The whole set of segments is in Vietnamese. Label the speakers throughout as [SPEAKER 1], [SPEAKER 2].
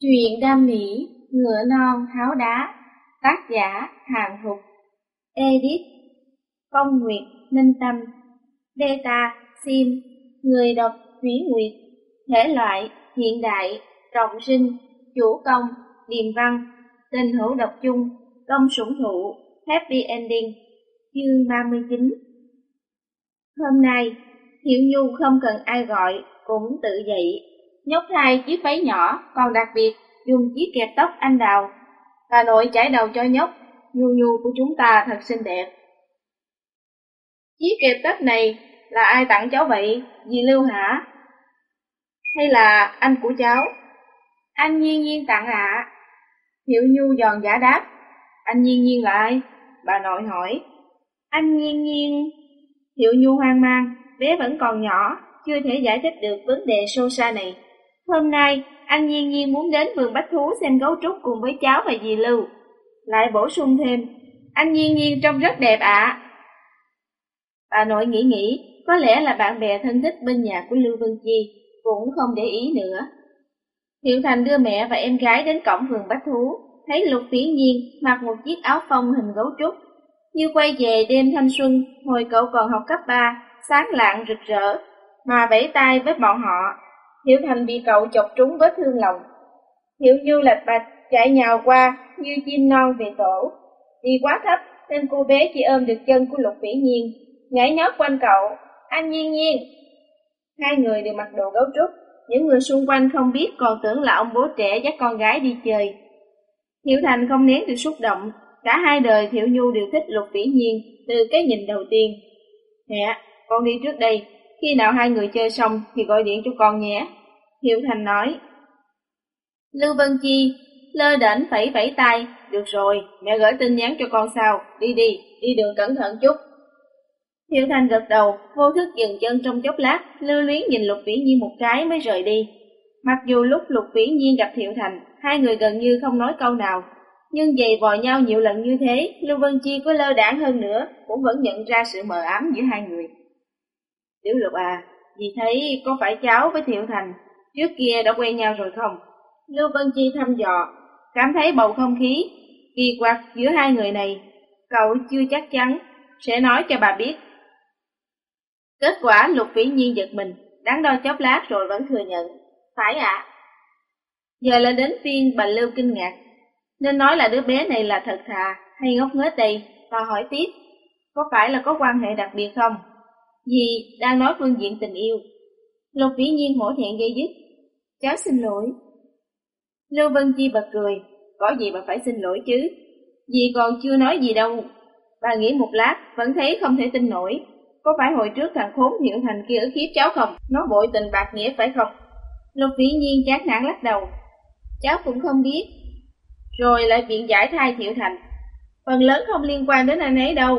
[SPEAKER 1] chuyện đam mỹ, ngựa non háo đá, tác giả Hàng Thục, edit Phong Nguyệt, Minh Tâm, beta, sim, người đọc Thủy Nguyệt, thể loại hiện đại, trọng sinh, chủ công, điềm văn, tình hữu độc chung, công sủng thụ, happy ending, chương 39. Hôm nay, Thiệu Nhu không cần ai gọi, cũng tự dậy nhóc hai chiếc váy nhỏ, còn đặc biệt dùng chiếc kẹp tóc anh đào. Bà nội chải đầu cho nhóc, nhu nhu của chúng ta thật xinh đẹp. Chiếc kẹp tóc này là ai tặng cháu vậy, dì Lưu hả? Hay là anh của cháu? Anh nhiên nhiên tặng ạ. À. Hiệu nhu giòn giả đáp. Anh nhiên nhiên là ai? Bà nội hỏi. Anh nhiên nhiên... Hiệu nhu hoang mang, bé vẫn còn nhỏ, chưa thể giải thích được vấn đề sâu xa này. Hôm nay, anh nhiên nhiên muốn đến vườn bách thú xem gấu trúc cùng với cháu và dì Lưu. Lại bổ sung thêm, anh nhiên nhiên trông rất đẹp ạ. Bà nội nghĩ nghĩ, có lẽ là bạn bè thân thích bên nhà của Lưu Vân Chi, cũng không để ý nữa. Thiệu Thành đưa mẹ và em gái đến cổng vườn bách thú, thấy Lục Phiến Nhiên mặc một chiếc áo phông hình gấu trúc. Như quay về đêm thanh xuân, hồi cậu còn học cấp 3, sáng lạng rực rỡ, mà vẫy tay với bọn họ Hiểu Thành bị cậu chọc trúng vết thương lòng. Hiểu Như lạch bạch, chạy nhào qua như chim non về tổ. Vì quá thấp nên cô bé chỉ ôm được chân của Lục Vĩ Nhiên, nhảy nhót quanh cậu. Anh Nhiên Nhiên! Hai người đều mặc đồ gấu trúc, những người xung quanh không biết còn tưởng là ông bố trẻ dắt con gái đi chơi. Hiểu Thành không nén được xúc động, cả hai đời Thiệu Nhu đều thích Lục Vĩ Nhiên từ cái nhìn đầu tiên. Mẹ, con đi trước đây, khi nào hai người chơi xong thì gọi điện cho con nhé. Hiệu Thành nói. Lưu Vân Chi lơ đễnh phẩy phẩy tay. Được rồi, mẹ gửi tin nhắn cho con sao. Đi đi, đi đường cẩn thận chút. Hiệu Thành gật đầu, vô thức dừng chân trong chốc lát, lưu luyến nhìn Lục Vĩ Nhiên một cái mới rời đi. Mặc dù lúc Lục Vĩ Nhiên gặp Thiệu Thành, hai người gần như không nói câu nào, nhưng giày vò nhau nhiều lần như thế, Lưu Vân Chi có lơ đảng hơn nữa, cũng vẫn nhận ra sự mờ ám giữa hai người. Tiểu Lục à, dì thấy có phải cháu với Thiệu Thành trước kia đã quen nhau rồi không? Lưu Vân Chi thăm dò, cảm thấy bầu không khí kỳ quặc giữa hai người này, cậu chưa chắc chắn sẽ nói cho bà biết. Kết quả Lục Vĩ Nhiên giật mình, đáng đo chốc lát rồi vẫn thừa nhận, phải ạ. Giờ là đến phiên bà Lưu kinh ngạc, nên nói là đứa bé này là thật thà hay ngốc nghếch đây, và hỏi tiếp, có phải là có quan hệ đặc biệt không? Dì đang nói phương diện tình yêu. Lục Vĩ Nhiên hổ thẹn gây dứt. Cháu xin lỗi. Lưu Vân Chi bật cười, có gì mà phải xin lỗi chứ? Dì còn chưa nói gì đâu. Bà nghĩ một lát, vẫn thấy không thể tin nổi. Có phải hồi trước thằng khốn hiệu thành kia ở khiếp cháu không? Nó bội tình bạc nghĩa phải không? Lục Vĩ Nhiên chán nản lắc đầu. Cháu cũng không biết. Rồi lại viện giải thai Thiệu Thành. Phần lớn không liên quan đến anh ấy đâu.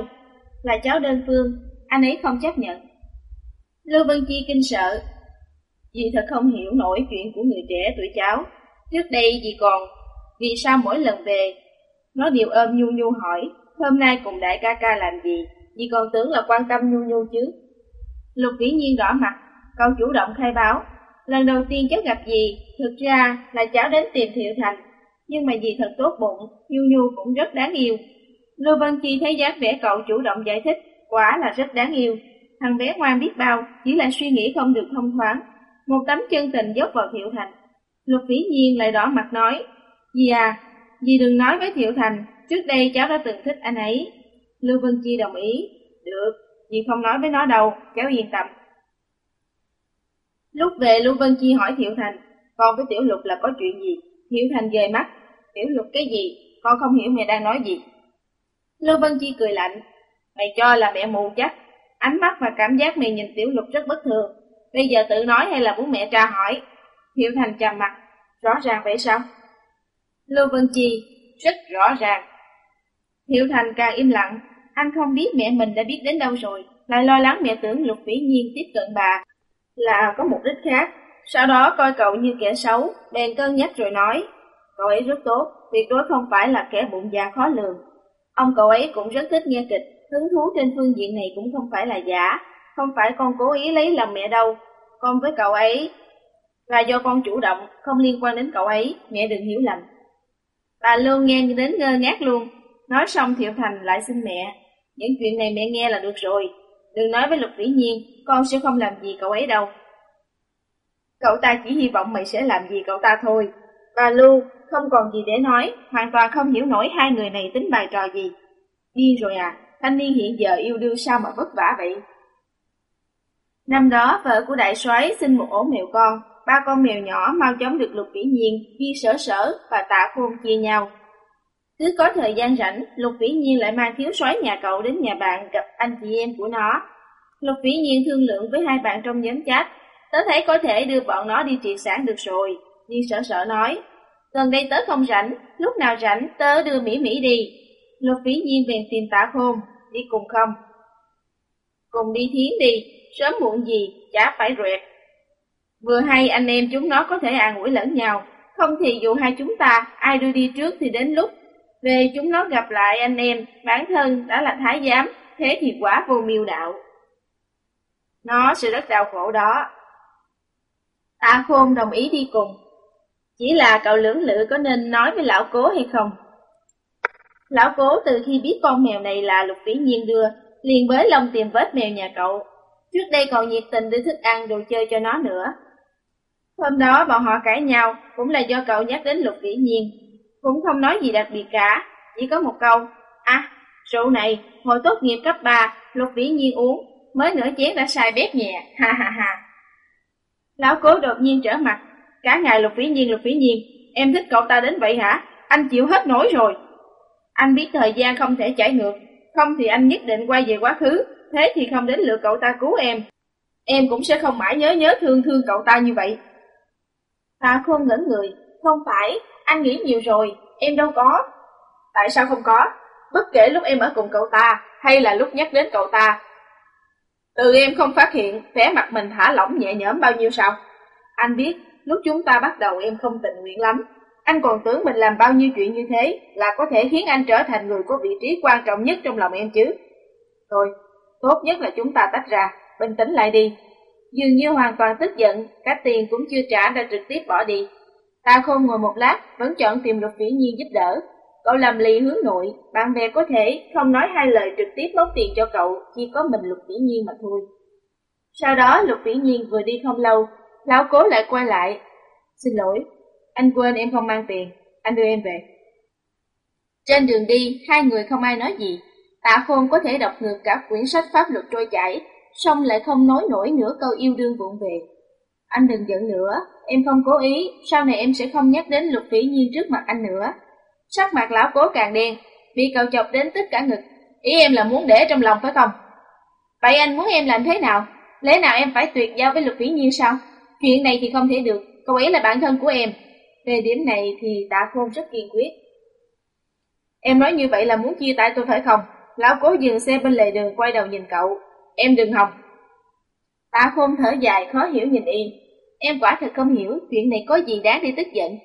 [SPEAKER 1] Là cháu đơn phương, anh ấy không chấp nhận. Lưu Vân Chi kinh sợ. Dì thật không hiểu nổi chuyện của người trẻ tuổi cháu. Trước đây dì còn, vì sao mỗi lần về, nó đều ôm Nhu Nhu hỏi, hôm nay cùng đại ca ca làm gì, dì còn tưởng là quan tâm Nhu Nhu chứ. Lục kỹ nhiên đỏ mặt, cậu chủ động khai báo. Lần đầu tiên cháu gặp dì, thực ra là cháu đến tìm Thiệu Thành, nhưng mà dì thật tốt bụng, Nhu Nhu cũng rất đáng yêu. Lưu Vân Chi thấy dáng vẻ cậu chủ động giải thích, quả là rất đáng yêu. Thằng bé ngoan biết bao, chỉ là suy nghĩ không được thông thoáng. Một tấm chân tình dốc vào Thiệu Thành. Lục Vĩ Nhiên lại đỏ mặt nói, Dì à, dì đừng nói với Thiệu Thành, trước đây cháu đã từng thích anh ấy. Lưu Vân Chi đồng ý, được, dì không nói với nó đâu, cháu yên tâm. Lúc về Lưu Vân Chi hỏi Thiệu Thành, con với Tiểu Lục là có chuyện gì? Thiệu Thành dời mắt, Tiểu Lục cái gì? Con không hiểu mẹ đang nói gì. Lưu Vân Chi cười lạnh, Mày cho là mẹ mù chắc. Ánh mắt và cảm giác mày nhìn Tiểu Lục rất bất thường. Bây giờ tự nói hay là muốn mẹ tra hỏi? Hiệu Thành trầm mặt. Rõ ràng vậy sao? Lưu Vân Chi, rất rõ ràng. Hiệu Thành càng im lặng. Anh không biết mẹ mình đã biết đến đâu rồi. Lại lo lắng mẹ tưởng Lục Vĩ Nhiên tiếp cận bà là có mục đích khác. Sau đó coi cậu như kẻ xấu, bèn cân nhắc rồi nói. Cậu ấy rất tốt, tuyệt đối không phải là kẻ bụng già khó lường. Ông cậu ấy cũng rất thích nghe kịch, hứng thú trên phương diện này cũng không phải là giả, không phải con cố ý lấy lòng mẹ đâu, con với cậu ấy. Là do con chủ động, không liên quan đến cậu ấy, mẹ đừng hiểu lầm. Bà Lưu nghe đến ngơ ngác luôn, nói xong Thiệu Thành lại xin mẹ. Những chuyện này mẹ nghe là được rồi, đừng nói với Lục Vĩ Nhiên, con sẽ không làm gì cậu ấy đâu. Cậu ta chỉ hy vọng mày sẽ làm gì cậu ta thôi. Bà Lưu không còn gì để nói, hoàn toàn không hiểu nổi hai người này tính bài trò gì. Điên rồi à, thanh niên hiện giờ yêu đương sao mà vất vả vậy? Năm đó, vợ của đại soái sinh một ổ mèo con, ba con mèo nhỏ mau chóng được Lục Vĩ Nhiên, Ghi Sở Sở và Tạ Khôn chia nhau. Cứ có thời gian rảnh, Lục Vĩ Nhiên lại mang thiếu soái nhà cậu đến nhà bạn gặp anh chị em của nó. Lục Vĩ Nhiên thương lượng với hai bạn trong nhóm chat, tớ thấy có thể đưa bọn nó đi triệt sản được rồi. Ghi Sở Sở nói, gần đây tớ không rảnh, lúc nào rảnh tớ đưa Mỹ Mỹ đi. Lục Vĩ Nhiên bèn tìm tả Khôn, đi cùng không? Cùng đi thiến đi, sớm muộn gì, chả phải rẹt. Vừa hay anh em chúng nó có thể an ủi lẫn nhau, không thì dù hai chúng ta, ai đưa đi trước thì đến lúc về chúng nó gặp lại anh em, bản thân đã là thái giám, thế thì quả vô miêu đạo. Nó sẽ rất đau khổ đó. Tạ Khôn đồng ý đi cùng. Chỉ là cậu lưỡng lự có nên nói với lão cố hay không? Lão cố từ khi biết con mèo này là lục vĩ nhiên đưa, liền bới lông tìm vết mèo nhà cậu. Trước đây còn nhiệt tình đưa thức ăn đồ chơi cho nó nữa. Hôm đó bọn họ cãi nhau, cũng là do cậu nhắc đến lục vĩ nhiên. Cũng không nói gì đặc biệt cả, chỉ có một câu. À, rượu này, hồi tốt nghiệp cấp 3, lục vĩ nhiên uống, mới nửa chén đã sai bét nhẹ, ha ha ha. Lão cố đột nhiên trở mặt, cả ngày lục vĩ nhiên lục vĩ nhiên, em thích cậu ta đến vậy hả? Anh chịu hết nổi rồi. Anh biết thời gian không thể chảy ngược, không thì anh nhất định quay về quá khứ, thế thì không đến lượt cậu ta cứu em. Em cũng sẽ không mãi nhớ nhớ thương thương cậu ta như vậy. Tạ Khôn ngẩn người, không phải, anh nghĩ nhiều rồi, em đâu có. Tại sao không có? Bất kể lúc em ở cùng cậu ta, hay là lúc nhắc đến cậu ta. Từ em không phát hiện, vẻ mặt mình thả lỏng nhẹ nhõm bao nhiêu sao? Anh biết, lúc chúng ta bắt đầu em không tình nguyện lắm. Anh còn tưởng mình làm bao nhiêu chuyện như thế là có thể khiến anh trở thành người có vị trí quan trọng nhất trong lòng em chứ. Thôi, tốt nhất là chúng ta tách ra, bình tĩnh lại đi. Dường như hoàn toàn tức giận, cả tiền cũng chưa trả đã trực tiếp bỏ đi. Ta không ngồi một lát, vẫn chọn tìm lục vĩ nhiên giúp đỡ. Cậu làm lì hướng nội, bạn bè có thể không nói hai lời trực tiếp móc tiền cho cậu, chỉ có mình lục vĩ nhiên mà thôi. Sau đó lục vĩ nhiên vừa đi không lâu, lão cố lại quay lại. Xin lỗi, anh quên em không mang tiền, anh đưa em về. Trên đường đi, hai người không ai nói gì. Tạ Khôn có thể đọc ngược cả quyển sách pháp luật trôi chảy, song lại không nói nổi nửa câu yêu đương vụn về. Anh đừng giận nữa, em không cố ý, sau này em sẽ không nhắc đến lục vĩ nhiên trước mặt anh nữa. Sắc mặt lão cố càng đen, bị cậu chọc đến tất cả ngực. Ý em là muốn để trong lòng phải không? Vậy anh muốn em làm thế nào? Lẽ nào em phải tuyệt giao với lục vĩ nhiên sao? Chuyện này thì không thể được, cậu ấy là bạn thân của em. Về điểm này thì tạ khôn rất kiên quyết. Em nói như vậy là muốn chia tay tôi phải không? Lão cố dừng xe bên lề đường quay đầu nhìn cậu. Em đừng hòng. Tạ khôn thở dài khó hiểu nhìn y. Em quả thật không hiểu chuyện này có gì đáng để tức giận.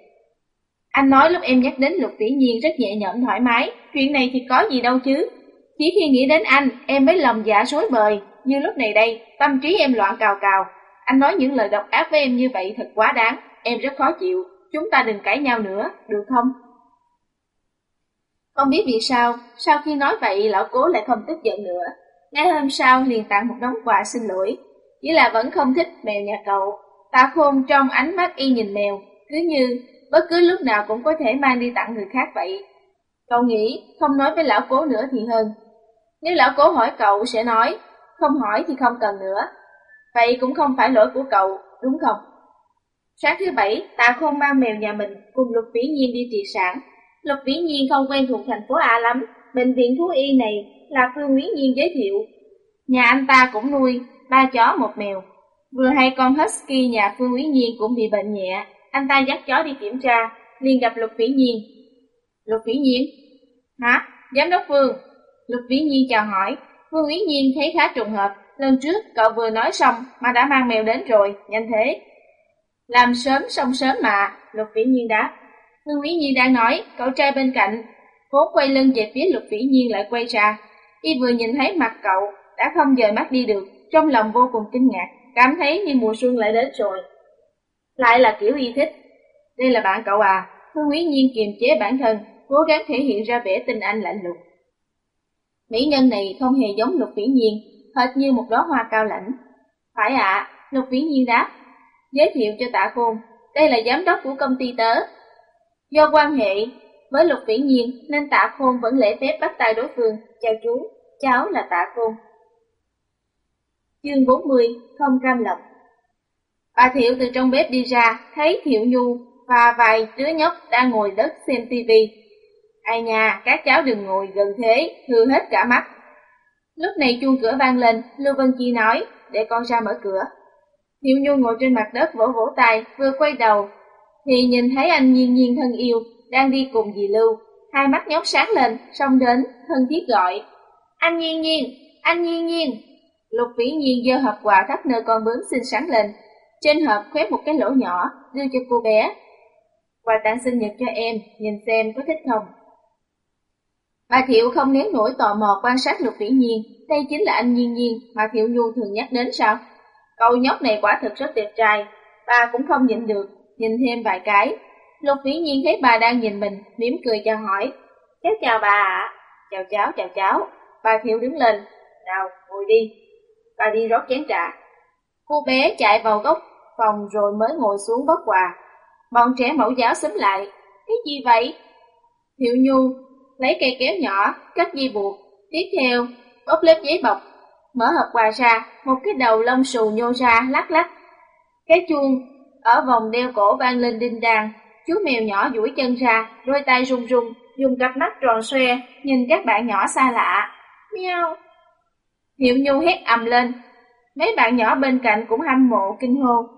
[SPEAKER 1] Anh nói lúc em nhắc đến lục tỷ nhiên rất nhẹ nhõm thoải mái, chuyện này thì có gì đâu chứ. Chỉ khi nghĩ đến anh, em mới lòng dạ rối bời, như lúc này đây, tâm trí em loạn cào cào. Anh nói những lời độc ác với em như vậy thật quá đáng, em rất khó chịu, chúng ta đừng cãi nhau nữa, được không? Không biết vì sao, sau khi nói vậy lão cố lại không tức giận nữa. Ngay hôm sau liền tặng một đống quà xin lỗi, chỉ là vẫn không thích mèo nhà cậu. Tạ khôn trong ánh mắt y nhìn mèo, cứ như bất cứ lúc nào cũng có thể mang đi tặng người khác vậy. Cậu nghĩ không nói với lão cố nữa thì hơn. Nếu lão cố hỏi cậu sẽ nói, không hỏi thì không cần nữa. Vậy cũng không phải lỗi của cậu, đúng không? Sáng thứ bảy, Tạ Khôn mang mèo nhà mình cùng Lục Vĩ Nhiên đi trị sản. Lục Vĩ Nhiên không quen thuộc thành phố A lắm, bệnh viện thú y này là Phương Nguyễn Nhiên giới thiệu. Nhà anh ta cũng nuôi ba chó một mèo. Vừa hay con Husky nhà Phương Nguyễn Nhiên cũng bị bệnh nhẹ, anh ta dắt chó đi kiểm tra, liền gặp Lục Vĩ Nhiên. Lục Vĩ Nhiên? Hả? Giám đốc Phương? Lục Vĩ Nhiên chào hỏi, Phương Vĩ Nhiên thấy khá trùng hợp, lần trước cậu vừa nói xong mà đã mang mèo đến rồi, nhanh thế. Làm sớm xong sớm mà, Lục Vĩ Nhiên đáp. hương Vĩ Nhiên đang nói, cậu trai bên cạnh, vốn quay lưng về phía Lục Vĩ Nhiên lại quay ra. Y vừa nhìn thấy mặt cậu, đã không rời mắt đi được, trong lòng vô cùng kinh ngạc, cảm thấy như mùa xuân lại đến rồi. Lại là kiểu y thích. Đây là bạn cậu à, hương Quý Nhiên kiềm chế bản thân, cố gắng thể hiện ra vẻ tình anh lạnh lùng. Mỹ nhân này không hề giống Lục Vĩ Nhiên, hệt như một đóa hoa cao lãnh. Phải ạ, Lục Vĩ Nhiên đáp. Giới thiệu cho tạ khôn, đây là giám đốc của công ty tớ. Do quan hệ với Lục Vĩ Nhiên nên tạ khôn vẫn lễ phép bắt tay đối phương. Chào chú, cháu là tạ khôn. Chương 40, không cam lòng. Bà Thiệu từ trong bếp đi ra, thấy Thiệu Nhu và vài đứa nhóc đang ngồi đất xem tivi. Ai nha, các cháu đừng ngồi gần thế, hư hết cả mắt. Lúc này chuông cửa vang lên, Lưu Vân Chi nói, để con ra mở cửa. Thiệu Nhu ngồi trên mặt đất vỗ vỗ tay, vừa quay đầu, thì nhìn thấy anh nhiên nhiên thân yêu, đang đi cùng dì Lưu. Hai mắt nhóc sáng lên, xông đến, thân thiết gọi. Anh nhiên nhiên, anh nhiên nhiên. Lục vĩ nhiên giơ hộp quà thắt nơi con bướm xinh sáng lên. Trên hộp khoét một cái lỗ nhỏ, đưa cho cô bé. Quà tặng sinh nhật cho em, nhìn xem có thích không. Bà Thiệu không nén nổi tò mò quan sát Lục Vĩ Nhiên, đây chính là anh Nhiên Nhiên mà Thiệu Nhu thường nhắc đến sao? Cậu nhóc này quả thực rất đẹp trai, bà cũng không nhịn được, nhìn thêm vài cái. Lục Vĩ Nhiên thấy bà đang nhìn mình, mỉm cười chào hỏi. Cháu chào bà ạ. Chào cháu, chào cháu. Bà Thiệu đứng lên. Nào, ngồi đi. Bà đi rót chén trà. Cô bé chạy vào góc phòng rồi mới ngồi xuống bóc quà. Bọn trẻ mẫu giáo xúm lại. Cái gì vậy? Thiệu Nhu lấy cây kéo nhỏ, cắt dây buộc. Tiếp theo, bóc lớp giấy bọc. Mở hộp quà ra, một cái đầu lông xù nhô ra lắc lắc. Cái chuông ở vòng đeo cổ vang lên đinh đàn. Chú mèo nhỏ duỗi chân ra, đôi tay run run, dùng cặp mắt tròn xoe, nhìn các bạn nhỏ xa lạ. Miau! Hiệu Nhu hét ầm lên. Mấy bạn nhỏ bên cạnh cũng hâm mộ kinh hô.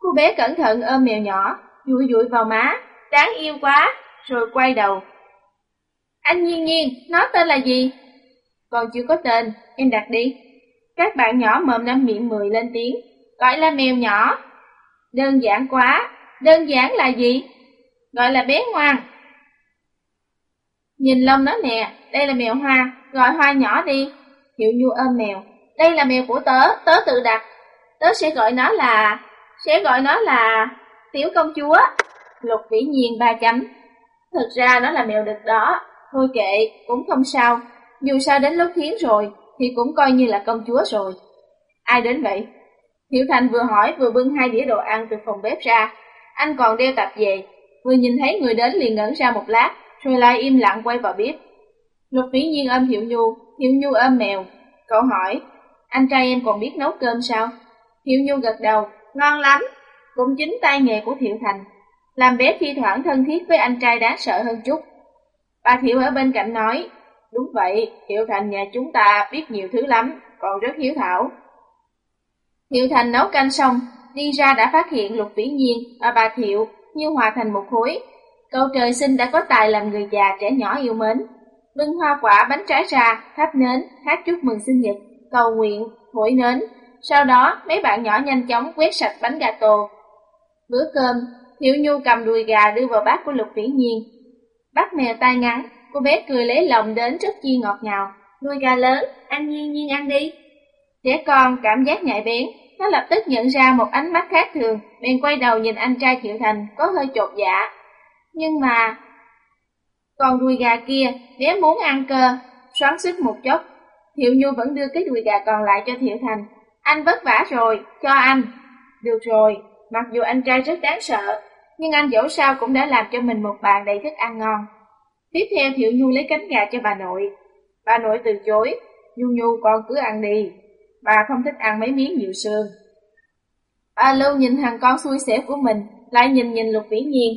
[SPEAKER 1] Cô bé cẩn thận ôm mèo nhỏ, dụi dụi vào má, đáng yêu quá, rồi quay đầu. Anh nhiên nhiên, nó tên là gì? Còn chưa có tên, em đặt đi. Các bạn nhỏ mồm năm miệng mười lên tiếng, gọi là mèo nhỏ. Đơn giản quá, đơn giản là gì? Gọi là bé ngoan. Nhìn lông nó nè, đây là mèo hoa, gọi hoa nhỏ đi. Hiệu nhu ôm mèo, đây là mèo của tớ, tớ tự đặt. Tớ sẽ gọi nó là, sẽ gọi nó là tiểu công chúa. Lục vĩ nhiên ba chấm. Thực ra nó là mèo đực đó, thôi kệ, cũng không sao. Dù sao đến lúc hiến rồi, thì cũng coi như là công chúa rồi. Ai đến vậy? Hiểu Thành vừa hỏi vừa bưng hai đĩa đồ ăn từ phòng bếp ra. Anh còn đeo tạp về, vừa nhìn thấy người đến liền ngẩn ra một lát, rồi lại im lặng quay vào bếp. Lục Vĩ Nhiên ôm Hiểu Nhu, Hiểu Nhu ôm mèo. Cậu hỏi, anh trai em còn biết nấu cơm sao? Hiểu Nhu gật đầu, ngon lắm, cũng chính tay nghề của Thiệu Thành. Làm bé thi thoảng thân thiết với anh trai đáng sợ hơn chút. Bà Thiệu ở bên cạnh nói, đúng vậy, hiệu Thành nhà chúng ta biết nhiều thứ lắm, còn rất hiếu thảo. hiệu Thành nấu canh xong, đi ra đã phát hiện Lục Vĩ Nhiên và bà Thiệu như hòa thành một khối. Cậu trời sinh đã có tài làm người già trẻ nhỏ yêu mến. Bưng hoa quả bánh trái ra, thắp nến, hát chúc mừng sinh nhật, cầu nguyện, thổi nến. Sau đó, mấy bạn nhỏ nhanh chóng quét sạch bánh gà tô. Bữa cơm, Thiệu Nhu cầm đùi gà đưa vào bát của Lục Vĩ Nhiên. Bắt mèo tai ngắn, cô bé cười lấy lòng đến rất chi ngọt ngào. Nuôi gà lớn, anh nhiên nhiên ăn đi. Trẻ con cảm giác nhạy bén, nó lập tức nhận ra một ánh mắt khác thường, bèn quay đầu nhìn anh trai Thiệu Thành có hơi chột dạ. Nhưng mà... Còn đùi gà kia, bé muốn ăn cơ, xoắn sức một chốc. Thiệu Nhu vẫn đưa cái đùi gà còn lại cho Thiệu Thành. Anh vất vả rồi, cho anh. Được rồi, mặc dù anh trai rất đáng sợ, nhưng anh dẫu sao cũng đã làm cho mình một bàn đầy thức ăn ngon. Tiếp theo Thiệu Nhu lấy cánh gà cho bà nội. Bà nội từ chối, Nhu Nhu con cứ ăn đi, bà không thích ăn mấy miếng nhiều xương. Bà Lưu nhìn thằng con xui xẻo của mình, lại nhìn nhìn Lục Vĩ Nhiên.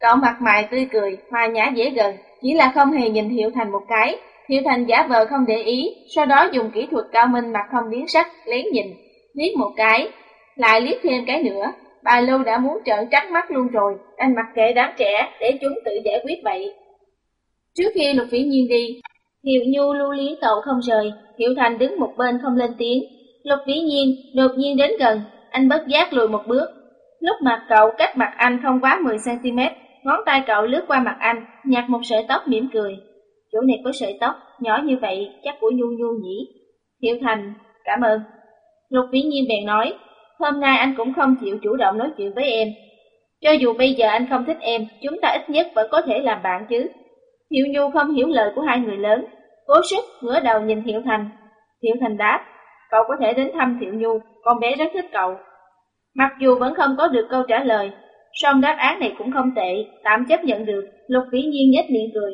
[SPEAKER 1] Cậu mặt mày tươi cười, hoa nhã dễ gần, chỉ là không hề nhìn Thiệu Thành một cái. Thiệu Thành giả vờ không để ý, sau đó dùng kỹ thuật cao minh mà không biến sắc, lén nhìn, liếc một cái, lại liếc thêm cái nữa. Bà Lưu đã muốn trợn trắng mắt luôn rồi, anh mặc kệ đám trẻ để chúng tự giải quyết vậy. Trước khi Lục Vĩ Nhiên đi, hiệu Nhu lưu lý cậu không rời, Hiểu Thành đứng một bên không lên tiếng. Lục Vĩ Nhiên đột nhiên đến gần, anh bất giác lùi một bước. Lúc mặt cậu cách mặt anh không quá 10cm, ngón tay cậu lướt qua mặt anh, nhặt một sợi tóc mỉm cười. Chỗ này có sợi tóc, nhỏ như vậy, chắc của Nhu Nhu nhỉ. Hiểu Thành, cảm ơn. Lục Vĩ Nhiên bèn nói, hôm nay anh cũng không chịu chủ động nói chuyện với em. Cho dù bây giờ anh không thích em, chúng ta ít nhất vẫn có thể làm bạn chứ. Thiệu Nhu không hiểu lời của hai người lớn, cố sức ngửa đầu nhìn Thiệu Thành. Thiệu Thành đáp, cậu có thể đến thăm Thiệu Nhu, con bé rất thích cậu. Mặc dù vẫn không có được câu trả lời, song đáp án này cũng không tệ, tạm chấp nhận được, Lục Vĩ Nhiên nhếch miệng cười.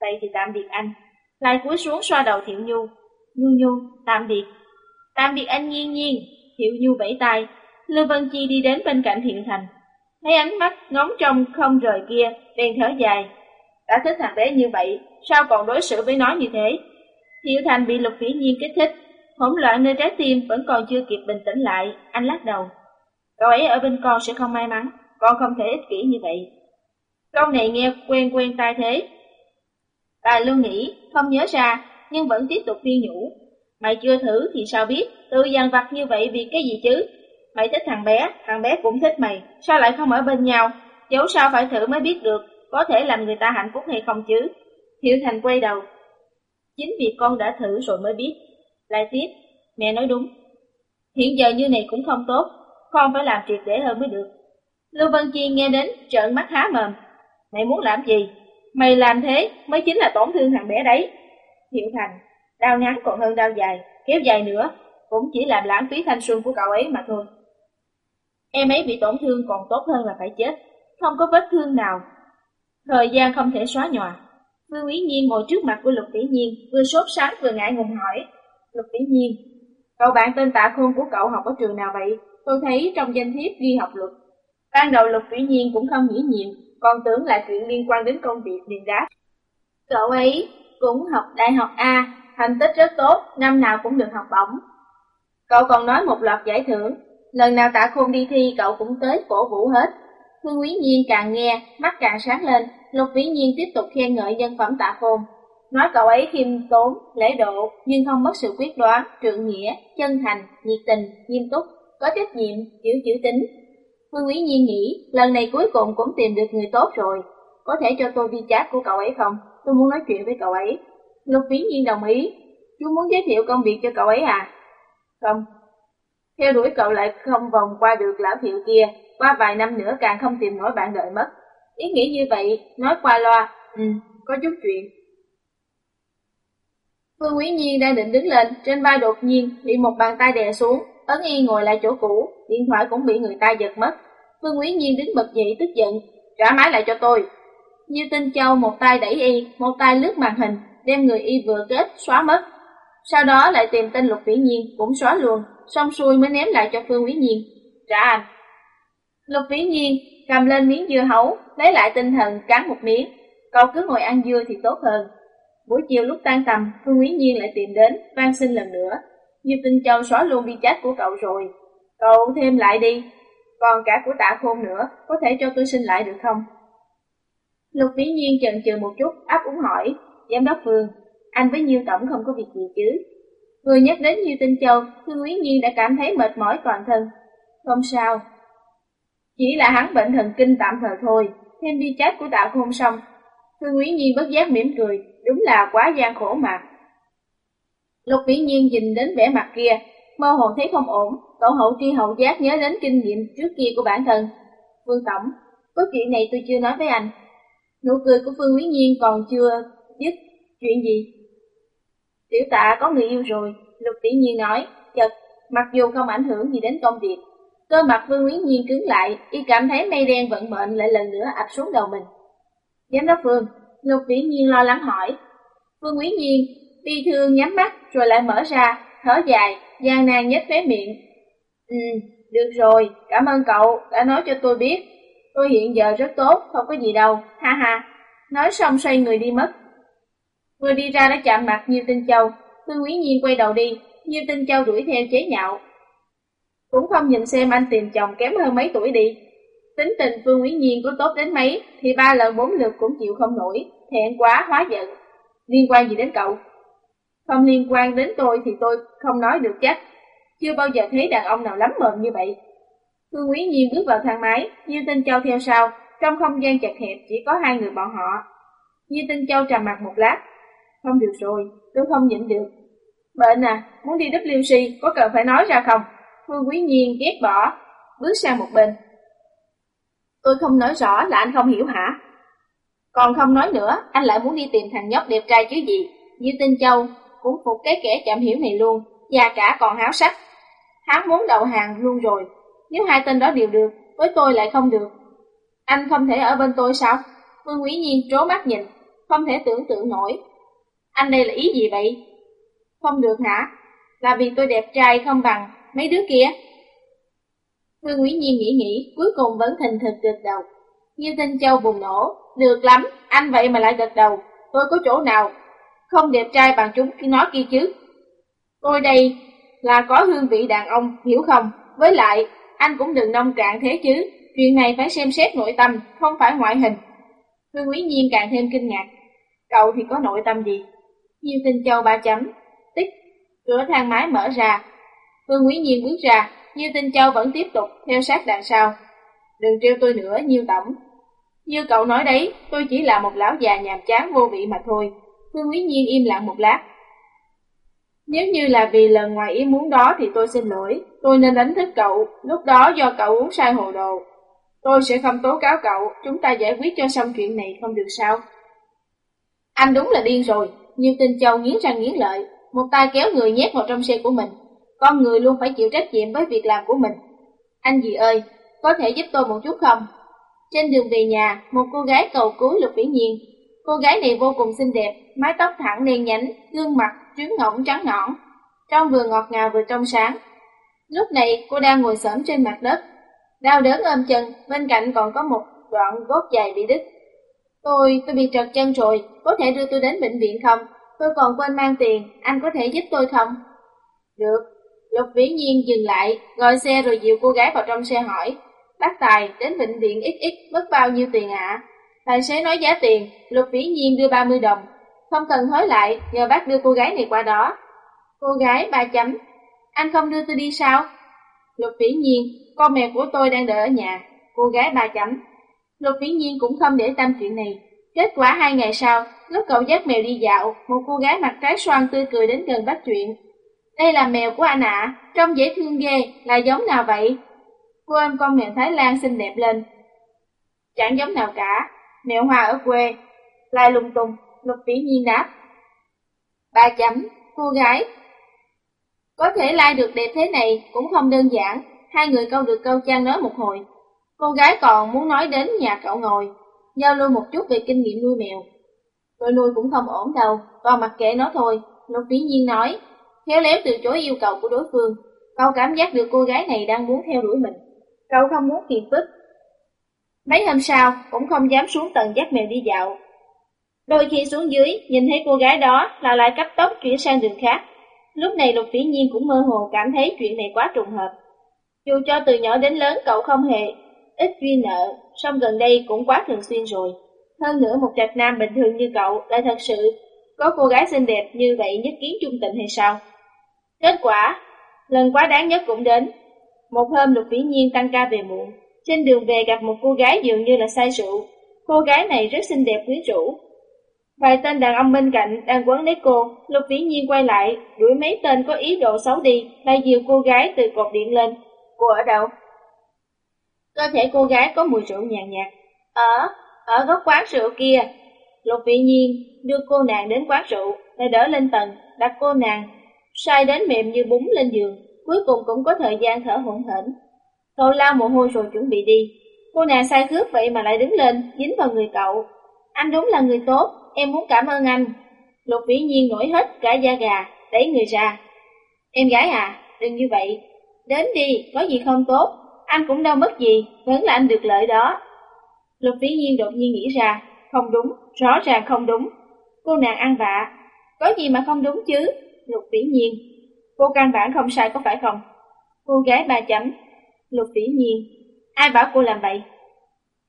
[SPEAKER 1] Vậy thì tạm biệt anh. Lại cúi xuống xoa đầu Thiệu Nhu. Nhu Nhu, tạm biệt. Tạm biệt anh Nhiên Nhiên. Thiệu Nhu vẫy tay. Lưu Vân Chi đi đến bên cạnh Thiệu Thành. Thấy ánh mắt ngóng trông không rời kia, bèn thở dài. Đã thích thằng bé như vậy, sao còn đối xử với nó như thế? Thiệu Thành bị Lục Vĩ Nhiên kích thích, hỗn loạn nơi trái tim vẫn còn chưa kịp bình tĩnh lại, anh lắc đầu. Cậu ấy ở bên con sẽ không may mắn, con không thể ích kỷ như vậy. Câu này nghe quen quen tai thế. Tài luôn nghĩ, không nhớ ra, nhưng vẫn tiếp tục khuyên nhủ. Mày chưa thử thì sao biết, tự dằn vặt như vậy vì cái gì chứ? Mày thích thằng bé, thằng bé cũng thích mày, sao lại không ở bên nhau? Dẫu sao phải thử mới biết được, có thể làm người ta hạnh phúc hay không chứ? Hiểu Thành quay đầu. Chính vì con đã thử rồi mới biết. Lại tiếp, mẹ nói đúng. Hiện giờ như này cũng không tốt, con phải làm triệt để hơn mới được. Lưu Vân Chi nghe đến trợn mắt há mồm. Mày muốn làm gì? Mày làm thế mới chính là tổn thương thằng bé đấy. Hiểu Thành, đau ngắn còn hơn đau dài, kéo dài nữa, cũng chỉ làm lãng phí thanh xuân của cậu ấy mà thôi. Em ấy bị tổn thương còn tốt hơn là phải chết, không có vết thương nào. Thời gian không thể xóa nhòa. Vương Ý Nhiên ngồi trước mặt của Lục Tỷ Nhiên, vừa sốt sáng vừa ngại ngùng hỏi. Lục Tỷ Nhiên, cậu bạn tên tạ khôn của cậu học ở trường nào vậy? Tôi thấy trong danh thiếp ghi học luật. Ban đầu Lục Tỷ Nhiên cũng không nghĩ nhiều, còn tưởng là chuyện liên quan đến công việc liền đáp. Cậu ấy cũng học đại học A, thành tích rất tốt, năm nào cũng được học bổng. Cậu còn nói một loạt giải thưởng, lần nào tạ khôn đi thi cậu cũng tới cổ vũ hết. Phương Quý Nhiên càng nghe, mắt càng sáng lên, Lục Vĩ Nhiên tiếp tục khen ngợi nhân phẩm tạ Phong, Nói cậu ấy khiêm tốn, lễ độ, nhưng không mất sự quyết đoán, trượng nghĩa, chân thành, nhiệt tình, nghiêm túc, có trách nhiệm, chữ chữ tính. Phương Quý Nhiên nghĩ, lần này cuối cùng cũng tìm được người tốt rồi. Có thể cho tôi vi chat của cậu ấy không? Tôi muốn nói chuyện với cậu ấy. Lục Vĩ Nhiên đồng ý. Chú muốn giới thiệu công việc cho cậu ấy à? Không. Theo đuổi cậu lại không vòng qua được lão thiệu kia, qua vài năm nữa càng không tìm nổi bạn đợi mất. Ý nghĩ như vậy, nói qua loa, ừ, có chút chuyện. Phương Quý Nhiên đang định đứng lên, trên vai đột nhiên bị một bàn tay đè xuống, ấn y ngồi lại chỗ cũ, điện thoại cũng bị người ta giật mất. Phương Quý Nhiên đứng bật dậy tức giận, trả máy lại cho tôi. Như Tinh Châu một tay đẩy y, một tay lướt màn hình, đem người y vừa kết xóa mất. Sau đó lại tìm tên Lục Vĩ Nhiên cũng xóa luôn, xong xuôi mới ném lại cho Phương Quý Nhiên. Trả anh. Lục Vĩ Nhiên cầm lên miếng dưa hấu, lấy lại tinh thần cắn một miếng. Cậu cứ ngồi ăn dưa thì tốt hơn. Buổi chiều lúc tan tầm, Phương Nguyễn Nhiên lại tìm đến, van xin lần nữa. Diệp Tinh Châu xóa luôn bi chat của cậu rồi. Cậu thêm lại đi. Còn cả của tạ khôn nữa, có thể cho tôi xin lại được không? Lục Vĩ Nhiên chần chừ một chút, áp úng hỏi, Giám đốc Phương, anh với Nhiêu Tổng không có việc gì chứ? Vừa nhắc đến Nhiêu Tinh Châu, Phương Nguyễn Nhiên đã cảm thấy mệt mỏi toàn thân. Không sao. Chỉ là hắn bệnh thần kinh tạm thời thôi, thêm đi chết của tạ khôn xong. phương Quý Nhiên bất giác mỉm cười, đúng là quá gian khổ mà. Lục Vĩ Nhiên nhìn đến vẻ mặt kia, mơ hồ thấy không ổn, cậu hậu tri hậu giác nhớ đến kinh nghiệm trước kia của bản thân. Vương Tổng, có chuyện này tôi chưa nói với anh. Nụ cười của Phương Quý Nhiên còn chưa dứt. Chuyện gì? Tiểu tạ có người yêu rồi, Lục Tỷ Nhiên nói, chật, mặc dù không ảnh hưởng gì đến công việc. Cơ mặt Phương Quý Nhiên cứng lại, y cảm thấy mây đen vận mệnh lại lần nữa ập xuống đầu mình. Giám đốc Phương, Lục vĩ Nhiên lo lắng hỏi. Phương Quý Nhiên, bi thương nhắm mắt rồi lại mở ra, thở dài, gian nan nhếch khóe miệng. Ừ, được rồi, cảm ơn cậu đã nói cho tôi biết. Tôi hiện giờ rất tốt, không có gì đâu, ha ha. Nói xong xoay người đi mất. Vừa đi ra đã chạm mặt Nhiêu Tinh Châu, Phương Quý Nhiên quay đầu đi, Nhiêu Tinh Châu đuổi theo chế nhạo. Cũng không nhìn xem anh tìm chồng kém hơn mấy tuổi đi. Tính tình Phương Quý Nhiên có tốt đến mấy, thì ba lần bốn lượt cũng chịu không nổi, thẹn quá hóa giận. Liên quan gì đến cậu? Không liên quan đến tôi thì tôi không nói được chắc. Chưa bao giờ thấy đàn ông nào lắm mồm như vậy. Phương Quý Nhiên bước vào thang máy, Như Tinh Châu theo sau, trong không gian chật hẹp chỉ có hai người bọn họ. Như Tinh Châu trầm mặt một lát. Không được rồi, tôi không nhịn được. Bệnh à, muốn đi WC có cần phải nói ra không? Phương Quý Nhiên ghét bỏ, bước sang một bên. Tôi không nói rõ là anh không hiểu hả? Còn không nói nữa, anh lại muốn đi tìm thằng nhóc đẹp trai chứ gì. Như Tinh Châu cũng phục cái kẻ chậm hiểu này luôn, và cả còn háo sắc. Hắn muốn đầu hàng luôn rồi, nếu hai tên đó đều được, với tôi lại không được. Anh không thể ở bên tôi sao? Phương Quý Nhiên trố mắt nhìn, không thể tưởng tượng nổi. Anh đây là ý gì vậy? Không được hả? Là vì tôi đẹp trai không bằng mấy đứa kia? Vương Nguyễn Nhiên nghĩ nghĩ, cuối cùng vẫn thành thịch gật đầu. Như Tinh Châu bùng nổ, được lắm, anh vậy mà lại gật đầu, tôi có chỗ nào không đẹp trai bằng chúng nói kia chứ. Tôi đây là có hương vị đàn ông, hiểu không? Với lại, anh cũng đừng nông cạn thế chứ, chuyện này phải xem xét nội tâm, không phải ngoại hình. Hương Nguyễn Nhiên càng thêm kinh ngạc, cậu thì có nội tâm gì? Diêu Tinh Châu ba chấm, tích, cửa thang máy mở ra. Vương Quý Nhiên bước ra, Diêu Tinh Châu vẫn tiếp tục theo sát đằng sau. Đừng trêu tôi nữa, Nhiêu Tổng. Như cậu nói đấy, tôi chỉ là một lão già nhàm chán vô vị mà thôi. Vương Quý Nhiên im lặng một lát, nếu như là vì lần ngoài ý muốn đó thì tôi xin lỗi, tôi nên đánh thức cậu, lúc đó do cậu uống sai hồ đồ. Tôi sẽ không tố cáo cậu, chúng ta giải quyết cho xong chuyện này không được sao? Anh đúng là điên rồi, như tinh châu nghiến răng nghiến lợi, một tay kéo người nhét vào trong xe của mình. Con người luôn phải chịu trách nhiệm với việc làm của mình. Anh gì ơi, có thể giúp tôi một chút không? Trên đường về nhà, một cô gái cầu cứu Lục Vĩ Nhiên. Cô gái này vô cùng xinh đẹp, mái tóc thẳng đen nhánh, gương mặt trứng ngỗng trắng nõn, trong vừa ngọt ngào vừa trong sáng. Lúc này cô đang ngồi xổm trên mặt đất, đau đớn ôm chân, bên cạnh còn có một đoạn gót dài bị đứt. Tôi, tôi bị trật chân rồi, có thể đưa tôi đến bệnh viện không? Tôi còn quên mang tiền, anh có thể giúp tôi không? Được. Lục Viễn Nhiên dừng lại, gọi xe rồi dìu cô gái vào trong xe hỏi. Bác Tài, đến bệnh viện XX mất bao nhiêu tiền ạ? Tài xế nói giá tiền, Lục Viễn Nhiên đưa 30 đồng, không cần hối lại, nhờ bác đưa cô gái này qua đó. Cô gái ba chấm. Anh không đưa tôi đi sao? Lục Viễn nhiên, con mèo của tôi đang đợi ở nhà. Cô gái ba chấm. Lục Viễn nhiên cũng không để tâm chuyện này. Kết quả hai ngày sau, lúc cậu dắt mèo đi dạo, một cô gái mặt trái xoan tươi cười đến gần bắt chuyện. Đây là mèo của anh ạ, trông dễ thương ghê, là giống nào vậy? Cô em con mèo Thái Lan xinh đẹp lên. Chẳng giống nào cả, mèo hoa ở quê, lai lung tung, Lục Vĩ Nhiên đáp. Ba chấm, cô gái. Có thể lai được đẹp thế này cũng không đơn giản, hai người câu được câu trang nói một hồi. Cô gái còn muốn nói đến nhà cậu ngồi, giao lưu một chút về kinh nghiệm nuôi mèo. Tôi nuôi cũng không ổn đâu, còn mặc kệ nó thôi, Lục Vĩ Nhiên nói, khéo léo từ chối yêu cầu của đối phương. Cậu cảm giác được cô gái này đang muốn theo đuổi mình. Cậu không muốn phiền phức. Mấy hôm sau, cũng không dám xuống tầng dắt mèo đi dạo, Đôi khi xuống dưới, nhìn thấy cô gái đó là lại cấp tốc chuyển sang đường khác. Lúc này Lục Vĩ Nhiên cũng mơ hồ cảm thấy chuyện này quá trùng hợp. Dù cho từ nhỏ đến lớn cậu không hề ít duyên nợ, song gần đây cũng quá thường xuyên rồi. Hơn nữa một trạch nam bình thường như cậu lại thật sự có cô gái xinh đẹp như vậy nhất kiến chung tình hay sao? Kết quả, lần quá đáng nhất cũng đến. Một hôm Lục Vĩ Nhiên tăng ca về muộn, trên đường về gặp một cô gái dường như là say rượu. Cô gái này rất xinh đẹp quyến rũ, Vài tên đàn ông bên cạnh đang quấn lấy cô, Lục Vĩ Nhiên quay lại, đuổi mấy tên có ý đồ xấu đi, lại dìu cô gái từ cột điện lên. Cô ở đâu? Cơ thể cô gái có mùi rượu nhàn nhạt. Ở, ở góc quán rượu kia. Lục Vĩ Nhiên đưa cô nàng đến quán rượu, lại đỡ lên tầng, đặt cô nàng, sai đến mềm như bún lên giường, cuối cùng cũng có thời gian thở hổn hển. Cậu lao mồ hôi rồi chuẩn bị đi. Cô nàng sai khước vậy mà lại đứng lên, dính vào người cậu. Anh đúng là người tốt, em muốn cảm ơn anh. Lục vĩ nhiên nổi hết cả da gà, đẩy người ra. Em gái à, đừng như vậy. Đến đi, có gì không tốt, anh cũng đâu mất gì, vẫn là anh được lợi đó. Lục vĩ nhiên đột nhiên nghĩ ra, không đúng, rõ ràng không đúng. Cô nàng ăn vạ, có gì mà không đúng chứ? Lục vĩ nhiên, cô căn bản không sai có phải không? Cô gái ba chấm, lục vĩ nhiên, ai bảo cô làm vậy?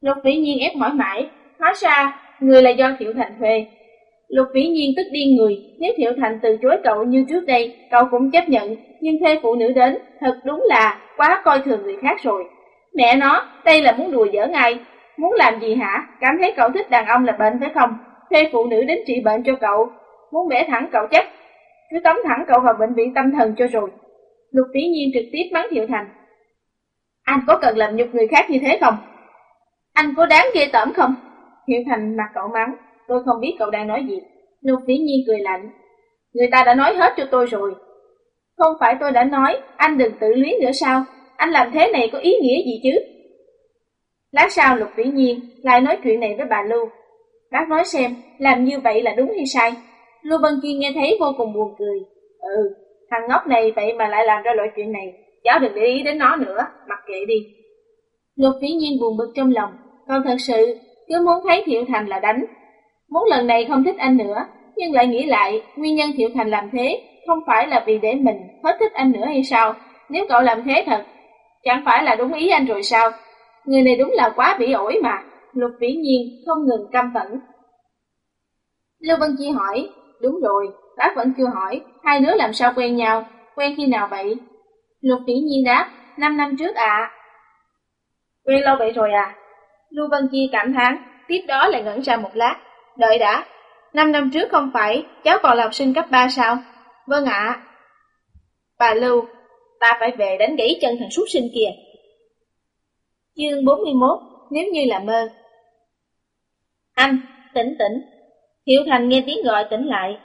[SPEAKER 1] Lục vĩ nhiên ép hỏi mãi, hóa ra người là do Thiệu Thành thuê. Lục Vĩ Nhiên tức điên người, nếu Thiệu Thành từ chối cậu như trước đây, cậu cũng chấp nhận, nhưng thuê phụ nữ đến, thật đúng là quá coi thường người khác rồi. Mẹ nó, đây là muốn đùa giỡn ai? Muốn làm gì hả? Cảm thấy cậu thích đàn ông là bệnh phải không? Thuê phụ nữ đến trị bệnh cho cậu, muốn bẻ thẳng cậu chắc. Cứ tống thẳng cậu vào bệnh viện tâm thần cho rồi. Lục Tí Nhiên trực tiếp mắng Thiệu Thành. Anh có cần làm nhục người khác như thế không? Anh có đáng ghê tởm không? Thiệu Thành mặt cậu mắng, tôi không biết cậu đang nói gì. Lục Tí Nhiên cười lạnh. Người ta đã nói hết cho tôi rồi. Không phải tôi đã nói, anh đừng tự luyến nữa sao? Anh làm thế này có ý nghĩa gì chứ? Lát sau Lục Vĩ Nhiên lại nói chuyện này với bà Lưu. Bác nói xem, làm như vậy là đúng hay sai? Lưu Bân Chi nghe thấy vô cùng buồn cười. Ừ, thằng ngốc này vậy mà lại làm ra loại chuyện này. Cháu đừng để ý đến nó nữa, mặc kệ đi. Lục Vĩ Nhiên buồn bực trong lòng, còn thật sự cứ muốn thấy Thiệu Thành là đánh. Muốn lần này không thích anh nữa, nhưng lại nghĩ lại nguyên nhân Thiệu Thành làm thế không phải là vì để mình hết thích anh nữa hay sao? Nếu cậu làm thế thật, chẳng phải là đúng ý anh rồi sao? Người này đúng là quá bị ổi mà. Lục vĩ nhiên không ngừng căm phẫn. Lưu Vân Chi hỏi, đúng rồi, bác vẫn chưa hỏi, hai đứa làm sao quen nhau, quen khi nào vậy? Lục vĩ nhiên đáp, năm năm trước ạ. À. Quen lâu vậy rồi à? Lưu Vân Chi cảm thán, tiếp đó lại ngẩn ra một lát. Đợi đã, năm năm trước không phải, cháu còn là học sinh cấp 3 sao? Vâng ạ. Bà Lưu, ta phải về đánh gãy chân thằng súc sinh kia. Chương 41, nếu như là mơ. Anh, tỉnh tỉnh. Thiệu Thành nghe tiếng gọi tỉnh lại.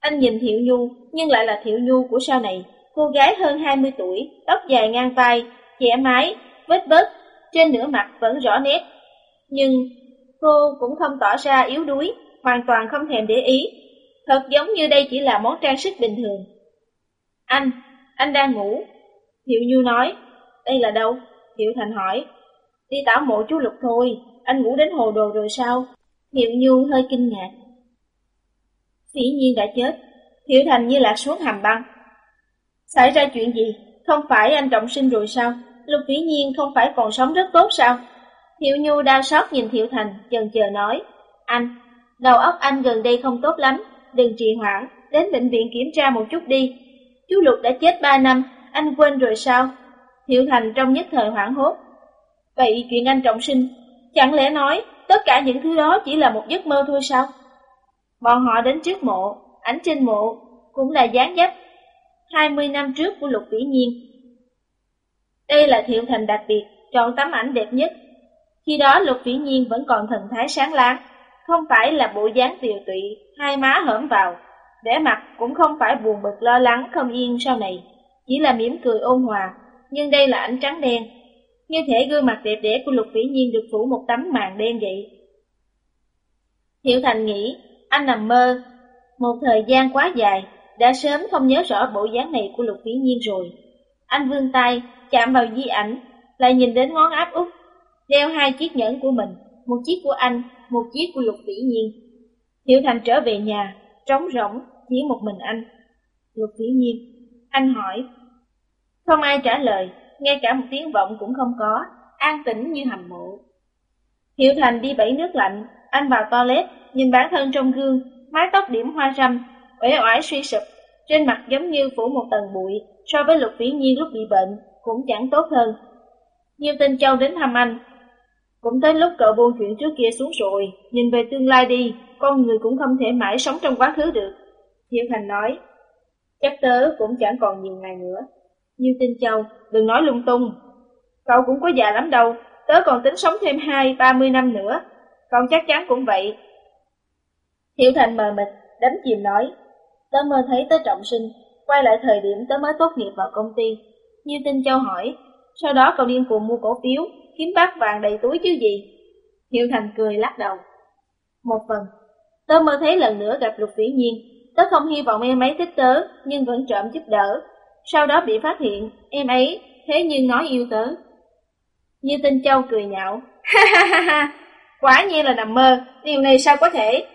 [SPEAKER 1] Anh nhìn Thiệu Nhu, nhưng lại là Thiệu Nhu của sau này. Cô gái hơn 20 tuổi, tóc dài ngang vai, trẻ mái, vết bớt, trên nửa mặt vẫn rõ nét. Nhưng cô cũng không tỏ ra yếu đuối, hoàn toàn không thèm để ý. Thật giống như đây chỉ là món trang sức bình thường. Anh, anh đang ngủ. Thiệu Nhu nói, đây là đâu? Thiệu Thành hỏi, đi tảo mộ chú Lục thôi, anh ngủ đến hồ đồ rồi sao? Hiệu Nhu hơi kinh ngạc. Phỉ nhiên đã chết, Hiểu Thành như lạc xuống hầm băng. Xảy ra chuyện gì? Không phải anh trọng sinh rồi sao? Lục Vĩ Nhiên không phải còn sống rất tốt sao? Thiệu Nhu đau xót nhìn Thiệu Thành, chần chờ nói, anh, đầu óc anh gần đây không tốt lắm, đừng trì hoãn, đến bệnh viện kiểm tra một chút đi. Chú Lục đã chết ba năm, anh quên rồi sao? Thiệu Thành trong nhất thời hoảng hốt. Vậy chuyện anh trọng sinh, chẳng lẽ nói tất cả những thứ đó chỉ là một giấc mơ thôi sao? Bọn họ đến trước mộ, ảnh trên mộ cũng là dáng dấp 20 năm trước của Lục Vĩ Nhiên. Đây là Thiệu Thành đặc biệt, chọn tấm ảnh đẹp nhất. Khi đó Lục Vĩ Nhiên vẫn còn thần thái sáng láng, không phải là bộ dáng tiều tụy, hai má hởm vào, vẻ mặt cũng không phải buồn bực lo lắng không yên sau này, chỉ là mỉm cười ôn hòa, nhưng đây là ảnh trắng đen. Như thể gương mặt đẹp đẽ của Lục Vĩ Nhiên được phủ một tấm màn đen vậy. Thiệu Thành nghĩ, anh nằm mơ, một thời gian quá dài, đã sớm không nhớ rõ bộ dáng này của Lục Vĩ Nhiên rồi. Anh vươn tay, chạm vào di ảnh, lại nhìn đến ngón áp út, đeo hai chiếc nhẫn của mình, một chiếc của anh, một chiếc của Lục Vĩ Nhiên. Thiệu Thành trở về nhà, trống rỗng, chỉ một mình anh. Lục Vĩ Nhiên, anh hỏi, không ai trả lời, ngay cả một tiếng vọng cũng không có, an tĩnh như hầm mộ. Hiệu Thành đi bẫy nước lạnh, anh vào toilet, nhìn bản thân trong gương, mái tóc điểm hoa râm, uể oải suy sụp, trên mặt giống như phủ một tầng bụi, so với lục vĩ nhiên lúc bị bệnh, cũng chẳng tốt hơn. Nhiêu Tinh Châu đến thăm anh, cũng tới lúc cậu buông chuyện trước kia xuống rồi, nhìn về tương lai đi, con người cũng không thể mãi sống trong quá khứ được. Hiệu Thành nói, chắc tớ cũng chẳng còn nhiều ngày nữa. Như Tinh Châu, đừng nói lung tung. Cậu cũng có già lắm đâu, tớ còn tính sống thêm hai, ba mươi năm nữa. Con chắc chắn cũng vậy. Hiệu Thành mờ mịt, đắm chìm nói. Tớ mơ thấy tớ trọng sinh, quay lại thời điểm tớ mới tốt nghiệp vào công ty. Như Tinh Châu hỏi, sau đó cậu điên cuồng mua cổ phiếu, kiếm bát vàng đầy túi chứ gì? Hiệu Thành cười lắc đầu. Một phần, tớ mơ thấy lần nữa gặp Lục Vĩ Nhiên. Tớ không hy vọng em ấy thích tớ, nhưng vẫn trộm giúp đỡ, sau đó bị phát hiện, em ấy thế nhưng nói yêu tớ. Như Tinh Châu cười nhạo, ha ha ha ha, quả nhiên là nằm mơ, điều này sao có thể?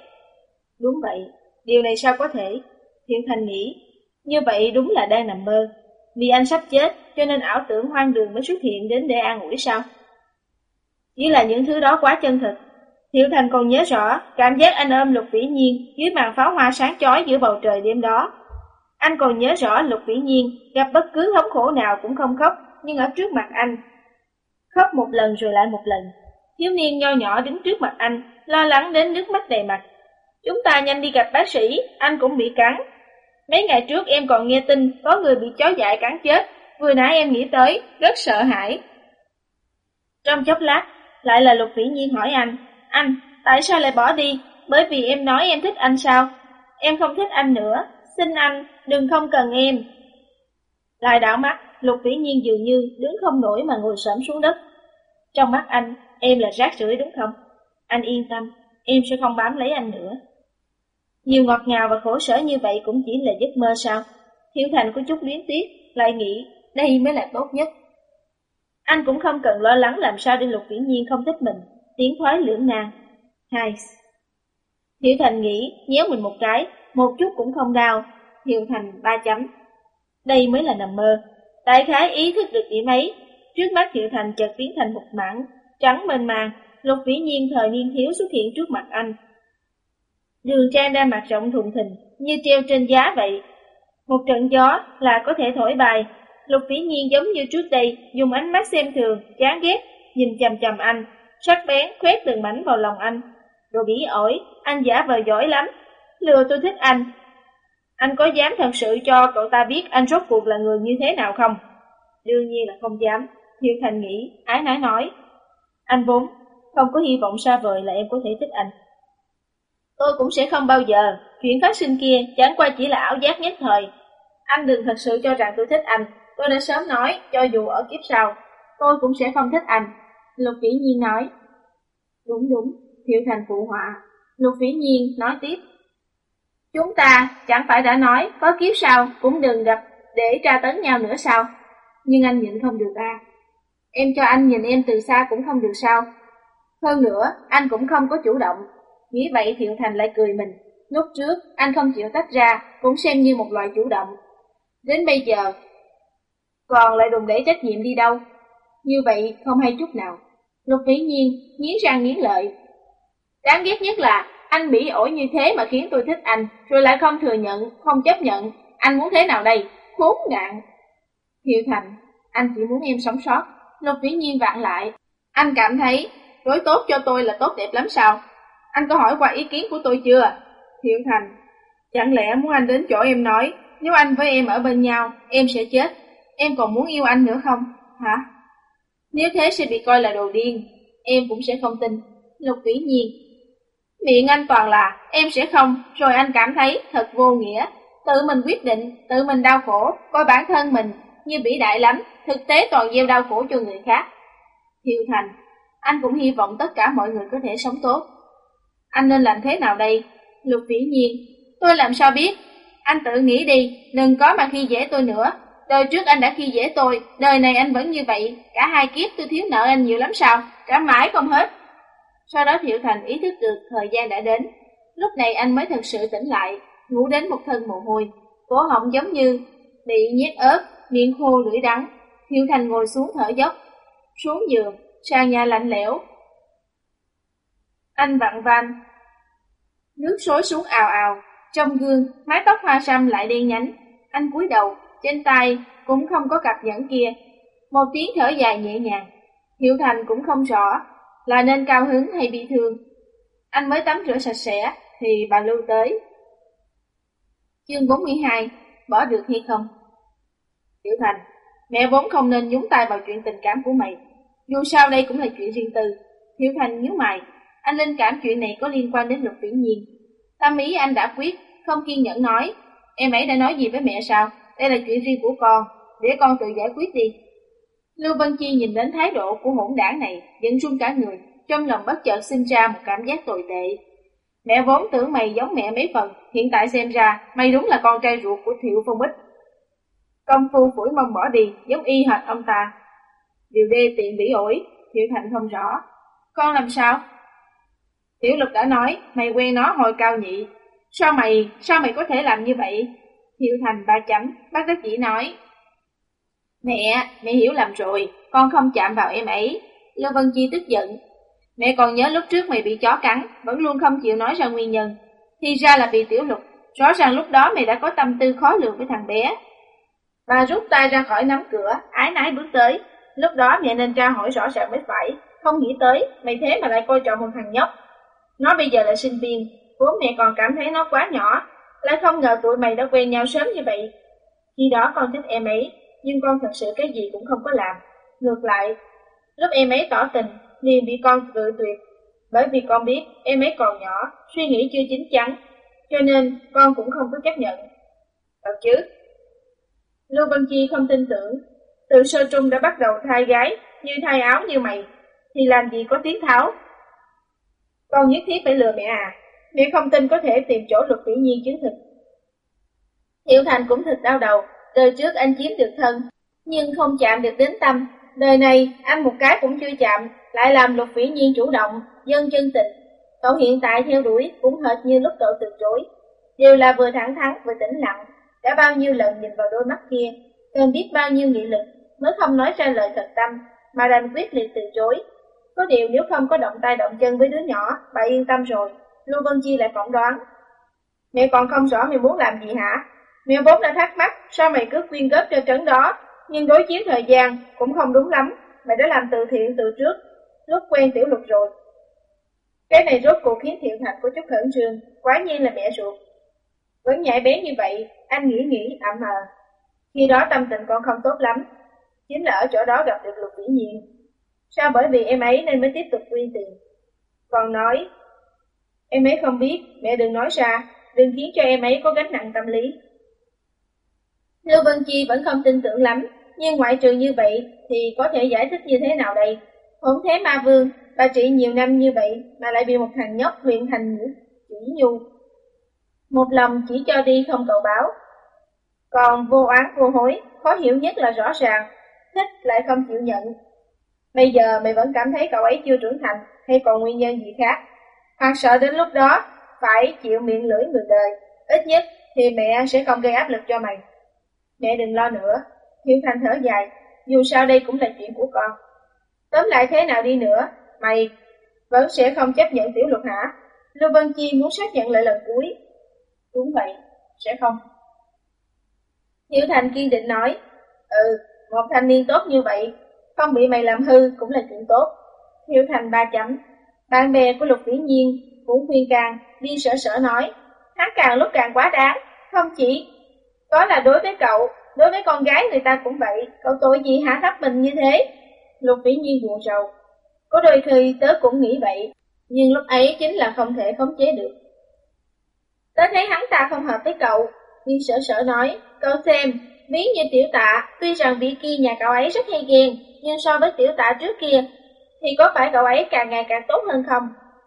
[SPEAKER 1] Đúng vậy, điều này sao có thể? Thiện Thành nghĩ, như vậy đúng là đang nằm mơ, vì anh sắp chết cho nên ảo tưởng hoang đường mới xuất hiện đến để an ủi sao? Chỉ là những thứ đó quá chân thực. Thiệu Thành còn nhớ rõ cảm giác anh ôm Lục Vĩ Nhiên dưới màn pháo hoa sáng chói giữa bầu trời đêm đó. Anh còn nhớ rõ Lục Vĩ Nhiên gặp bất cứ thống khổ nào cũng không khóc, nhưng ở trước mặt anh. Khóc một lần rồi lại một lần. Thiếu niên nho nhỏ đứng trước mặt anh, lo lắng đến nước mắt đầy mặt. Chúng ta nhanh đi gặp bác sĩ, anh cũng bị cắn. Mấy ngày trước em còn nghe tin có người bị chó dại cắn chết, vừa nãy em nghĩ tới, rất sợ hãi. Trong chốc lát, lại là Lục Vĩ Nhiên hỏi anh, anh, tại sao lại bỏ đi? Bởi vì em nói em thích anh sao? Em không thích anh nữa, xin anh, đừng không cần em. Lại đảo mắt, Lục Vĩ Nhiên dường như đứng không nổi mà ngồi sẫm xuống đất. Trong mắt anh, em là rác rưởi đúng không? Anh yên tâm, em sẽ không bám lấy anh nữa. Nhiều ngọt ngào và khổ sở như vậy cũng chỉ là giấc mơ sao? Thiệu Thành có chút luyến tiếc, lại nghĩ đây mới là tốt nhất. Anh cũng không cần lo lắng làm sao để Lục Vĩ Nhiên không thích mình, Tiếng thoái lưỡng nan. Hai. Thiệu Thành nghĩ, nhéo mình một cái, một chút cũng không đau. hiệu Thành ba chấm. Đây mới là nằm mơ. Đại khái ý thức được điểm ấy, trước mắt hiệu Thành chợt biến thành một mảng, trắng mênh màng, Lục Vĩ Nhiên thời niên thiếu xuất hiện trước mặt anh. Đường Trang đang mặt rộng thùng thình, như treo trên giá vậy. Một trận gió là có thể thổi bài. Lục Vĩ Nhiên giống như trước đây, dùng ánh mắt xem thường, chán ghét, nhìn chầm chầm anh, sắc bén khoét từng mảnh vào lòng anh. Đồ bỉ ổi, anh giả vờ giỏi lắm. Lừa tôi thích anh. Anh có dám thật sự cho cậu ta biết anh rốt cuộc là người như thế nào không? Đương nhiên là không dám. Thiệu Thành nghĩ, ái nái nói. Anh vốn không có hy vọng xa vời là em có thể thích anh. Tôi cũng sẽ không bao giờ, chuyện phát sinh kia chẳng qua chỉ là ảo giác nhất thời. Anh đừng thật sự cho rằng tôi thích anh, tôi đã sớm nói, cho dù ở kiếp sau, tôi cũng sẽ không thích anh. Lục Vĩ Nhiên nói. Đúng đúng, Thiệu Thành phụ họa. Lục Vĩ Nhiên nói tiếp. Chúng ta chẳng phải đã nói có kiếp sau cũng đừng gặp để tra tấn nhau nữa sao? Nhưng anh nhịn không được à. Em cho anh nhìn em từ xa cũng không được sao? Hơn nữa, anh cũng không có chủ động. Nghĩ vậy Thiệu Thành lại cười mình. Lúc trước, anh không chịu tách ra, cũng xem như một loại chủ động. Đến bây giờ, còn lại đùng để trách nhiệm đi đâu? Như vậy không hay chút nào. Lục vĩ nhiên, nghiến răng nghiến lợi. Đáng ghét nhất là, anh bị ổi như thế mà khiến tôi thích anh, rồi lại không thừa nhận, không chấp nhận. Anh muốn thế nào đây? Khốn nạn! hiệu Thành, anh chỉ muốn em sống sót. Lục vĩ nhiên vạn lại. Anh cảm thấy đối tốt cho tôi là tốt đẹp lắm sao? Anh có hỏi qua ý kiến của tôi chưa? hiệu Thành, chẳng lẽ muốn anh đến chỗ em nói, nếu anh với em ở bên nhau, em sẽ chết. Em còn muốn yêu anh nữa không? Hả? Nếu thế sẽ bị coi là đồ điên, em cũng sẽ không tin. Lục vĩ nhiên. Miệng anh toàn là, em sẽ không, rồi anh cảm thấy thật vô nghĩa. Tự mình quyết định, tự mình đau khổ, coi bản thân mình như vĩ đại lắm, thực tế toàn gieo đau khổ cho người khác. Thiều Thành, anh cũng hy vọng tất cả mọi người có thể sống tốt. Anh nên làm thế nào đây? Lục vĩ nhiên, tôi làm sao biết? Anh tự nghĩ đi, đừng có mà khi dễ tôi nữa. Đời trước anh đã khi dễ tôi, đời này anh vẫn như vậy, cả hai kiếp tôi thiếu nợ anh nhiều lắm sao, trả mãi không hết. Sau đó Thiệu Thành ý thức được thời gian đã đến, lúc này anh mới thật sự tỉnh lại, ngủ đến một thân mồ hôi, cổ họng giống như bị nhét ớt, miệng khô lưỡi đắng. Thiệu Thành ngồi xuống thở dốc, xuống giường, sang nhà lạnh lẽo. Anh vặn van, nước xối xuống ào ào, trong gương, mái tóc hoa sam lại đen nhánh. Anh cúi đầu, trên tay cũng không có cặp nhẫn kia. Một tiếng thở dài nhẹ nhàng. Hiệu Thành cũng không rõ là nên cao hứng hay bị thương. Anh mới tắm rửa sạch sẽ thì bà Lưu tới. Chương 42, bỏ được hay không? Tiểu Thành, mẹ vốn không nên nhúng tay vào chuyện tình cảm của mày. Dù sao đây cũng là chuyện riêng tư. Tiểu Thành nhíu mày, anh linh cảm chuyện này có liên quan đến lục viễn nhiên. Tâm ý anh đã quyết, không kiên nhẫn nói. Em ấy đã nói gì với mẹ sao? Đây là chuyện riêng của con, để con tự giải quyết đi. Lưu Vân Chi nhìn đến thái độ của hỗn đảng này, dựng run cả người, trong lòng bất chợt sinh ra một cảm giác tồi tệ. Mẹ vốn tưởng mày giống mẹ mấy phần, hiện tại xem ra, mày đúng là con trai ruột của Thiệu Phong Bích. Công phu phủi mông bỏ đi, giống y hệt ông ta. Điều đê tiện bỉ ổi, Thiệu Thành không rõ. Con làm sao? Tiểu lực đã nói, mày quen nó hồi cao nhị. Sao mày, sao mày có thể làm như vậy? Thiệu Thành ba chấm, bác đắc chỉ nói. Mẹ, mẹ hiểu lầm rồi, con không chạm vào em ấy. Lưu Vân Chi tức giận. Mẹ còn nhớ lúc trước mày bị chó cắn, vẫn luôn không chịu nói ra nguyên nhân. Thì ra là vì tiểu lục, rõ ràng lúc đó mày đã có tâm tư khó lường với thằng bé. Bà rút tay ra khỏi nắm cửa, ái nái bước tới. Lúc đó mẹ nên tra hỏi rõ ràng mới phải, không nghĩ tới, mày thế mà lại coi trọng một thằng nhóc. Nó bây giờ là sinh viên, bố mẹ còn cảm thấy nó quá nhỏ, lại không ngờ tụi mày đã quen nhau sớm như vậy. Khi đó con thích em ấy, nhưng con thật sự cái gì cũng không có làm. Ngược lại, lúc em ấy tỏ tình, liền bị con cự tuyệt. Bởi vì con biết em ấy còn nhỏ, suy nghĩ chưa chín chắn, cho nên con cũng không có chấp nhận. Thật chứ? Lưu Văn Chi không tin tưởng, từ sơ trung đã bắt đầu thai gái, như thai áo như mày, thì làm gì có tiếng tháo. Con nhất thiết phải lừa mẹ à, mẹ không tin có thể tìm chỗ luật tự nhiên chứng thực. Hiệu Thành cũng thật đau đầu, đời trước anh chiếm được thân, nhưng không chạm được đến tâm. Đời này, anh một cái cũng chưa chạm, lại làm lục vĩ nhiên chủ động, dân chân tình. Cậu hiện tại theo đuổi cũng hệt như lúc cậu từ chối. Đều là vừa thẳng thắn vừa tĩnh lặng, đã bao nhiêu lần nhìn vào đôi mắt kia, cần biết bao nhiêu nghị lực mới không nói ra lời thật tâm, mà đành quyết liệt từ chối. Có điều nếu không có động tay động chân với đứa nhỏ, bà yên tâm rồi. Lưu Vân Chi lại phỏng đoán. Mẹ còn không rõ mẹ muốn làm gì hả? Mẹ vốn đã thắc mắc, sao mày cứ quyên góp cho trấn đó, nhưng đối chiếu thời gian cũng không đúng lắm. Mày đã làm từ thiện từ trước, lúc quen tiểu lục rồi. Cái này rốt cuộc khiến thiệu thành của chút khẩn Trường, quá nhiên là mẹ ruột. Vẫn nhảy bé như vậy, anh nghĩ nghĩ ậm mờ. Khi đó tâm tình con không tốt lắm, chính là ở chỗ đó gặp được lục vĩ nhiên. Sao bởi vì em ấy nên mới tiếp tục quyên tiền. Còn nói, em ấy không biết, mẹ đừng nói ra, đừng khiến cho em ấy có gánh nặng tâm lý. Lưu Vân Chi vẫn không tin tưởng lắm, nhưng ngoại trừ như vậy thì có thể giải thích như thế nào đây? Hỗn thế ma vương, bà trị nhiều năm như vậy mà lại bị một thằng nhóc luyện thành chỉ nhu. Một lòng chỉ cho đi không cầu báo. Còn vô án vô hối, khó hiểu nhất là rõ ràng, thích lại không chịu nhận. Bây giờ mày vẫn cảm thấy cậu ấy chưa trưởng thành hay còn nguyên nhân gì khác? Hoặc sợ đến lúc đó phải chịu miệng lưỡi người đời, ít nhất thì mẹ sẽ không gây áp lực cho mày. Mẹ đừng lo nữa, Thiên Thanh thở dài, dù sao đây cũng là chuyện của con. Tóm lại thế nào đi nữa, mày vẫn sẽ không chấp nhận tiểu luật hả? Lưu Vân Chi muốn xác nhận lại lần cuối. Đúng vậy, sẽ không. Hiểu Thành kiên định nói, ừ, một thanh niên tốt như vậy, không bị mày làm hư cũng là chuyện tốt. Hiểu Thành ba chấm. Bạn bè của Lục Vĩ Nhiên cũng khuyên càng, đi sở sở nói, hắn càng lúc càng quá đáng, không chỉ có là đối với cậu, đối với con gái người ta cũng vậy, cậu tội gì hạ thấp mình như thế? Lục vĩ nhiên buồn rầu. Có đôi khi tớ cũng nghĩ vậy, nhưng lúc ấy chính là không thể khống chế được. Tớ thấy hắn ta không hợp với cậu, nhưng sở sở nói, cậu xem, ví như tiểu tạ, tuy rằng vị kia nhà cậu ấy rất hay ghen, nhưng so với tiểu tạ trước kia, thì có phải cậu ấy càng ngày càng tốt hơn không?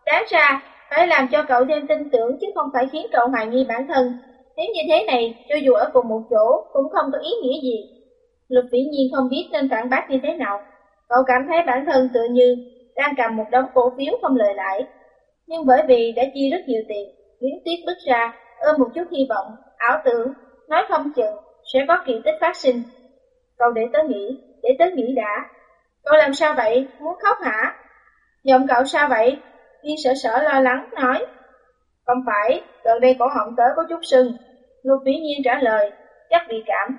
[SPEAKER 1] Đáng ra, phải làm cho cậu thêm tin tưởng chứ không phải khiến cậu hoài nghi bản thân, nếu như thế này, cho dù ở cùng một chỗ, cũng không có ý nghĩa gì. Lục vĩ nhiên không biết nên phản bác như thế nào. Cậu cảm thấy bản thân tự như đang cầm một đống cổ phiếu không lời lãi. Nhưng bởi vì đã chi rất nhiều tiền, Viễn Tuyết bước ra, ôm một chút hy vọng, ảo tưởng, nói không chừng sẽ có kỳ tích phát sinh. Cậu để tớ nghĩ, để tớ nghĩ đã. Cậu làm sao vậy, muốn khóc hả? Giọng cậu sao vậy? Viên sợ sợ lo lắng, nói. Không phải, gần đây cổ họng tớ có chút sưng, Lục Vĩ Nhiên trả lời, chắc bị cảm.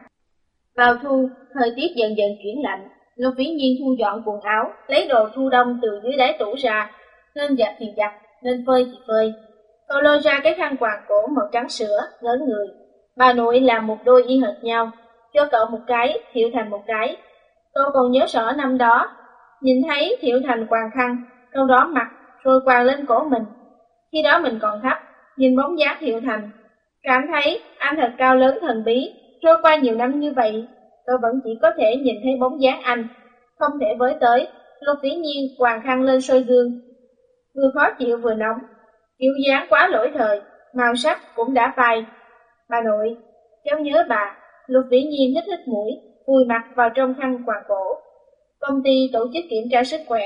[SPEAKER 1] Vào thu, thời tiết dần dần chuyển lạnh, Lục Vĩ Nhiên thu dọn quần áo, lấy đồ thu đông từ dưới đáy tủ ra, nên giặt thì giặt, nên phơi thì phơi. Cậu lôi ra cái khăn quàng cổ màu trắng sữa, ngớ người. Bà nội làm một đôi y hệt nhau, cho cậu một cái, Thiệu Thành một cái. Cậu còn nhớ rõ năm đó, nhìn thấy Thiệu Thành quàng khăn, cậu đó mặc, rồi quàng lên cổ mình. Khi đó mình còn thấp, nhìn bóng dáng Thiệu Thành, Cảm thấy anh thật cao lớn thần bí, trôi qua nhiều năm như vậy, tôi vẫn chỉ có thể nhìn thấy bóng dáng anh, không thể với tới. Lục Vĩ Nhiên quàng khăn lên soi gương, vừa khó chịu vừa nóng, kiểu dáng quá lỗi thời, màu sắc cũng đã phai. Bà nội, cháu nhớ bà, Lục Vĩ Nhiên hít hít mũi, vùi mặt vào trong khăn quàng cổ. Công ty tổ chức kiểm tra sức khỏe,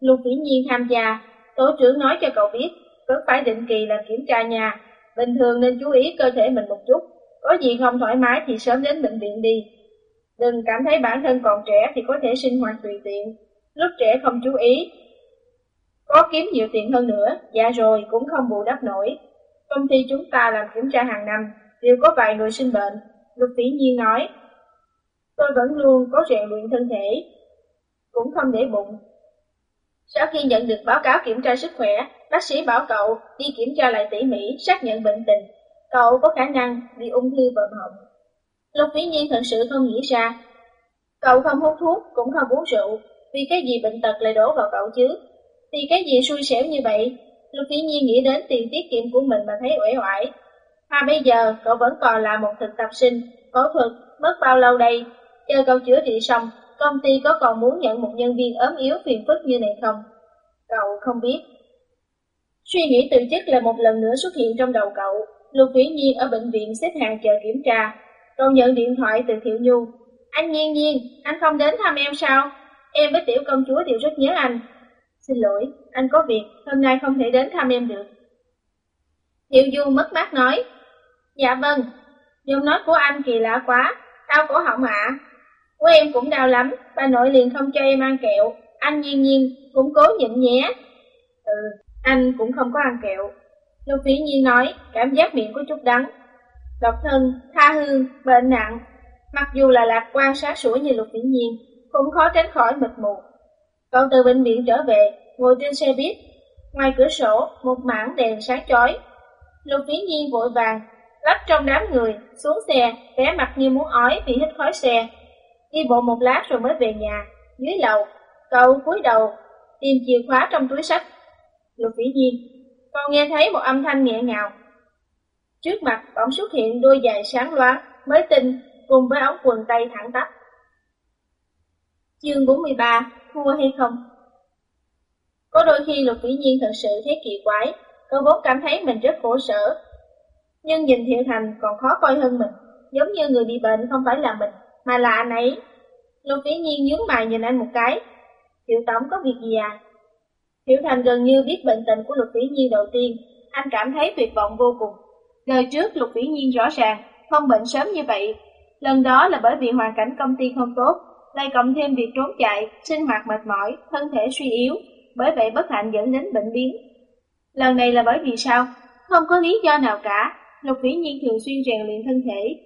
[SPEAKER 1] Lục Vĩ Nhiên tham gia, tổ trưởng nói cho cậu biết, vẫn phải định kỳ làm kiểm tra nhà, Bình thường nên chú ý cơ thể mình một chút, có gì không thoải mái thì sớm đến bệnh viện đi. Đừng cảm thấy bản thân còn trẻ thì có thể sinh hoạt tùy tiện, lúc trẻ không chú ý. Có kiếm nhiều tiền hơn nữa, dạ rồi cũng không bù đắp nổi. Công ty chúng ta làm kiểm tra hàng năm, đều có vài người sinh bệnh, Lục Tỷ Nhiên nói. Tôi vẫn luôn có rèn luyện thân thể, cũng không để bụng. Sau khi nhận được báo cáo kiểm tra sức khỏe, Bác sĩ bảo cậu đi kiểm tra lại tỉ mỉ, xác nhận bệnh tình. cậu có khả năng bị ung thư vòm họng. Lục Vĩ Nhiên thật sự không nghĩ ra. Cậu không hút thuốc, cũng không uống rượu, vì cái gì bệnh tật lại đổ vào cậu chứ? Vì cái gì xui xẻo như vậy? Lục Vĩ Nhiên nghĩ đến tiền tiết kiệm của mình mà thấy uể oải. Mà bây giờ cậu vẫn còn là một thực tập sinh, phẫu thuật, mất bao lâu đây? Chờ cậu chữa trị xong, công ty có còn muốn nhận một nhân viên ốm yếu phiền phức như này không? Cậu không biết. Suy nghĩ từ chức là một lần nữa xuất hiện trong đầu cậu. Lục Vĩ Nhiên ở bệnh viện xếp hàng chờ kiểm tra. Cậu nhận điện thoại từ Thiệu Nhu. Anh Nhiên Nhiên, anh không đến thăm em sao? Em với tiểu công chúa đều rất nhớ anh. Xin lỗi, anh có việc, hôm nay không thể đến thăm em được. Thiệu Du mất mát nói. Dạ vâng, giọng nói của anh kỳ lạ quá, đau cổ họng ạ. Của em cũng đau lắm, bà nội liền không cho em ăn kẹo. Anh Nhiên Nhiên cũng cố nhịn nhé. Ừ, anh cũng không có ăn kẹo. Lục Vĩ Nhiên nói, cảm giác miệng có chút đắng. Độc thân, tha hương, bệnh nặng. Mặc dù là lạc quan sát sủa như Lục Vĩ Nhiên, cũng khó tránh khỏi mịt mù. Cậu từ bệnh viện trở về, ngồi trên xe buýt. Ngoài cửa sổ, một mảng đèn sáng chói. Lục Vĩ Nhiên vội vàng, lắp trong đám người, xuống xe, vẻ mặt như muốn ói vì hít khói xe. Đi bộ một lát rồi mới về nhà, dưới lầu, cậu cúi đầu, tìm chìa khóa trong túi sách. Lục Vĩ Nhiên, con nghe thấy một âm thanh nhẹ ngào. Trước mặt bỗng xuất hiện đôi giày sáng loáng, mới tinh, cùng với áo quần tây thẳng tắp. Chương 43, thua hay không? Có đôi khi Lục Vĩ Nhiên thật sự thấy kỳ quái, cậu vốn cảm thấy mình rất khổ sở. Nhưng nhìn Thiệu Thành còn khó coi hơn mình, giống như người bị bệnh không phải là mình, mà là anh ấy. Lục Vĩ Nhiên nhướng mày nhìn anh một cái. Tiểu Tổng có việc gì à? Tiểu Thành gần như biết bệnh tình của Lục Vĩ Nhiên đầu tiên, anh cảm thấy tuyệt vọng vô cùng. Lời trước Lục Vĩ Nhiên rõ ràng, không bệnh sớm như vậy. Lần đó là bởi vì hoàn cảnh công ty không tốt, lại cộng thêm việc trốn chạy, sinh hoạt mệt mỏi, thân thể suy yếu, bởi vậy bất hạnh dẫn đến bệnh biến. Lần này là bởi vì sao? Không có lý do nào cả, Lục Vĩ Nhiên thường xuyên rèn luyện thân thể.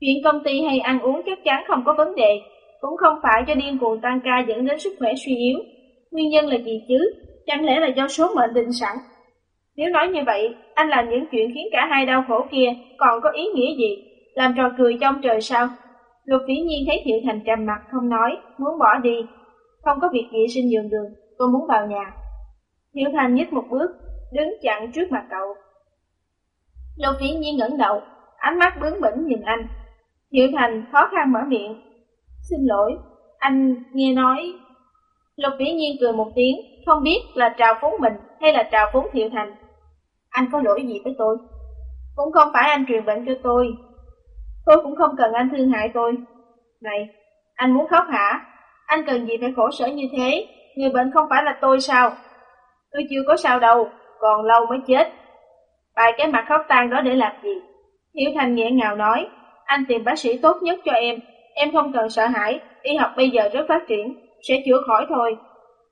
[SPEAKER 1] Chuyện công ty hay ăn uống chắc chắn không có vấn đề, cũng không phải cho điên cuồng tăng ca dẫn đến sức khỏe suy yếu. Nguyên nhân là gì chứ? Chẳng lẽ là do số mệnh định sẵn? Nếu nói như vậy, anh làm những chuyện khiến cả hai đau khổ kia còn có ý nghĩa gì? Làm trò cười trong trời sao? Lục Vĩ Nhiên thấy Thiệu Thành trầm mặt không nói, muốn bỏ đi. Không có việc gì xin nhường đường, tôi muốn vào nhà. Thiệu Thành nhích một bước, đứng chặn trước mặt cậu. Lục Vĩ Nhiên ngẩng đầu, ánh mắt bướng bỉnh nhìn anh. Diệu Thành khó khăn mở miệng. Xin lỗi, anh nghe nói... Lục Vĩ Nhiên cười một tiếng, không biết là trào phúng mình hay là trào phúng Diệu Thành. Anh có lỗi gì với tôi? Cũng không phải anh truyền bệnh cho tôi, Tôi cũng không cần anh thương hại tôi. Này, anh muốn khóc hả? Anh cần gì phải khổ sở như thế? Người bệnh không phải là tôi sao? Tôi chưa có sao đâu, còn lâu mới chết. Bài cái mặt khóc tan đó để làm gì? Hiểu Thành nghẹn ngào nói, anh tìm bác sĩ tốt nhất cho em. Em không cần sợ hãi, y học bây giờ rất phát triển, sẽ chữa khỏi thôi.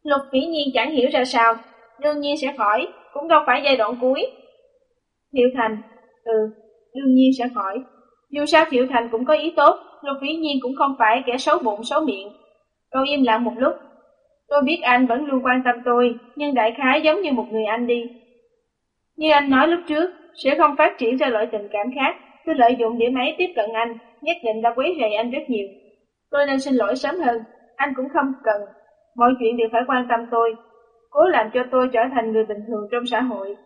[SPEAKER 1] Lục vĩ nhiên chẳng hiểu ra sao, đương nhiên sẽ khỏi, cũng đâu phải giai đoạn cuối. Thiệu Thành, ừ, đương nhiên sẽ khỏi. Dù sao Thiệu Thành cũng có ý tốt, Lục Vĩ Nhiên cũng không phải kẻ xấu bụng xấu miệng. tôi im lặng một lúc. Tôi biết anh vẫn luôn quan tâm tôi, nhưng đại khái giống như một người anh đi. Như anh nói lúc trước, sẽ không phát triển ra loại tình cảm khác, cứ lợi dụng điểm ấy tiếp cận anh, nhất định đã quấy rầy anh rất nhiều. Tôi nên xin lỗi sớm hơn, anh cũng không cần. Mọi chuyện đều phải quan tâm tôi, cố làm cho tôi trở thành người bình thường trong xã hội.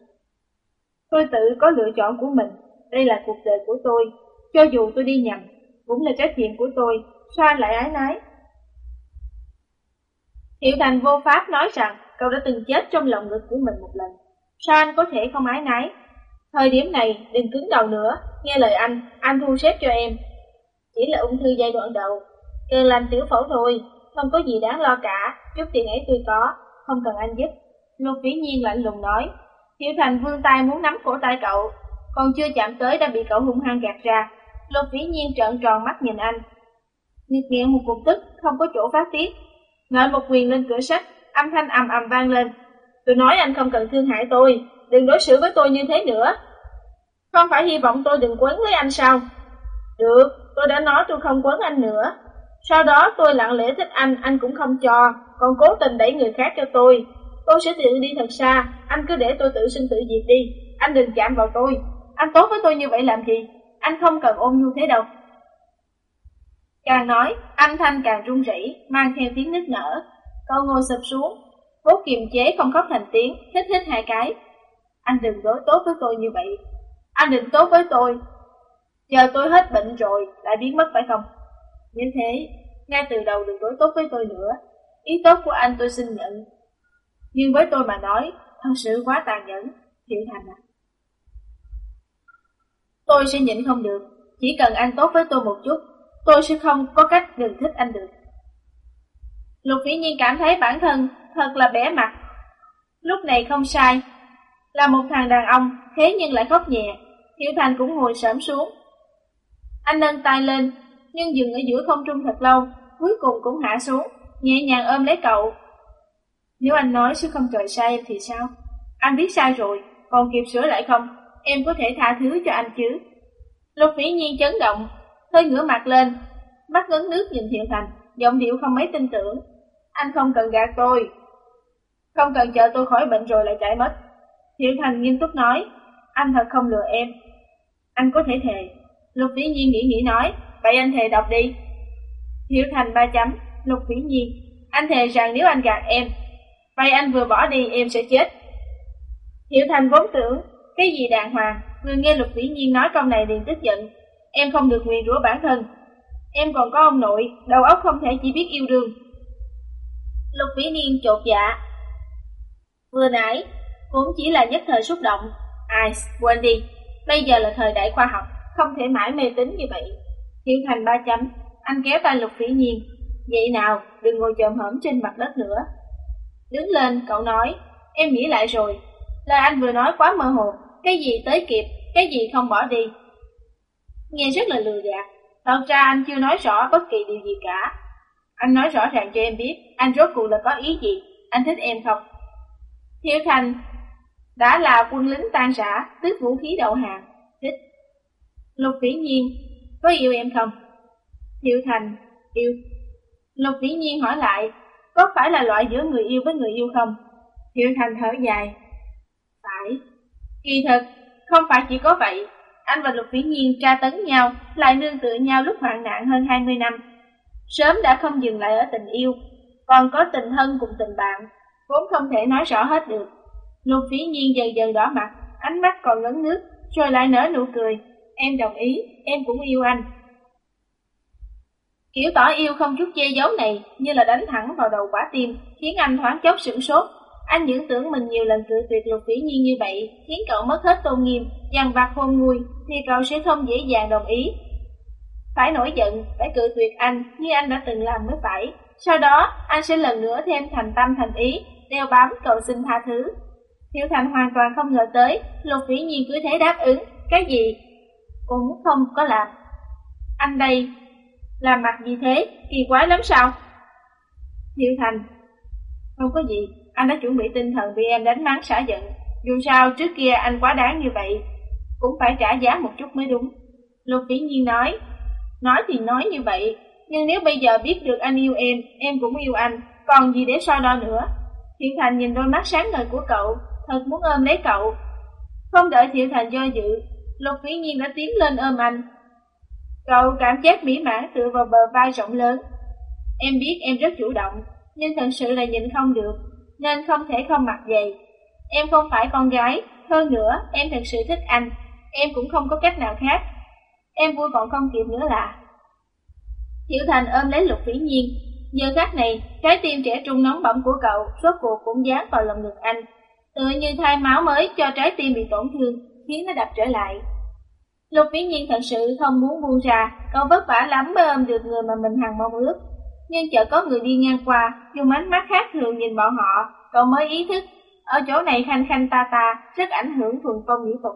[SPEAKER 1] Tôi tự có lựa chọn của mình, đây là cuộc đời của tôi, cho dù tôi đi nhầm, cũng là trách nhiệm của tôi, sao anh lại ái nái? Hiệu Thành vô pháp nói rằng cậu đã từng chết trong lòng ngực của mình một lần. Sao anh có thể không ái nái? Thời điểm này, đừng cứng đầu nữa, nghe lời anh, anh thu xếp cho em. Chỉ là ung thư giai đoạn đầu, cần làm tiểu phẫu thôi, không có gì đáng lo cả, chút tiền ấy tôi có, không cần anh giúp. Lục vĩ nhiên lạnh lùng nói, Hiệu Thành vươn tay muốn nắm cổ tay cậu, còn chưa chạm tới đã bị cậu hung hăng gạt ra, Lục vĩ nhiên trợn tròn mắt nhìn anh. Nghiệt miệng một cục tức, không có chỗ phát tiết. Ngợi một quyền lên cửa sách, âm thanh ầm ầm vang lên. Tôi nói anh không cần thương hại tôi, đừng đối xử với tôi như thế nữa. Không phải hy vọng tôi đừng quấn với anh sao? Được, tôi đã nói tôi không quấn anh nữa. Sau đó tôi lặng lẽ thích anh, anh cũng không cho, còn cố tình đẩy người khác cho tôi. Tôi sẽ tự đi thật xa, anh cứ để tôi tự sinh tự diệt đi, anh đừng chạm vào tôi. Anh tốt với tôi như vậy làm gì? Anh không cần ôm nhu thế đâu. Càng nói, âm thanh càng run rẩy, mang theo tiếng nức nở. Cậu ngồi sụp xuống, cố kiềm chế không khóc thành tiếng, hít hít hai cái. Anh đừng đối tốt với tôi như vậy. Anh đừng tốt với tôi. Giờ tôi hết bệnh rồi, lại biến mất phải không? Như thế, ngay từ đầu đừng đối tốt với tôi nữa. Ý tốt của anh tôi xin nhận. Nhưng với tôi mà nói, thật sự quá tàn nhẫn, Thiệu Thành à. Tôi sẽ nhịn không được, chỉ cần anh tốt với tôi một chút, tôi sẽ không có cách đừng thích anh được. Lục Vĩ Nhiên cảm thấy bản thân thật là bẻ mặt. Lúc này không sai, là một thằng đàn ông, thế nhưng lại khóc nhẹ, Hiểu Thành cũng ngồi sớm xuống. Anh nâng tay lên, nhưng dừng ở giữa không trung thật lâu, cuối cùng cũng hạ xuống, nhẹ nhàng ôm lấy cậu. Nếu anh nói sẽ không trời sai em thì sao? Anh biết sai rồi, còn kịp sửa lại không? Em có thể tha thứ cho anh chứ? Lục vĩ nhiên chấn động, hơi ngửa mặt lên, mắt ngấn nước nhìn Thiệu Thành, giọng điệu không mấy tin tưởng. Anh không cần gạt tôi, không cần chờ tôi khỏi bệnh rồi lại chạy mất. Hiểu Thành nghiêm túc nói, anh thật không lừa em. Anh có thể thề. Lục vĩ nhiên nghĩ nghĩ nói, vậy anh thề đọc đi. Hiểu Thành ba chấm, Lục vĩ nhiên, anh thề rằng nếu anh gạt em, vậy anh vừa bỏ đi em sẽ chết. Hiểu Thành vốn tưởng, cái gì đàng hoàng, người nghe Lục Vĩ Nhiên nói câu này liền tức giận. Em không được nguyền rủa bản thân. Em còn có ông nội, đầu óc không thể chỉ biết yêu đương. Lục Vĩ Nhiên chột dạ. Vừa nãy, cũng chỉ là nhất thời xúc động. Ai, quên đi, bây giờ là thời đại khoa học, không thể mãi mê tín như vậy. Thiên Thành ba chấm, anh kéo tay Lục Phỉ Nhiên. Vậy nào, đừng ngồi chồm hổm trên mặt đất nữa. Đứng lên, cậu nói, em nghĩ lại rồi, Lời anh vừa nói quá mơ hồ, cái gì tới kịp, cái gì không bỏ đi. Nghe rất là lừa gạt, thật ra anh chưa nói rõ bất kỳ điều gì cả. Anh nói rõ ràng cho em biết, anh rốt cuộc là có ý gì, anh thích em không? thiếu Thành đã là quân lính tan rã, tước vũ khí đầu hàng, thích. Lục Vĩ Nhiên, có yêu em không? Thiệu Thành, yêu. Lục Vĩ Nhiên hỏi lại, có phải là loại giữa người yêu với người yêu không? Thiệu Thành thở dài, phải. Kỳ thật, không phải chỉ có vậy, anh và Lục Vĩ Nhiên tra tấn nhau, lại nương tựa nhau lúc hoạn nạn hơn 20 năm. Sớm đã không dừng lại ở tình yêu, còn có tình thân cùng tình bạn, vốn không thể nói rõ hết được. Lục phí Nhiên dần dần đỏ mặt, ánh mắt còn ngấn nước, rồi lại nở nụ cười. Em đồng ý, em cũng yêu anh. Kiểu tỏ yêu không chút che giấu này như là đánh thẳng vào đầu quả tim, khiến anh thoáng chốc sửng sốt, anh những tưởng mình nhiều lần cự tuyệt lục vĩ nhiên như vậy, khiến cậu mất hết tôn nghiêm, dằn vặt hôn nguôi, thì cậu sẽ không dễ dàng đồng ý. Phải nổi giận, phải cự tuyệt anh, như anh đã từng làm mới phải. Sau đó, anh sẽ lần nữa thêm thành tâm thành ý, đeo bám cậu xin tha thứ. Hiểu Thành hoàn toàn không ngờ tới, lục vĩ nhiên cứ thế đáp ứng, cái gì cũng không có làm. Anh đây, làm mặt gì thế, kỳ quái lắm sao? Hiểu Thành, không có gì, anh đã chuẩn bị tinh thần vì em đánh mắng xả giận. Dù sao trước kia anh quá đáng như vậy, cũng phải trả giá một chút mới đúng. Lục Vĩ Nhiên nói, nói thì nói như vậy, nhưng nếu bây giờ biết được anh yêu em, em cũng yêu anh, còn gì để so đo nữa. Thiệu Thành nhìn đôi mắt sáng ngời của cậu, thật muốn ôm lấy cậu. Không đợi Thiệu Thành do dự, Lục Vĩ Nhiên đã tiến lên ôm anh. Cậu cảm giác mỹ mãn tựa vào bờ vai rộng lớn. Em biết em rất chủ động, nhưng thật sự là nhìn không được nên không thể không mặc giày. Em không phải con gái, hơn nữa em thật sự thích anh, em cũng không có cách nào khác. Em vui còn không kịp nữa là. Hiểu Thành ôm lấy Lục Vĩ Nhiên, giờ khắc này, trái tim trẻ trung nóng bỏng của cậu suốt cuộc cũng dán vào lòng ngực anh, tựa như thay máu mới cho trái tim bị tổn thương, khiến nó đập trở lại. Lục Vĩ Nhiên thật sự không muốn buông ra, cậu vất vả lắm mới ôm được người mà mình hằng mong ước nhưng chợt có người đi ngang qua, dùng ánh mắt khác thường nhìn bọn họ, cậu mới ý thức, ở chỗ này khanh khanh ta ta, rất ảnh hưởng thuần phong mỹ tục.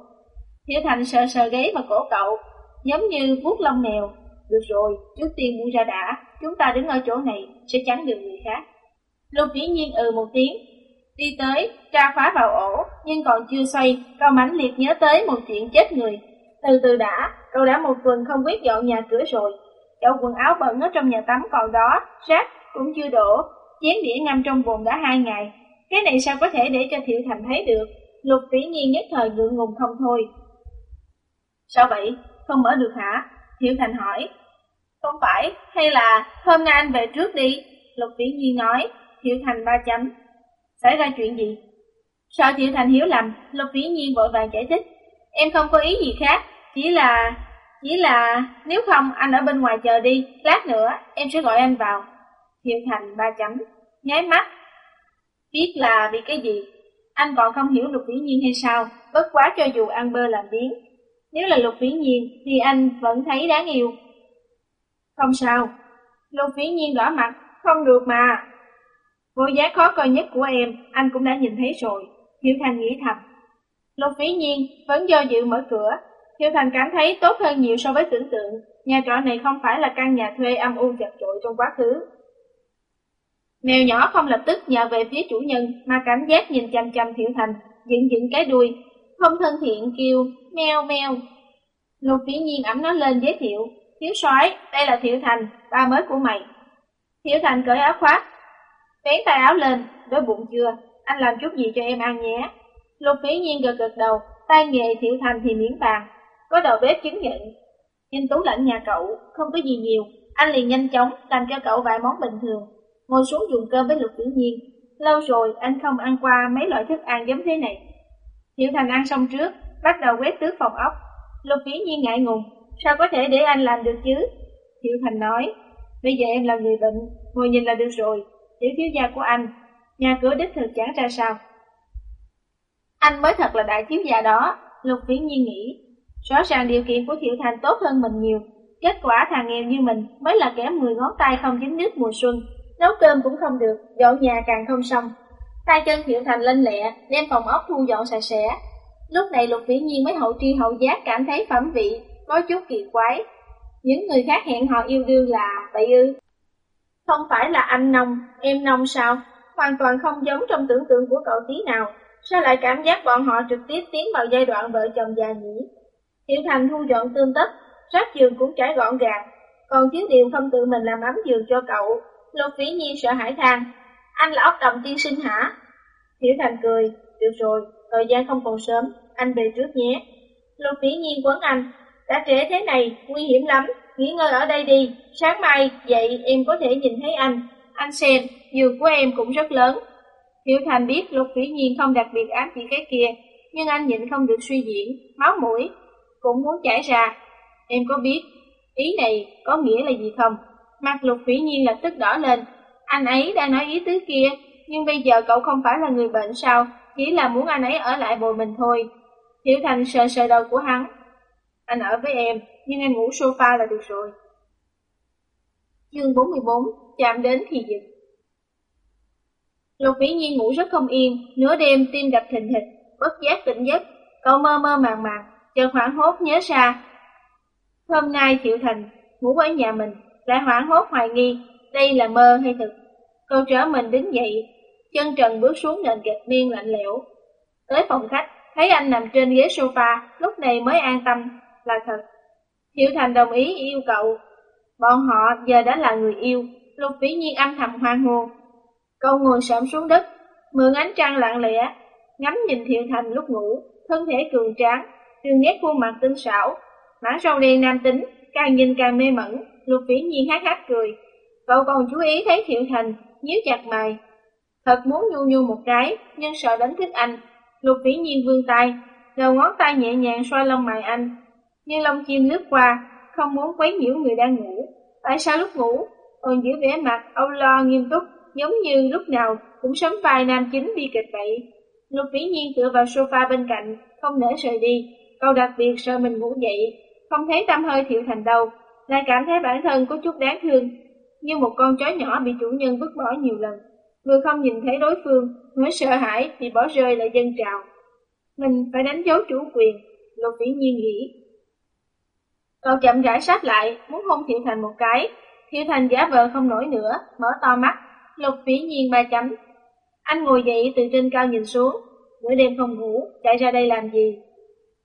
[SPEAKER 1] Thiệu Thành sờ sờ ghế vào cổ cậu, giống như vuốt lông mèo. Được rồi, trước tiên buông ra đã, chúng ta đứng ở chỗ này, sẽ tránh được người khác. Lục Viễn nhiên ừ một tiếng, đi tới, tra khóa vào ổ, nhưng còn chưa xoay, Cao mãnh liệt nhớ tới một chuyện chết người. Từ từ đã, cậu đã một tuần không biết dọn nhà cửa rồi, Chậu quần áo bẩn ở trong nhà tắm còn đó, rác cũng chưa đổ, chén đĩa ngâm trong bồn đã hai ngày. Cái này sao có thể để cho Thiệu Thành thấy được? Lục vĩ nhiên nhất thời ngượng ngùng không thôi. Sao vậy? Không mở được hả? Thiệu Thành hỏi. Không phải, hay là hôm nay anh về trước đi? Lục Vĩ Nhiên nói, Thiệu Thành ba chấm. Xảy ra chuyện gì? Sợ Triệu Thành hiểu lầm, Lục Vĩ Nhiên vội vàng giải thích. Em không có ý gì khác, chỉ là... Chỉ là nếu không anh ở bên ngoài chờ đi, lát nữa em sẽ gọi anh vào. Thiệu Thành ba chấm, nháy mắt. Biết là vì cái gì? Anh còn không hiểu Lục Vĩ Nhiên hay sao? Bất quá cho dù ăn bơ làm biến. Nếu là Lục Vĩ Nhiên thì anh vẫn thấy đáng yêu. Không sao. Lục Vĩ Nhiên đỏ mặt, không được mà. Vô giá khó coi nhất của em, anh cũng đã nhìn thấy rồi. Thiệu Thành nghĩ thầm. Lục Vĩ Nhiên vẫn do dự mở cửa. Thiệu Thành cảm thấy tốt hơn nhiều so với tưởng tượng. Nhà trọ này không phải là căn nhà thuê âm u chật chội trong quá khứ. Mèo nhỏ không lập tức nhào về phía chủ nhân mà cảm giác nhìn chăm chăm Thiệu Thành, dựng dựng cái đuôi, không thân thiện kêu meo meo. Lục Vĩ Nhiên ẩm nó lên giới thiệu, Thiếu soái, đây là Thiệu Thành, ba mới của mày. Thiệu Thành cởi áo khoác, vén tay áo lên, đói bụng chưa, anh làm chút gì cho em ăn nhé. Lục Vĩ Nhiên gật gật đầu, tay nghề Thiệu Thành thì miễn bàn, có đầu bếp chứng nhận. Nhìn tủ lạnh nhà cậu, không có gì nhiều, anh liền nhanh chóng làm cho cậu vài món bình thường, ngồi xuống dùng cơm với Lục Vĩ Nhiên. Lâu rồi anh không ăn qua mấy loại thức ăn giống thế này. Thiệu Thành ăn xong trước, bắt đầu quét tước phòng ốc. Lục Vĩ Nhiên ngại ngùng, sao có thể để anh làm được chứ? Thiệu Thành nói, bây giờ em là người bệnh, ngồi nhìn là được rồi, tiểu thiếu gia của anh, nhà cửa đích thực chẳng ra sao. Anh mới thật là đại thiếu gia đó, Lục viễn Nhiên nghĩ. Rõ ràng điều kiện của Thiệu Thành tốt hơn mình nhiều, kết quả thằng nghèo như mình mới là kẻ mười ngón tay không dính nước mùa xuân, nấu cơm cũng không được, dọn nhà càng không xong. Tay chân Thiệu Thành lên lẹ, đem phòng ốc thu dọn sạch sẽ, Lúc này Lục viễn Nhiên mới hậu tri hậu giác cảm thấy phẩm vị, có chút kỳ quái. Những người khác hẹn họ yêu đương là vậy ư. Không phải là anh nông, em nông sao? Hoàn toàn không giống trong tưởng tượng của cậu tí nào. Sao lại cảm giác bọn họ trực tiếp tiến vào giai đoạn vợ chồng già nhỉ? Tiểu Thành thu dọn tương tất, rác giường cũng trải gọn gàng. Còn thiếu điều không tự mình làm ấm giường cho cậu. Lục Vĩ nhi sợ hãi than. Anh là ốc đồng tiên sinh hả? Tiểu Thành cười, được rồi, thời gian không còn sớm, anh về trước nhé. Lục Vĩ nhi quấn anh, đã trễ thế này, nguy hiểm lắm, nghỉ ngơi ở đây đi, sáng mai dậy em có thể nhìn thấy anh. Anh xem, giường của em cũng rất lớn. Hiểu Thành biết Lục Vĩ Nhiên không đặc biệt ám chỉ cái kia, nhưng anh nhịn không được suy diễn, máu mũi, cũng muốn chảy ra. Em có biết, ý này có nghĩa là gì không? Mặt Lục Vĩ Nhiên lập tức đỏ lên, anh ấy đang nói ý tứ kia, nhưng bây giờ cậu không phải là người bệnh sao, chỉ là muốn anh ấy ở lại bồi mình thôi. Hiểu Thành sờ sờ đầu của hắn. Anh ở với em, nhưng anh ngủ sofa là được rồi. Chương 44, chạm đến thì dịch. Lục Vĩ Nhiên ngủ rất không yên, nửa đêm tim đập thình thịch, bất giác tỉnh giấc, cậu mơ mơ màng màng, chợt hoảng hốt nhớ ra. Hôm nay Thiệu Thành ngủ ở nhà mình, lại hoảng hốt hoài nghi, đây là mơ hay thực. Cậu trở mình đứng dậy, chân trần bước xuống nền gạch miên lạnh lẽo. Tới phòng khách, thấy anh nằm trên ghế sofa, lúc này mới an tâm, là thật. Hiệu Thành đồng ý yêu cậu. Bọn họ giờ đã là người yêu, Lục Vĩ Nhiên âm thầm hoan hô. Cậu ngồi sợm xuống đất, mượn ánh trăng lặng lẽ, ngắm nhìn Thiệu Thành lúc ngủ, thân thể cường tráng, đường nét khuôn mặt tinh xảo, mảng râu đen nam tính, càng nhìn càng mê mẩn, Lục Vĩ Nhiên hát hát cười. Cậu còn chú ý thấy Thiệu Thành, nhíu chặt mày, Thật muốn nhu nhu một cái, nhưng sợ đánh thức anh. Lục vĩ nhiên vươn tay, đầu ngón tay nhẹ nhàng xoa lông mày anh. Nhưng lông chim lướt qua, không muốn quấy nhiễu người đang ngủ. Tại sao lúc ngủ, còn giữ vẻ mặt âu lo nghiêm túc, giống như lúc nào cũng sắm vai nam chính bi kịch vậy. Lục vĩ nhiên tựa vào sofa bên cạnh, không nỡ rời đi. Câu đặc biệt sợ mình ngủ dậy, không thấy tâm hơi thiệu thành đâu, lại cảm thấy bản thân có chút đáng thương, như một con chó nhỏ bị chủ nhân vứt bỏ nhiều lần vừa không nhìn thấy đối phương, mới sợ hãi thì bỏ rơi lại dân trào. Mình phải đánh dấu chủ quyền, Lục Vĩ Nhiên nghĩ. Cậu chậm rãi sát lại, muốn hôn Thiệu Thành một cái. Thiệu Thành giả vờ không nổi nữa, mở to mắt, Lục Vĩ Nhiên ba chấm. Anh ngồi dậy từ trên cao nhìn xuống, nửa đêm không ngủ, chạy ra đây làm gì?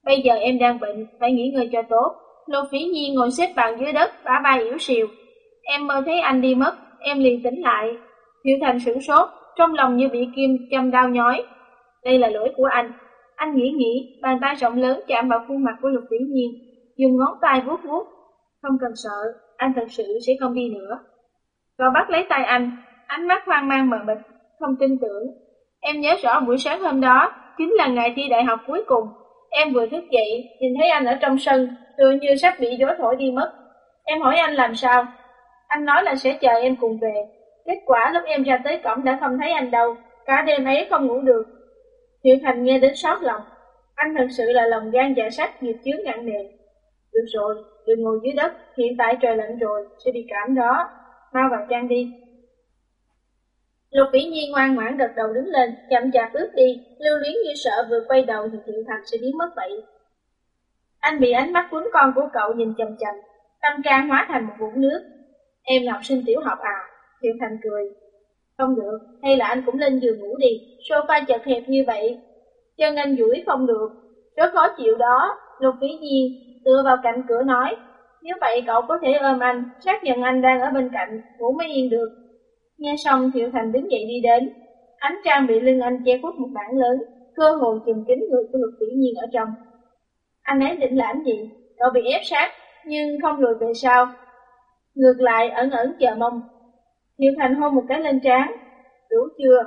[SPEAKER 1] Bây giờ em đang bệnh, phải nghỉ ngơi cho tốt. Lục Vĩ Nhiên ngồi xếp bằng dưới đất, bả vai yếu xìu. Em mơ thấy anh đi mất, em liền tỉnh lại, Thiệu Thành sửng sốt, trong lòng như bị kim châm đau nhói. Đây là lỗi của anh. Anh nghĩ nghĩ, bàn tay rộng lớn chạm vào khuôn mặt của Lục Vĩ Nhiên dùng ngón tay vuốt vuốt. Không cần sợ, anh thật sự sẽ không đi nữa. Cậu bắt lấy tay anh, ánh mắt hoang mang mờ mịt, không tin tưởng. Em nhớ rõ buổi sáng hôm đó, chính là ngày thi đại học cuối cùng. Em vừa thức dậy, nhìn thấy anh ở trong sân, tựa như sắp bị gió thổi đi mất. Em hỏi anh làm sao? Anh nói là sẽ chờ em cùng về. Kết quả lúc em ra tới cổng đã không thấy anh đâu, cả đêm ấy không ngủ được. Thiệu Thành nghe đến sót lòng. Anh thật sự là lòng gan dạ sắt nghiệp chướng nặng nề. Được rồi, đừng ngồi dưới đất, hiện tại trời lạnh rồi, sẽ bị cảm đó. Mau vào trang đi. Lục Vĩ Nhi ngoan ngoãn gật đầu đứng lên, chậm chạp bước đi, lưu luyến như sợ vừa quay đầu thì Thiệu Thành sẽ biến mất vậy. Anh bị ánh mắt cuốn con của cậu nhìn chầm chầm, tâm can hóa thành một vũng nước. Em là học sinh tiểu học à? Thiệu Thành cười. Không được, hay là anh cũng lên giường ngủ đi, sofa chật hẹp như vậy. Chân anh duỗi không được, rất khó chịu đó. Lục Vĩ Nhiên tựa vào cạnh cửa nói, nếu vậy cậu có thể ôm anh, xác nhận anh đang ở bên cạnh, ngủ mới yên được. Nghe xong Thiệu Thành đứng dậy đi đến, ánh trang bị lưng anh che khuất một mảng lớn, cơ hồ chùm kín người của Lục Vĩ Nhiên ở trong. Anh ấy định làm gì? Cậu bị ép sát, nhưng không lùi về sau. Ngược lại ẩn ẩn chờ mong. Thiệu Thành hôn một cái lên trán. Đủ chưa?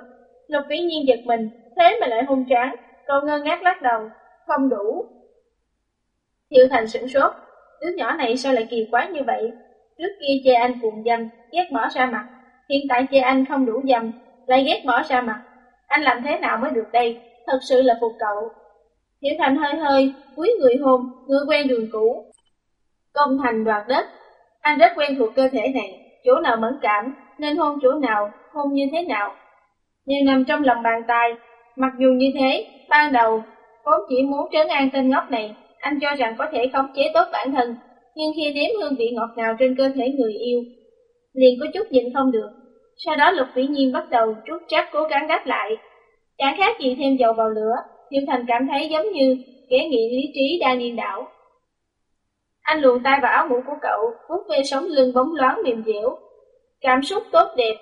[SPEAKER 1] Lục Vĩ Nhiên giật mình, thế mà lại hôn trán. Cậu ngơ ngác lắc đầu. Không đủ. Thiệu Thành sửng sốt. Đứa nhỏ này sao lại kỳ quái như vậy? Trước kia chê anh cùng dâm, ghét bỏ ra mặt. Hiện tại chê anh không đủ dâm, lại ghét bỏ ra mặt. Anh làm thế nào mới được đây? Thật sự là phục cậu. Thiệu Thành hơi hơi, cúi người hôn, người quen đường cũ. Công thành đoạt đất. Anh rất quen thuộc cơ thể này, chỗ nào mẫn cảm, nên hôn chỗ nào, hôn như thế nào. Nhưng nằm trong lòng bàn tay, mặc dù như thế, ban đầu, vốn chỉ muốn trấn an tên ngốc này, anh cho rằng có thể khống chế tốt bản thân, nhưng khi nếm hương vị ngọt ngào trên cơ thể người yêu, liền có chút nhịn không được. Sau đó Lục Vĩ Nhiên bắt đầu trút trách cố gắng đáp lại. Chẳng khác gì thêm dầu vào lửa, Diệu Thành cảm thấy giống như kẻ nghiện lý trí đang điên đảo. Anh luồn tay vào áo mũ của cậu, vuốt ve sống lưng bóng loáng mềm dẻo. Cảm xúc tốt đẹp.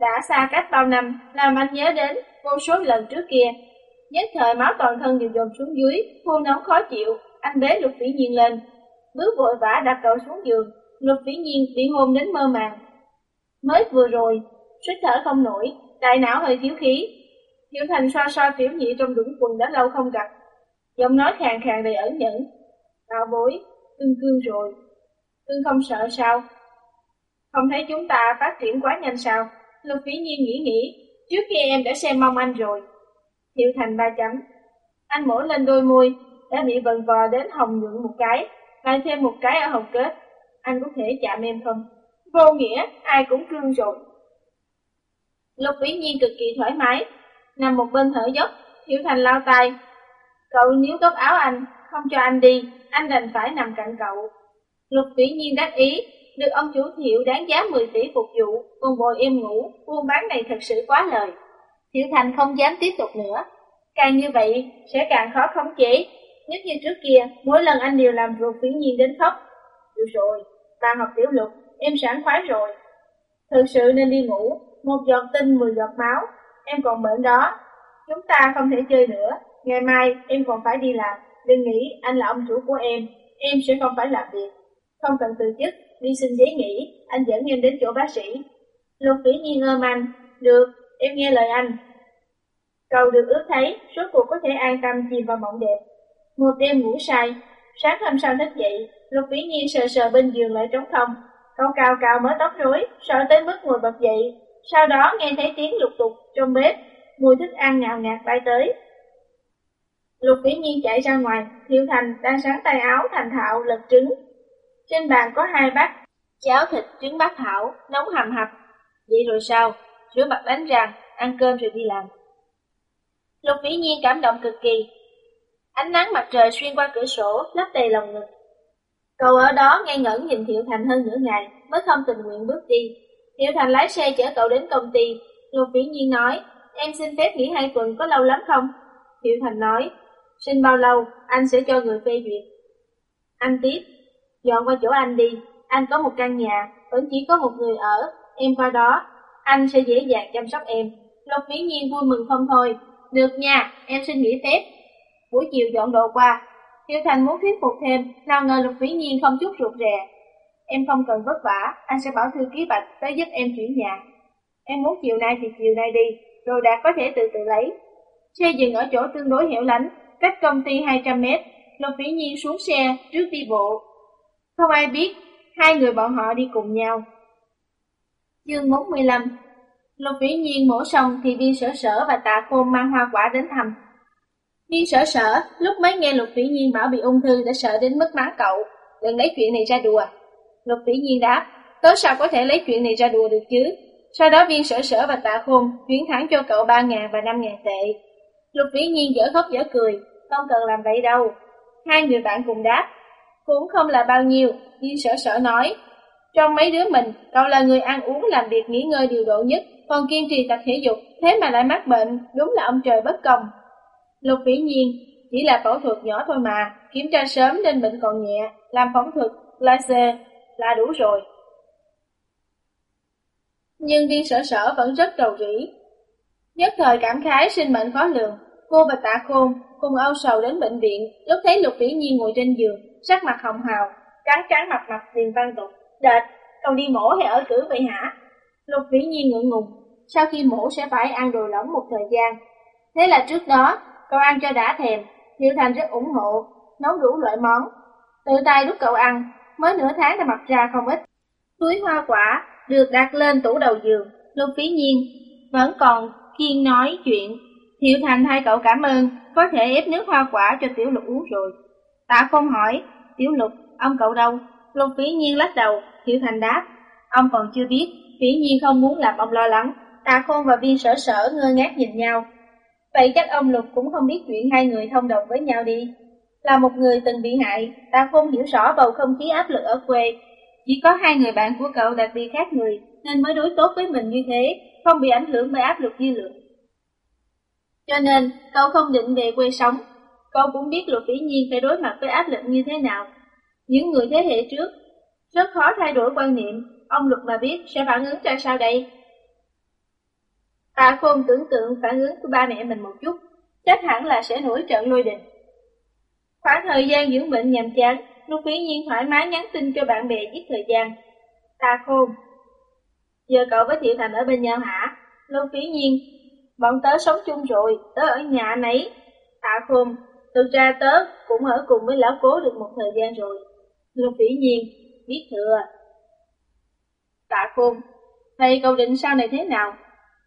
[SPEAKER 1] Đã xa cách bao năm, làm anh nhớ đến vô số lần trước kia. Nhất thời máu toàn thân đều dồn xuống dưới, khô nóng khó chịu, anh bế Lục Vĩ Nhiên lên. Bước vội vã đặt cậu xuống giường, Lục Vĩ Nhiên bị hôn đến mơ màng. Mới vừa rồi, suýt thở không nổi, đại não hơi thiếu khí. Diệu Thành xoa xoa tiểu nhị trong đũng quần đã lâu không gặp. Giọng nói khàn khàn đầy ẩn nhẫn. Bảo bối, cưng cương rồi. Cưng không sợ sao? Không thấy chúng ta phát triển quá nhanh sao? Lục Vĩ Nhiên nghĩ nghĩ, trước kia em đã xem mong anh rồi. Hiệu Thành ba chấm. Anh mổ lên đôi môi, đã bị vần vò đến hồng nhuận một cái, lại thêm một cái ở hồng kết. Anh có thể chạm em không? Vô nghĩa, ai cũng cương rồi. Lục Vĩ Nhiên cực kỳ thoải mái, nằm một bên thở dốc, Hiệu Thành lao tay. Cậu níu góc áo anh, không cho anh đi, anh đành phải nằm cạnh cậu. Lục Vĩ Nhiên đắc ý, được ông chủ Thiệu đáng giá 10 tỷ phục vụ, cùng bồi em ngủ, buôn bán này thật sự quá lời. Thiệu Thành không dám tiếp tục nữa. Càng như vậy, sẽ càng khó khống chế. Nhất như trước kia, mỗi lần anh đều làm ruột Vĩ Nhiên đến khóc. Được rồi, ta học tiểu lục, em sẵn khoái rồi. Thực sự nên đi ngủ, một giọt tinh, mười giọt máu, em còn bệnh đó. Chúng ta không thể chơi nữa, ngày mai em còn phải đi làm. Đừng nghĩ anh là ông chủ của em, em sẽ không phải làm việc. Không cần từ chức, đi xin giấy nghỉ, anh dẫn em đến chỗ bác sĩ. Lục Vĩ Nhiên ôm anh, được, em nghe lời anh. Cầu được ước thấy, suốt cuộc có thể an tâm chìm vào mộng đẹp. Một đêm ngủ say, sáng hôm sau thức dậy, Lục Vĩ Nhiên sờ sờ bên giường lại trống không. Cậu cào cào mới tóc rối, sợ tới mức ngồi bật dậy. Sau đó nghe thấy tiếng lục tục trong bếp, mùi thức ăn ngào ngạt bay tới. Lục Vĩ Nhiên chạy ra ngoài, Thiệu Thành đang sáng tay áo thành thạo lật trứng. Trên bàn có hai bát cháo thịt trứng bát thảo, nóng hầm hập. Vậy rồi sao? Rửa mặt đánh răng, ăn cơm rồi đi làm. Lục Vĩ Nhiên cảm động cực kỳ. Ánh nắng mặt trời xuyên qua cửa sổ, lấp đầy lòng ngực. Cậu ở đó ngây ngẩn nhìn Thiệu Thành hơn nửa ngày, mới không tình nguyện bước đi. Thiệu Thành lái xe chở cậu đến công ty. Lục Vĩ Nhiên nói, em xin phép nghỉ hai tuần có lâu lắm không? Thiệu Thành nói, xin bao lâu, anh sẽ cho người phê duyệt. Anh tiếp, dọn qua chỗ anh đi, anh có một căn nhà, vẫn chỉ có một người ở, em qua đó, anh sẽ dễ dàng chăm sóc em. Lục Vĩ Nhiên vui mừng không thôi, được nha, em xin nghỉ phép. Buổi chiều dọn đồ qua, Tiêu Thành muốn thuyết phục thêm, nào ngờ Lục Vĩ Nhiên không chút ruột rè. Em không cần vất vả, anh sẽ bảo thư ký Bạch tới giúp em chuyển nhà. Em muốn chiều nay thì chiều nay đi, đồ đạc có thể tự tự lấy. Xe dừng ở chỗ tương đối hẻo lánh, cách công ty 200 mét, Lục Vĩ Nhiên xuống xe, trước đi bộ. Không ai biết, hai người bọn họ đi cùng nhau. Chương 45 Lục Vĩ Nhiên mổ xong thì viên sở sở và tạ khôn mang hoa quả đến thăm. Viên sở sở lúc mới nghe Lục Vĩ Nhiên bảo bị ung thư đã sợ đến mất mắng cậu, đừng lấy chuyện này ra đùa. Lục Vĩ Nhiên đáp, tớ sao có thể lấy chuyện này ra đùa được chứ? Sau đó viên sở sở và tạ khôn chuyển thẳng cho cậu 3 ngàn và 5 ngàn tệ. Lục Vĩ Nhiên dở khóc dở cười, không cần làm vậy đâu. Hai người bạn cùng đáp, cũng không là bao nhiêu, viên sở sở nói. Trong mấy đứa mình, cậu là người ăn uống làm việc nghỉ ngơi điều độ nhất, còn kiên trì tập thể dục, thế mà lại mắc bệnh, đúng là ông trời bất công. Lục Vĩ Nhiên, chỉ là phẫu thuật nhỏ thôi mà, kiểm tra sớm nên bệnh còn nhẹ, làm phẫu thuật, laser là đủ rồi. Nhưng viên sở sở vẫn rất cầu rỉ Nhất thời cảm khái sinh mệnh khó lường, cô và tạ khôn cùng âu sầu đến bệnh viện, lúc thấy Lục Vĩ Nhiên ngồi trên giường, sắc mặt hồng hào, cắn cắn mặt mặt liền văn tục. Đệt, cậu đi mổ hay ở cử vậy hả? Lục Vĩ Nhiên ngượng ngùng, sau khi mổ sẽ phải ăn đồ lỏng một thời gian. Thế là trước đó, cậu ăn cho đã thèm, thiệu Thành rất ủng hộ, nấu đủ loại món. Tự tay đút cậu ăn, mới nửa tháng đã mặc ra không ít. Túi hoa quả được đặt lên tủ đầu giường, Lục Vĩ Nhiên vẫn còn kiên nói chuyện. thiệu Thành hai cậu cảm ơn, có thể ép nước hoa quả cho Tiểu Lục uống rồi. Tạ không hỏi, Tiểu Lục, ông cậu đâu? Lục Vĩ Nhiên lắc đầu, Thiếu Thành đáp, ông còn chưa biết, Phỉ Nhiên không muốn làm ông lo lắng. Tạ Khôn và viên sở sở ngơ ngác nhìn nhau. Vậy chắc ông Lục cũng không biết chuyện hai người thông đồng với nhau đi. Là một người từng bị hại, Tạ Khôn hiểu rõ bầu không khí áp lực ở quê. Chỉ có hai người bạn của cậu đặc biệt khác người, nên mới đối tốt với mình như thế, không bị ảnh hưởng bởi áp lực dư luận. Cho nên, cậu không định về quê sống. Cậu cũng biết Lục Vĩ Nhiên phải đối mặt với áp lực như thế nào. Những người thế hệ trước rất khó thay đổi quan niệm, ông Lục mà biết sẽ phản ứng ra sao đây? Tạ Khôn tưởng tượng phản ứng của ba mẹ mình một chút, chắc hẳn là sẽ nổi trận lôi đình. Khoảng thời gian dưỡng bệnh nhàm chán, Lục Quý Nhiên thoải mái nhắn tin cho bạn bè giết thời gian. Tạ Khôn, giờ cậu với Thiệu Thành ở bên nhau hả? Lục Quý Nhiên, bọn tớ sống chung rồi, tớ ở nhà anh ấy. Tạ Khôn, thực ra tớ cũng ở cùng với lão cố được một thời gian rồi. Lục Quý Nhiên, biết thừa. Tạ Khôn, thầy cậu định sau này thế nào?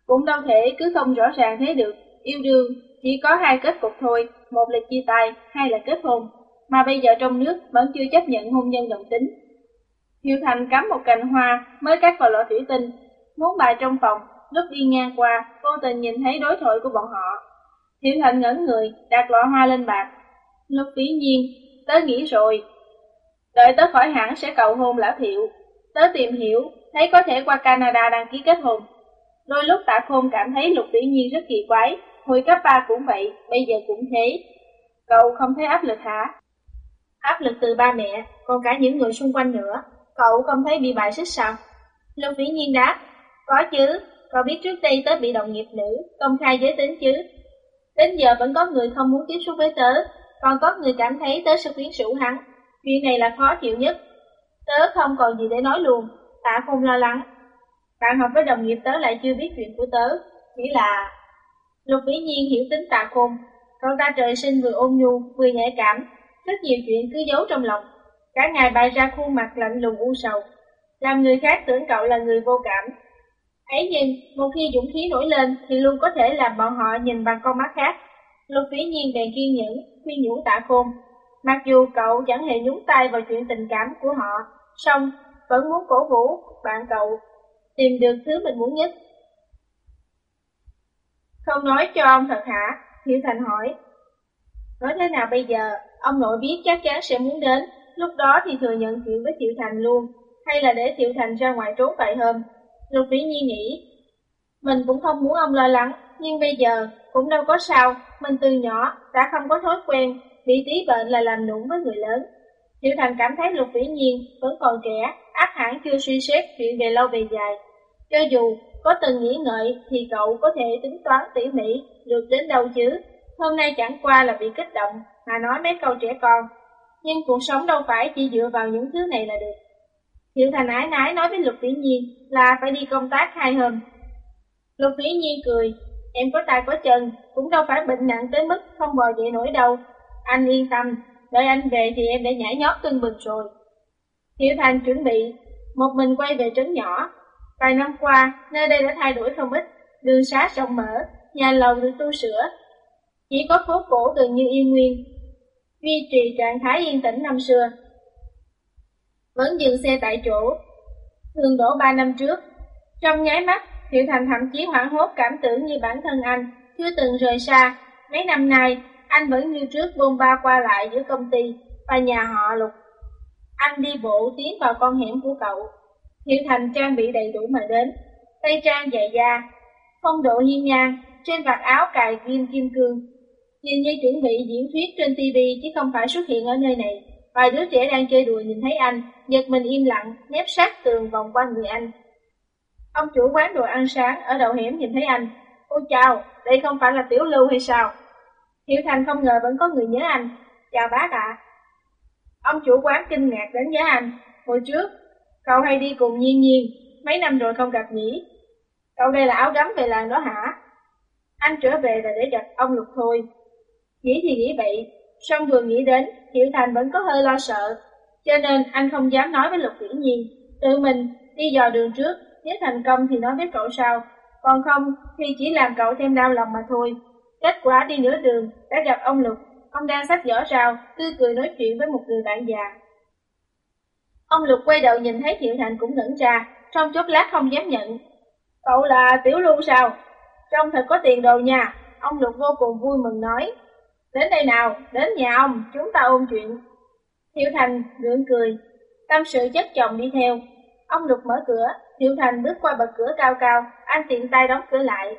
[SPEAKER 1] Cũng đâu thể cứ không rõ ràng thế được, yêu đương chỉ có hai kết cục thôi, một là chia tay, hai là kết hôn, mà bây giờ trong nước vẫn chưa chấp nhận hôn nhân đồng tính. Hiệu Thành cắm một cành hoa mới cắt vào lọ thủy tinh, muốn bài trong phòng, lúc đi ngang qua, vô tình nhìn thấy đối thoại của bọn họ. Hiệu Thành ngẩn người, đặt lọ hoa lên bàn. Lúc phí nhiên, tớ nghĩ rồi, đợi tớ khỏi hẳn sẽ cầu hôn lão thiệu. Tớ tìm hiểu, thấy có thể qua Canada đăng ký kết hôn. Đôi lúc tạ khôn cảm thấy lục tỷ nhiên rất kỳ quái, hồi cấp 3 cũng vậy, bây giờ cũng thế. Cậu không thấy áp lực hả? Áp lực từ ba mẹ, còn cả những người xung quanh nữa. Cậu không thấy bị bại xích sao? Lục tỷ nhiên đáp, có chứ, cậu biết trước đây tớ bị đồng nghiệp nữ, công khai giới tính chứ. Đến giờ vẫn có người không muốn tiếp xúc với tớ, còn có người cảm thấy tớ sẽ quyến rũ hắn. Chuyện này là khó chịu nhất. Tớ không còn gì để nói luôn, tạ không lo lắng. Bạn học với đồng nghiệp tớ lại chưa biết chuyện của tớ, chỉ là... Lục vĩ nhiên hiểu tính tạ khôn, cậu ta trời sinh vừa ôn nhu, vừa nhạy cảm, rất nhiều chuyện cứ giấu trong lòng. Cả ngày bày ra khuôn mặt lạnh lùng u sầu, làm người khác tưởng cậu là người vô cảm. Ấy nhưng, một khi dũng khí nổi lên thì luôn có thể làm bọn họ nhìn bằng con mắt khác. Lục vĩ nhiên bèn kiên nhẫn, khuyên nhủ tạ khôn. Mặc dù cậu chẳng hề nhúng tay vào chuyện tình cảm của họ, song vẫn muốn cổ vũ bạn cậu tìm được thứ mình muốn nhất. Không nói cho ông thật hả? Hiểu Thành hỏi. Nói thế nào bây giờ, ông nội biết chắc chắn sẽ muốn đến, lúc đó thì thừa nhận chuyện với Thiệu Thành luôn, hay là để Thiệu Thành ra ngoài trốn vài hôm. Lục Vĩ Nhi nghĩ, mình cũng không muốn ông lo lắng, nhưng bây giờ cũng đâu có sao, mình từ nhỏ đã không có thói quen, bị tí bệnh là làm nũng với người lớn. Tiểu Thành cảm thấy Lục Vĩ Nhiên vẫn còn trẻ, ác hẳn chưa suy xét chuyện về lâu về dài. Cho dù có từng nghĩ ngợi thì cậu có thể tính toán tỉ mỉ được đến đâu chứ. Hôm nay chẳng qua là bị kích động, mà nói mấy câu trẻ con. Nhưng cuộc sống đâu phải chỉ dựa vào những thứ này là được. Tiểu Thành ái nái nói với Lục Vĩ Nhiên là phải đi công tác hai hôm. Lục Vĩ Nhiên cười, em có tay có chân, cũng đâu phải bệnh nặng tới mức không bò dậy nổi đâu. Anh yên tâm, đợi anh về thì em đã nhảy nhót tưng bừng rồi. Hiểu Thành chuẩn bị, một mình quay về trấn nhỏ. Vài năm qua, nơi đây đã thay đổi không ít, đường xá rộng mở, nhà lầu được tu sửa. Chỉ có phố cổ gần như yên nguyên, duy trì trạng thái yên tĩnh năm xưa. Vẫn dừng xe tại chỗ, thường đổ ba năm trước. Trong nháy mắt, Thiệu Thành thậm chí hoảng hốt cảm tưởng như bản thân anh chưa từng rời xa. Mấy năm nay, anh vẫn như trước bôn ba qua lại giữa công ty và nhà họ Lục. Anh đi bộ tiến vào con hẻm của cậu. Hiệu Thành trang bị đầy đủ mà đến, tay trang dày da, phong độ hiên ngang, trên vạt áo cài kim kim cương. Nhìn như chuẩn bị diễn thuyết trên TV chứ không phải xuất hiện ở nơi này. Vài đứa trẻ đang chơi đùa nhìn thấy anh, giật mình im lặng, nép sát tường vòng quanh người anh. Ông chủ quán đồ ăn sáng ở đầu hẻm nhìn thấy anh. Ôi chào, đây không phải là Tiểu Lưu hay sao? Hiểu Thành không ngờ vẫn có người nhớ anh. Chào bác ạ. Ông chủ quán kinh ngạc đến nhớ anh. Hồi trước, cậu hay đi cùng Nhiên Nhiên, mấy năm rồi không gặp nhỉ? Cậu đây là áo gấm về làng đó hả? Anh trở về là để gặp ông Lục thôi. Nghĩ thì nghĩ vậy, song vừa nghĩ đến, Hiểu Thành vẫn có hơi lo sợ. Cho nên anh không dám nói với Lục Vĩ Nhiên. Tự mình đi dò đường trước, nếu thành công thì nói với cậu sau. Còn không thì chỉ làm cậu thêm đau lòng mà thôi. Kết quả đi nửa đường, đã gặp ông Lục. Ông đang sách giỏ rào, tươi cười nói chuyện với một người bạn già. Ông Lục quay đầu nhìn thấy Thiệu Thành cũng ngẩn ra, trong chốc lát không dám nhận. Cậu là Tiểu Lưu sao? Trông thật có tiền đồ nha. Ông Lục vô cùng vui mừng nói. Đến đây nào, đến nhà ông, chúng ta ôn chuyện. Thiệu Thành gượng cười, tâm sự chất chồng đi theo. Ông Lục mở cửa, Thiệu Thành bước qua bậc cửa cao cao, anh tiện tay đóng cửa lại,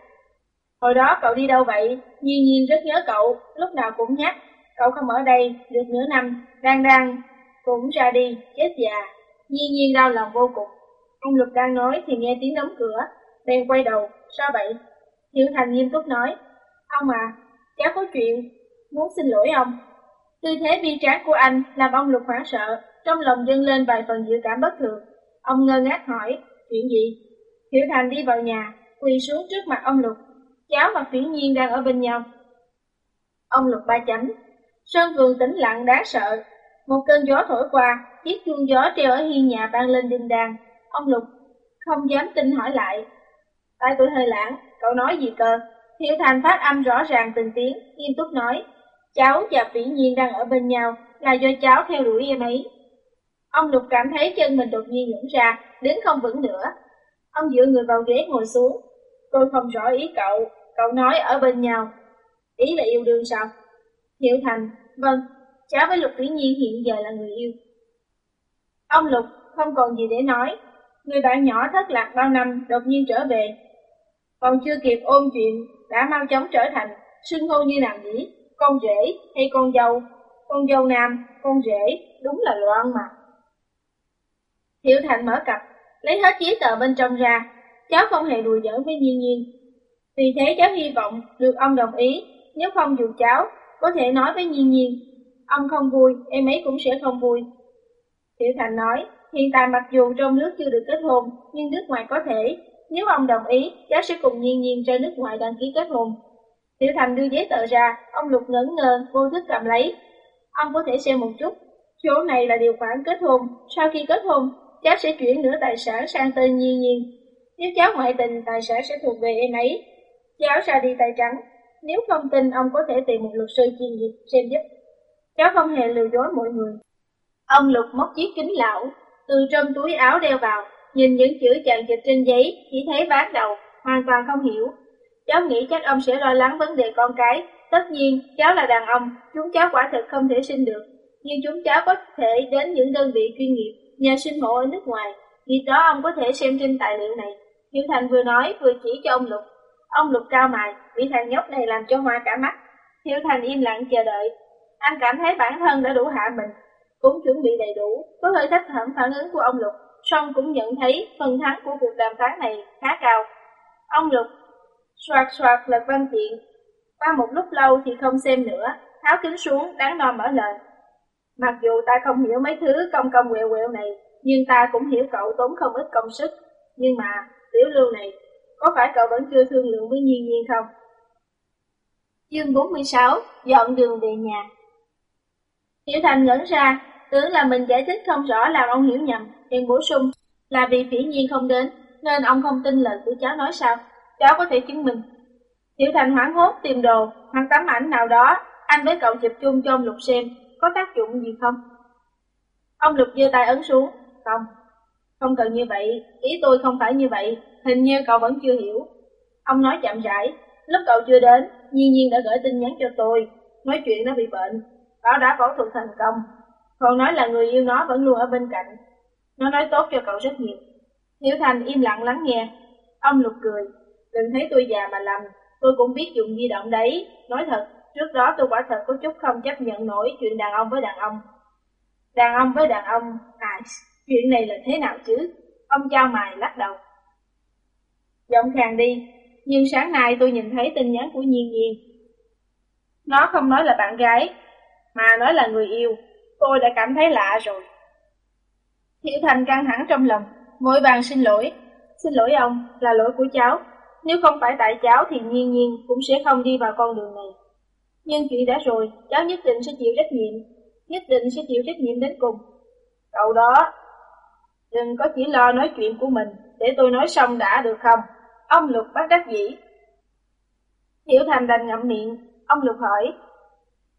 [SPEAKER 1] Hồi đó cậu đi đâu vậy? Nhiên nhiên rất nhớ cậu, lúc nào cũng nhắc. Cậu không ở đây, được nửa năm, đang đang, cũng ra đi, chết già. Nhiên nhiên đau lòng vô cùng. Ông Lục đang nói thì nghe tiếng đóng cửa, bèn quay đầu, sao vậy? Hiểu Thành nghiêm túc nói, ông à, cháu có chuyện, muốn xin lỗi ông. Tư thế bi tráng của anh làm ông Lục hoảng sợ, trong lòng dâng lên vài phần dự cảm bất thường. Ông ngơ ngác hỏi, chuyện gì? Hiểu Thành đi vào nhà, quỳ xuống trước mặt ông Lục, cháu và Phỉ Nhiên đang ở bên nhau. Ông lục ba chấm, sơn vườn tĩnh lặng đáng sợ. Một cơn gió thổi qua, chiếc chuông gió treo ở hiên nhà vang lên đinh đàng. Ông lục không dám tin hỏi lại. Tại tôi hơi lãng, cậu nói gì cơ? Thiệu Thành phát âm rõ ràng từng tiếng, nghiêm túc nói. Cháu và Vĩ Nhiên đang ở bên nhau, là do cháu theo đuổi em ấy. Ông Lục cảm thấy chân mình đột nhiên nhũn ra, đứng không vững nữa. Ông dựa người vào ghế ngồi xuống. Tôi không rõ ý cậu, Cậu nói ở bên nhau, ý là yêu đương sao? Hiệu Thành, vâng, cháu với Lục Vĩ Nhiên hiện giờ là người yêu. Ông Lục không còn gì để nói, người bạn nhỏ thất lạc bao năm đột nhiên trở về. Còn chưa kịp ôn chuyện, đã mau chóng trở thành xưng hô như nàng nhỉ? Con rể hay con dâu? Con dâu nam, con rể, đúng là loạn mà. Hiệu Thành mở cặp, lấy hết giấy tờ bên trong ra, cháu không hề đùa giỡn với Nhiên Nhiên, vì thế cháu hy vọng được ông đồng ý, nếu không dù cháu, có thể nói với Nhiên Nhiên. Ông không vui, em ấy cũng sẽ không vui. Tiểu Thành nói, hiện tại mặc dù trong nước chưa được kết hôn, nhưng nước ngoài có thể. Nếu ông đồng ý, cháu sẽ cùng Nhiên Nhiên ra nước ngoài đăng ký kết hôn. Tiểu Thành đưa giấy tờ ra, ông Lục ngẩn ngơ, vô thức cầm lấy. Ông có thể xem một chút, chỗ này là điều khoản kết hôn. Sau khi kết hôn, cháu sẽ chuyển nửa tài sản sang tên Nhiên Nhiên. Nếu cháu ngoại tình, tài sản sẽ thuộc về em ấy. Cháu ra đi tay trắng, nếu không tin ông có thể tìm một luật sư chuyên nghiệp xem giúp. Cháu không hề lừa dối mọi người. Ông Lục móc chiếc kính lão, từ trong túi áo đeo vào, nhìn những chữ chàng dịch trên giấy, chỉ thấy ván đầu, hoàn toàn không hiểu. Cháu nghĩ chắc ông sẽ lo lắng vấn đề con cái. Tất nhiên, cháu là đàn ông, chúng cháu quả thực không thể sinh được. Nhưng chúng cháu có thể đến những đơn vị chuyên nghiệp, nhờ sinh hộ ở nước ngoài. Vì đó ông có thể xem trên tài liệu này. Hiếu Thành vừa nói vừa chỉ cho ông Lục. Ông lục cao mày, bị thằng nhóc này làm cho hoa cả mắt. Hiếu Thành im lặng chờ đợi. Anh cảm thấy bản thân đã đủ hạ mình, cũng chuẩn bị đầy đủ, có hơi thất thẩm phản ứng của ông Lục, song cũng nhận thấy phần thắng của cuộc đàm phán này khá cao. Ông Lục soạt soạt lật văn kiện, qua một lúc lâu thì không xem nữa, tháo kính xuống, đáng đo mở lời. Mặc dù ta không hiểu mấy thứ công công quẹo quẹo này, nhưng ta cũng hiểu cậu tốn không ít công sức. Nhưng mà, tiểu lưu này, có phải cậu vẫn chưa thương lượng với Nhiên Nhiên không? Chương 46 Dọn đường về nhà Tiểu Thành ngẩn ra, tưởng là mình giải thích không rõ làm ông hiểu nhầm, liền bổ sung là vì phỉ nhiên không đến, nên ông không tin lời của cháu nói sao, cháu có thể chứng minh. Tiểu Thành hoảng hốt tìm đồ hoặc tấm ảnh nào đó, anh với cậu chụp chung cho ông Lục xem, có tác dụng gì không? Ông Lục giơ tay ấn xuống, không, không cần như vậy, ý tôi không phải như vậy, hình như cậu vẫn chưa hiểu. Ông nói chậm rãi, lúc cậu chưa đến, nhiên nhiên đã gửi tin nhắn cho tôi, nói chuyện nó bị bệnh, nó đã phẫu thuật thành công, còn nói là người yêu nó vẫn luôn ở bên cạnh. Nó nói tốt cho cậu rất nhiều. Hiểu Thành im lặng lắng nghe. Ông Lục cười, đừng thấy tôi già mà lầm, tôi cũng biết dùng di động đấy. Nói thật, trước đó tôi quả thật có chút không chấp nhận nổi chuyện đàn ông với đàn ông. Đàn ông với đàn ông, à, chuyện này là thế nào chứ? Ông trao mài lắc đầu. Giọng khàn đi, nhưng sáng nay tôi nhìn thấy tin nhắn của Nhiên Nhiên. Nó không nói là bạn gái, mà nói là người yêu. Tôi đã cảm thấy lạ rồi. Hiểu Thành căng thẳng trong lòng, vội vàng xin lỗi. Xin lỗi ông, là lỗi của cháu. Nếu không phải tại cháu thì nhiên nhiên cũng sẽ không đi vào con đường này. Nhưng chuyện đã rồi, cháu nhất định sẽ chịu trách nhiệm, nhất định sẽ chịu trách nhiệm đến cùng. Cậu đó, đừng có chỉ lo nói chuyện của mình, để tôi nói xong đã được không? Ông Lục bắt đắc dĩ. Hiểu Thành đành ngậm miệng, ông Lục hỏi,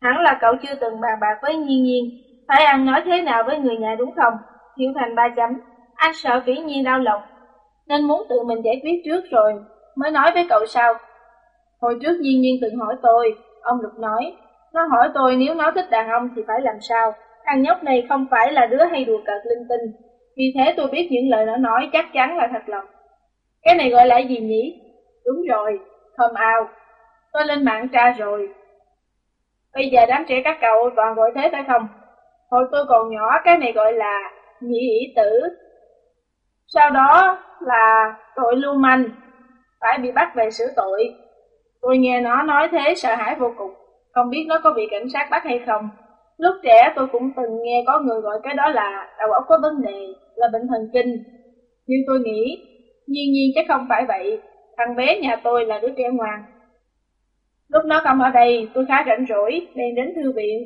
[SPEAKER 1] hẳn là cậu chưa từng bàn bạc với Nhiên Nhiên, phải ăn nói thế nào với người nhà đúng không? Hiểu Thành ba chấm, anh sợ vĩ nhiên đau lòng, nên muốn tự mình giải quyết trước rồi, mới nói với cậu sau. Hồi trước Nhiên Nhiên từng hỏi tôi, ông Lục nói, nó hỏi tôi nếu nó thích đàn ông thì phải làm sao, thằng nhóc này không phải là đứa hay đùa cợt linh tinh, vì thế tôi biết những lời nó nói chắc chắn là thật lòng. Cái này gọi là gì nhỉ? Đúng rồi, thơm ao. Tôi lên mạng tra rồi. Bây giờ đám trẻ các cậu toàn gọi thế phải không? Hồi tôi còn nhỏ cái này gọi là nhị ý tử. Sau đó là tội lưu manh, phải bị bắt về xử tội. Tôi nghe nó nói thế sợ hãi vô cùng, không biết nó có bị cảnh sát bắt hay không. Lúc trẻ tôi cũng từng nghe có người gọi cái đó là đầu óc có vấn đề, là bệnh thần kinh. Nhưng tôi nghĩ, nhiên nhiên chắc không phải vậy, thằng bé nhà tôi là đứa trẻ ngoan. Lúc nó không ở đây, tôi khá rảnh rỗi, đang đến thư viện,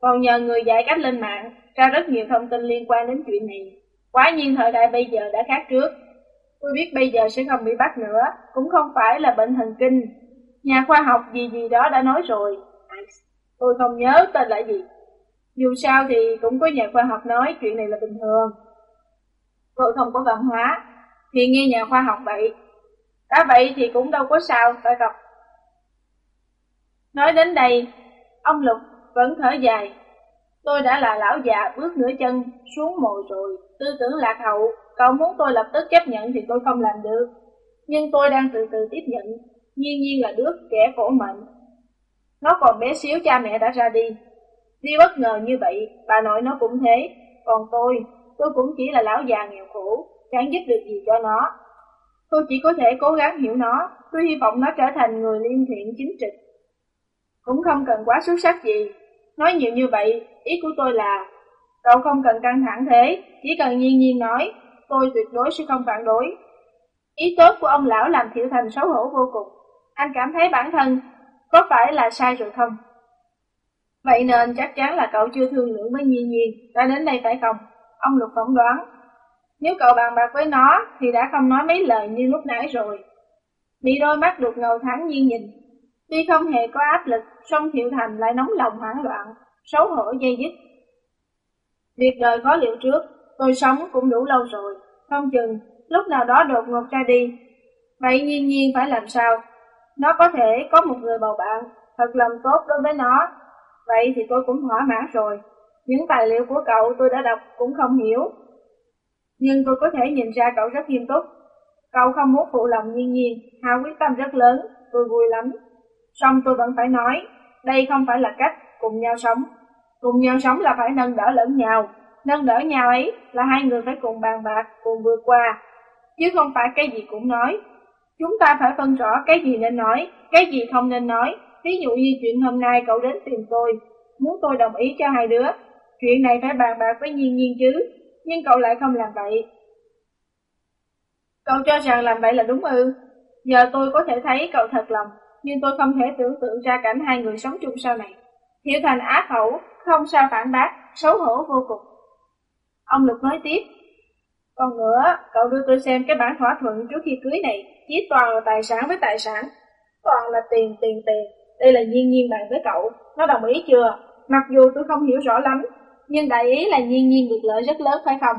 [SPEAKER 1] còn nhờ người dạy cách lên mạng, ra rất nhiều thông tin liên quan đến chuyện này. Quá nhiên thời đại bây giờ đã khác trước. Tôi biết bây giờ sẽ không bị bắt nữa, cũng không phải là bệnh thần kinh. Nhà khoa học gì gì đó đã nói rồi. Tôi không nhớ tên là gì. Dù sao thì cũng có nhà khoa học nói chuyện này là bình thường. Tôi không có văn hóa, thì nghe nhà khoa học vậy. Đã vậy thì cũng đâu có sao, phải không? Nói đến đây, ông Lục vẫn thở dài, Tôi đã là lão già bước nửa chân xuống mồi rồi, tư tưởng lạc hậu, cậu muốn tôi lập tức chấp nhận thì tôi không làm được. Nhưng tôi đang từ từ tiếp nhận, nhiên nhiên là đứa kẻ cổ mệnh. Nó còn bé xíu cha mẹ đã ra đi. Đi bất ngờ như vậy, bà nội nó cũng thế, còn tôi, tôi cũng chỉ là lão già nghèo khổ, chẳng giúp được gì cho nó. Tôi chỉ có thể cố gắng hiểu nó, tôi hy vọng nó trở thành người liên thiện chính trực. Cũng không cần quá xuất sắc gì, Nói nhiều như vậy, ý của tôi là, cậu không cần căng thẳng thế, chỉ cần nhiên nhiên nói, tôi tuyệt đối sẽ không phản đối. Ý tốt của ông lão làm Thiệu Thành xấu hổ vô cùng. Anh cảm thấy bản thân có phải là sai rồi không? Vậy nên chắc chắn là cậu chưa thương lượng với Nhiên Nhiên đã đến đây phải không? Ông Lục phỏng đoán. Nếu cậu bàn bạc với nó thì đã không nói mấy lời như lúc nãy rồi. Bị đôi mắt đục ngầu thẳng nhiên nhìn, Tuy không hề có áp lực, song Thiệu Thành lại nóng lòng hoảng loạn, xấu hổ dây dứt. Việc đời có liệu trước, tôi sống cũng đủ lâu rồi, không chừng lúc nào đó đột ngột ra đi. Vậy nhiên nhiên phải làm sao? Nó có thể có một người bầu bạn, thật lòng tốt đối với nó. Vậy thì tôi cũng thỏa mãn rồi. Những tài liệu của cậu tôi đã đọc cũng không hiểu. Nhưng tôi có thể nhìn ra cậu rất nghiêm túc. Cậu không muốn phụ lòng nhiên nhiên, hao quyết tâm rất lớn, tôi vui lắm. Xong tôi vẫn phải nói, đây không phải là cách cùng nhau sống. Cùng nhau sống là phải nâng đỡ lẫn nhau. Nâng đỡ nhau ấy là hai người phải cùng bàn bạc, cùng vượt qua. Chứ không phải cái gì cũng nói. Chúng ta phải phân rõ cái gì nên nói, cái gì không nên nói. ví dụ như chuyện hôm nay cậu đến tìm tôi, muốn tôi đồng ý cho hai đứa. Chuyện này phải bàn bạc với nhiên nhiên chứ, nhưng cậu lại không làm vậy. Cậu cho rằng làm vậy là đúng ư? Giờ tôi có thể thấy cậu thật lòng, nhưng tôi không thể tưởng tượng ra cảnh hai người sống chung sau này. Hiểu Thành ác khẩu, không sao phản bác, xấu hổ vô cùng. Ông Lục nói tiếp, còn nữa, cậu đưa tôi xem cái bản thỏa thuận trước khi cưới này, chỉ toàn là tài sản với tài sản, toàn là tiền, tiền, tiền. Đây là nhiên nhiên bàn với cậu, nó đồng ý chưa? Mặc dù tôi không hiểu rõ lắm, nhưng đại ý là nhiên nhiên được lợi rất lớn phải không?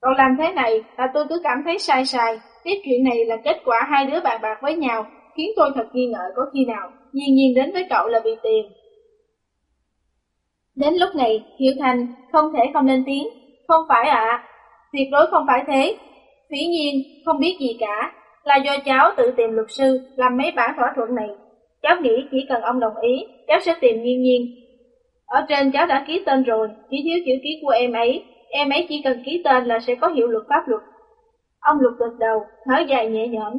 [SPEAKER 1] Cậu làm thế này là tôi cứ cảm thấy sai sai, tiếp chuyện này là kết quả hai đứa bàn bạc với nhau, khiến tôi thật nghi ngờ có khi nào nhiên nhiên đến với cậu là vì tiền. Đến lúc này, Hiểu Thành không thể không lên tiếng, không phải ạ, à, tuyệt đối không phải thế. Phỉ nhiên không biết gì cả, là do cháu tự tìm luật sư làm mấy bản thỏa thuận này. Cháu nghĩ chỉ cần ông đồng ý, cháu sẽ tìm nhiên nhiên. Ở trên cháu đã ký tên rồi, chỉ thiếu chữ ký của em ấy, em ấy chỉ cần ký tên là sẽ có hiệu lực pháp luật. Ông lục gật đầu, thở dài nhẹ nhõm.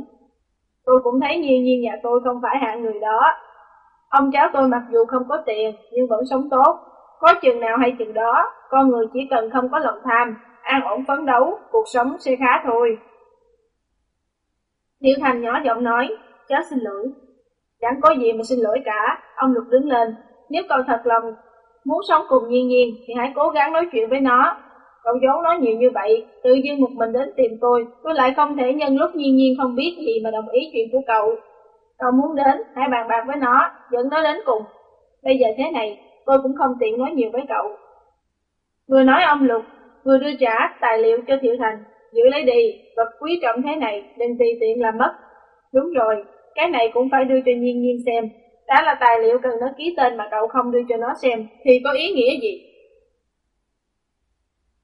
[SPEAKER 1] Tôi cũng thấy nhiên nhiên nhà tôi không phải hạng người đó. Ông cháu tôi mặc dù không có tiền, nhưng vẫn sống tốt. Có chừng nào hay chừng đó, con người chỉ cần không có lòng tham, an ổn phấn đấu, cuộc sống sẽ khá thôi. tiểu Thành nhỏ giọng nói, cháu xin lỗi. Chẳng có gì mà xin lỗi cả, ông Lục đứng lên. Nếu cậu thật lòng muốn sống cùng nhiên nhiên thì hãy cố gắng nói chuyện với nó. Cậu giấu nó nhiều như vậy, tự dưng một mình đến tìm tôi, tôi lại không thể nhân lúc nhiên nhiên không biết gì mà đồng ý chuyện của cậu. Cậu muốn đến, hãy bàn bạc với nó, dẫn nó đến cùng. Bây giờ thế này, tôi cũng không tiện nói nhiều với cậu. Vừa nói ông Lục, vừa đưa trả tài liệu cho Thiệu Thành, giữ lấy đi, vật quý trọng thế này, đừng tùy tiện làm mất. Đúng rồi, cái này cũng phải đưa cho Nhiên Nhiên xem, đã là tài liệu cần nó ký tên mà cậu không đưa cho nó xem, thì có ý nghĩa gì?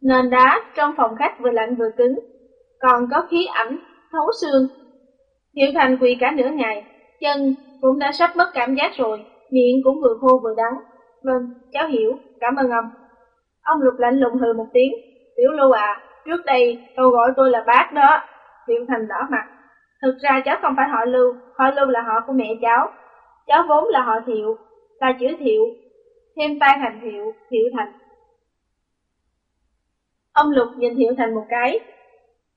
[SPEAKER 1] Nền đá trong phòng khách vừa lạnh vừa cứng, còn có khí ẩm, thấu xương. Thiệu Thành quỳ cả nửa ngày, chân cũng đã sắp mất cảm giác rồi, miệng cũng vừa khô vừa đắng. Vâng, cháu hiểu, cảm ơn ông. Ông Lục lạnh lùng hừ một tiếng, Tiểu Lưu à, trước đây cậu gọi tôi là bác đó. Thiệu Thành đỏ mặt. Thực ra cháu không phải họ Lưu, họ Lưu là họ của mẹ cháu. Cháu vốn là họ Thiệu, là chữ Thiệu, thêm tay thành Thiệu, Thiệu Thành. Ông Lục nhìn Thiệu Thành một cái,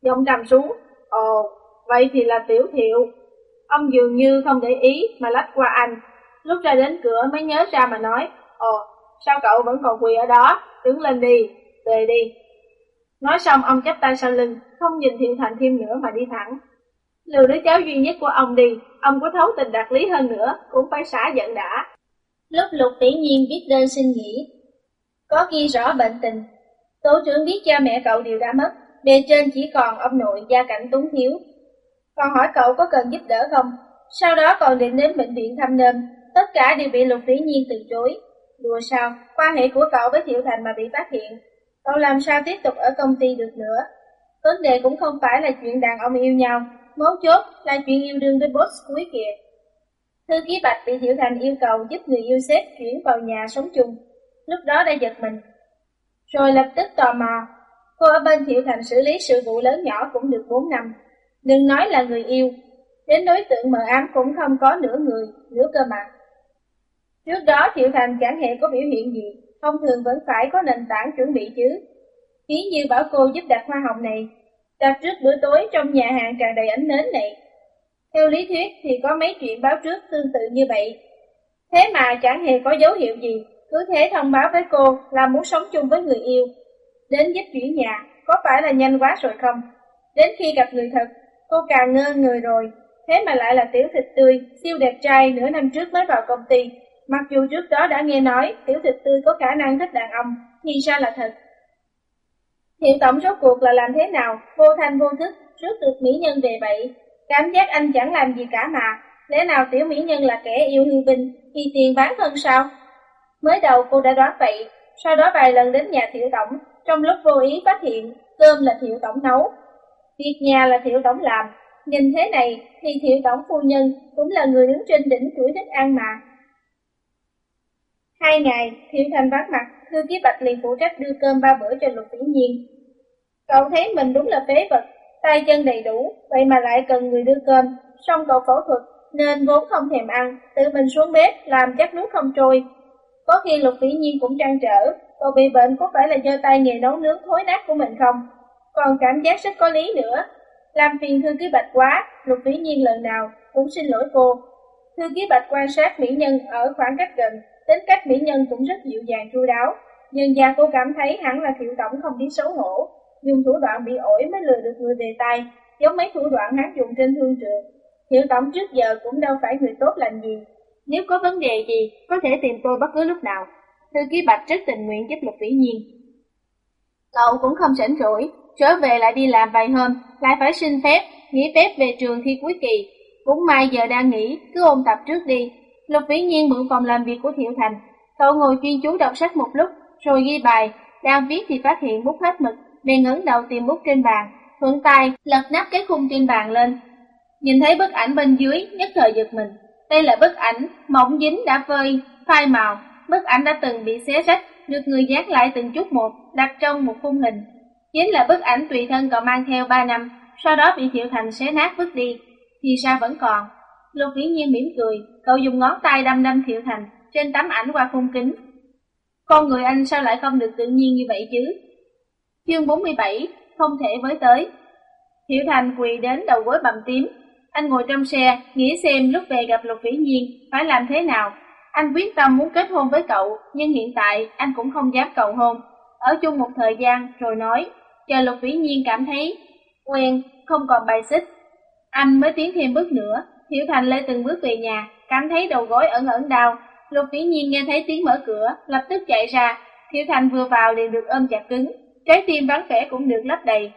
[SPEAKER 1] giọng trầm xuống, ồ, vậy thì là Tiểu Thiệu. Ông dường như không để ý mà lách qua anh, lúc ra đến cửa mới nhớ ra mà nói, ồ, sao cậu vẫn còn quỳ ở đó, đứng lên đi, về đi. Nói xong ông chắp tay sau lưng, không nhìn Thiệu Thành thêm nữa mà đi thẳng. Lừa đứa cháu duy nhất của ông đi, ông có thấu tình đạt lý hơn nữa, cũng phải xả giận đã. Lúc lục tỷ nhiên viết đơn xin nghỉ, có ghi rõ bệnh tình. Tổ trưởng biết cha mẹ cậu đều đã mất, bề trên chỉ còn ông nội gia cảnh túng thiếu. Còn hỏi cậu có cần giúp đỡ không? Sau đó còn định đến bệnh viện thăm nơm, tất cả đều bị lục tỷ nhiên từ chối. Đùa sao, quan hệ của cậu với Thiệu Thành mà bị phát hiện, cậu làm sao tiếp tục ở công ty được nữa? Vấn đề cũng không phải là chuyện đàn ông yêu nhau, mấu chốt là chuyện yêu đương với boss cuối kìa. Thư ký Bạch bị Tiểu Thành yêu cầu giúp người yêu sếp chuyển vào nhà sống chung, lúc đó đã giật mình. Rồi lập tức tò mò, cô ở bên Tiểu Thành xử lý sự vụ lớn nhỏ cũng được 4 năm. Đừng nói là người yêu, đến đối tượng mờ ám cũng không có nửa người, nửa cơ mặt. Trước đó Tiểu Thành chẳng hề có biểu hiện gì, thông thường vẫn phải có nền tảng chuẩn bị chứ. Ví như bảo cô giúp đặt hoa hồng này, đặt trước bữa tối trong nhà hàng tràn đầy ánh nến này. Theo lý thuyết thì có mấy chuyện báo trước tương tự như vậy. Thế mà chẳng hề có dấu hiệu gì, cứ thế thông báo với cô là muốn sống chung với người yêu. Đến giúp chuyển nhà, có phải là nhanh quá rồi không? Đến khi gặp người thật, cô càng ngơ người rồi, thế mà lại là tiểu thịt tươi, siêu đẹp trai nửa năm trước mới vào công ty. Mặc dù trước đó đã nghe nói tiểu thịt tươi có khả năng thích đàn ông, thì ra là thật? Hiện tổng rốt cuộc là làm thế nào, vô thanh vô thức, rước được mỹ nhân về vậy? Cảm giác anh chẳng làm gì cả mà, lẽ nào tiểu mỹ nhân là kẻ yêu hư vinh, thì tiền bán thân sao? Mới đầu cô đã đoán vậy, sau đó vài lần đến nhà thiệu tổng, trong lúc vô ý phát hiện cơm là thiệu tổng nấu. Việc nhà là thiệu tổng làm, nhìn thế này thì thiệu tổng phu nhân cũng là người đứng trên đỉnh chuỗi thích ăn mà, Hai ngày, Thiệu Thành vắng mặt, thư ký Bạch liền phụ trách đưa cơm ba bữa cho Lục Vĩ Nhiên. Cậu thấy mình đúng là phế vật, tay chân đầy đủ, vậy mà lại cần người đưa cơm, xong cậu phẫu thuật, nên vốn không thèm ăn, tự mình xuống bếp làm chắc nuốt không trôi. Có khi Lục Vĩ Nhiên cũng trăn trở, cậu bị bệnh có phải là do tay nghề nấu nướng thối nát của mình không? Còn cảm giác rất có lý nữa. Làm phiền thư ký bạch quá, Lục Vĩ Nhiên lần nào cũng xin lỗi cô. Thư ký bạch quan sát mỹ nhân ở khoảng cách gần, tính cách mỹ nhân cũng rất dịu dàng chu đáo. Nhưng gia cô cảm thấy hẳn là thiệu tổng không biết xấu hổ, dùng thủ đoạn bị ổi mới lừa được người về tay, giống mấy thủ đoạn hắn dùng trên thương trường. hiệu tổng trước giờ cũng đâu phải người tốt lành gì, nếu có vấn đề gì có thể tìm tôi bất cứ lúc nào. Thư ký Bạch rất tình nguyện giúp Lục Vĩ Nhiên. Cậu cũng không rảnh rỗi, trở về lại đi làm vài hôm, lại phải xin phép, nghỉ phép về trường thi cuối kỳ. Cũng may giờ đang nghỉ, cứ ôn tập trước đi. Lục Vĩ Nhiên mượn phòng làm việc của Thiệu Thành. Cậu ngồi chuyên chú đọc sách một lúc, rồi ghi bài, đang viết thì phát hiện bút hết mực, bèn ngẩng đầu tìm bút trên bàn, thuận tay lật nắp cái khung trên bàn lên. Nhìn thấy bức ảnh bên dưới, nhất thời giật mình. Đây là bức ảnh mỏng dính đã phơi, phai màu. Bức ảnh đã từng bị xé rách, được người dán lại từng chút một, đặt trong một khung hình. Chính là bức ảnh tùy thân cậu mang theo 3 năm, sau đó bị Thiệu Thành xé nát vứt đi. Thì sao vẫn còn? Lục Viễn Nhiên mỉm cười, cậu dùng ngón tay đâm đâm Thiệu Thành trên tấm ảnh qua khung kính, con người anh sao lại không được tự nhiên như vậy chứ? Chương 47, không thể với tới. Hiểu Thành quỳ đến đầu gối bầm tím. Anh ngồi trong xe, nghĩ xem lúc về gặp Lục Vĩ Nhiên phải làm thế nào. Anh quyết tâm muốn kết hôn với cậu, nhưng hiện tại anh cũng không dám cầu hôn. Ở chung một thời gian rồi nói, chờ Lục Vĩ Nhiên cảm thấy quen, không còn bài xích. Anh mới tiến thêm bước nữa, Hiểu Thành lê từng bước về nhà, cảm thấy đầu gối ẩn ẩn đau, Lục Vĩ Nhiên nghe thấy tiếng mở cửa, lập tức chạy ra. hiểu Thành vừa vào liền được ôm chặt cứng, trái tim vắng vẻ cũng được lấp đầy.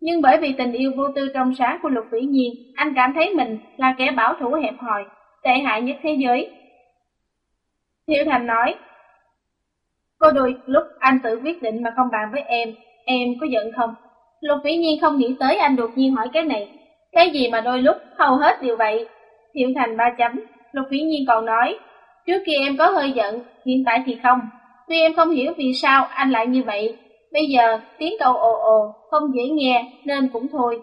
[SPEAKER 1] Nhưng bởi vì tình yêu vô tư trong sáng của Lục Vĩ Nhiên, anh cảm thấy mình là kẻ bảo thủ hẹp hòi, tệ hại nhất thế giới. Thiệu Thành nói, cô đôi lúc anh tự quyết định mà không bàn với em, em có giận không? Lục Vĩ Nhiên không nghĩ tới anh đột nhiên hỏi cái này. Cái gì mà đôi lúc hầu hết đều vậy? Thiệu Thành ba chấm, Lục Vĩ Nhiên còn nói, Trước kia em có hơi giận, hiện tại thì không. Tuy em không hiểu vì sao anh lại như vậy. Bây giờ tiếng cậu ồ ồ, không dễ nghe nên cũng thôi.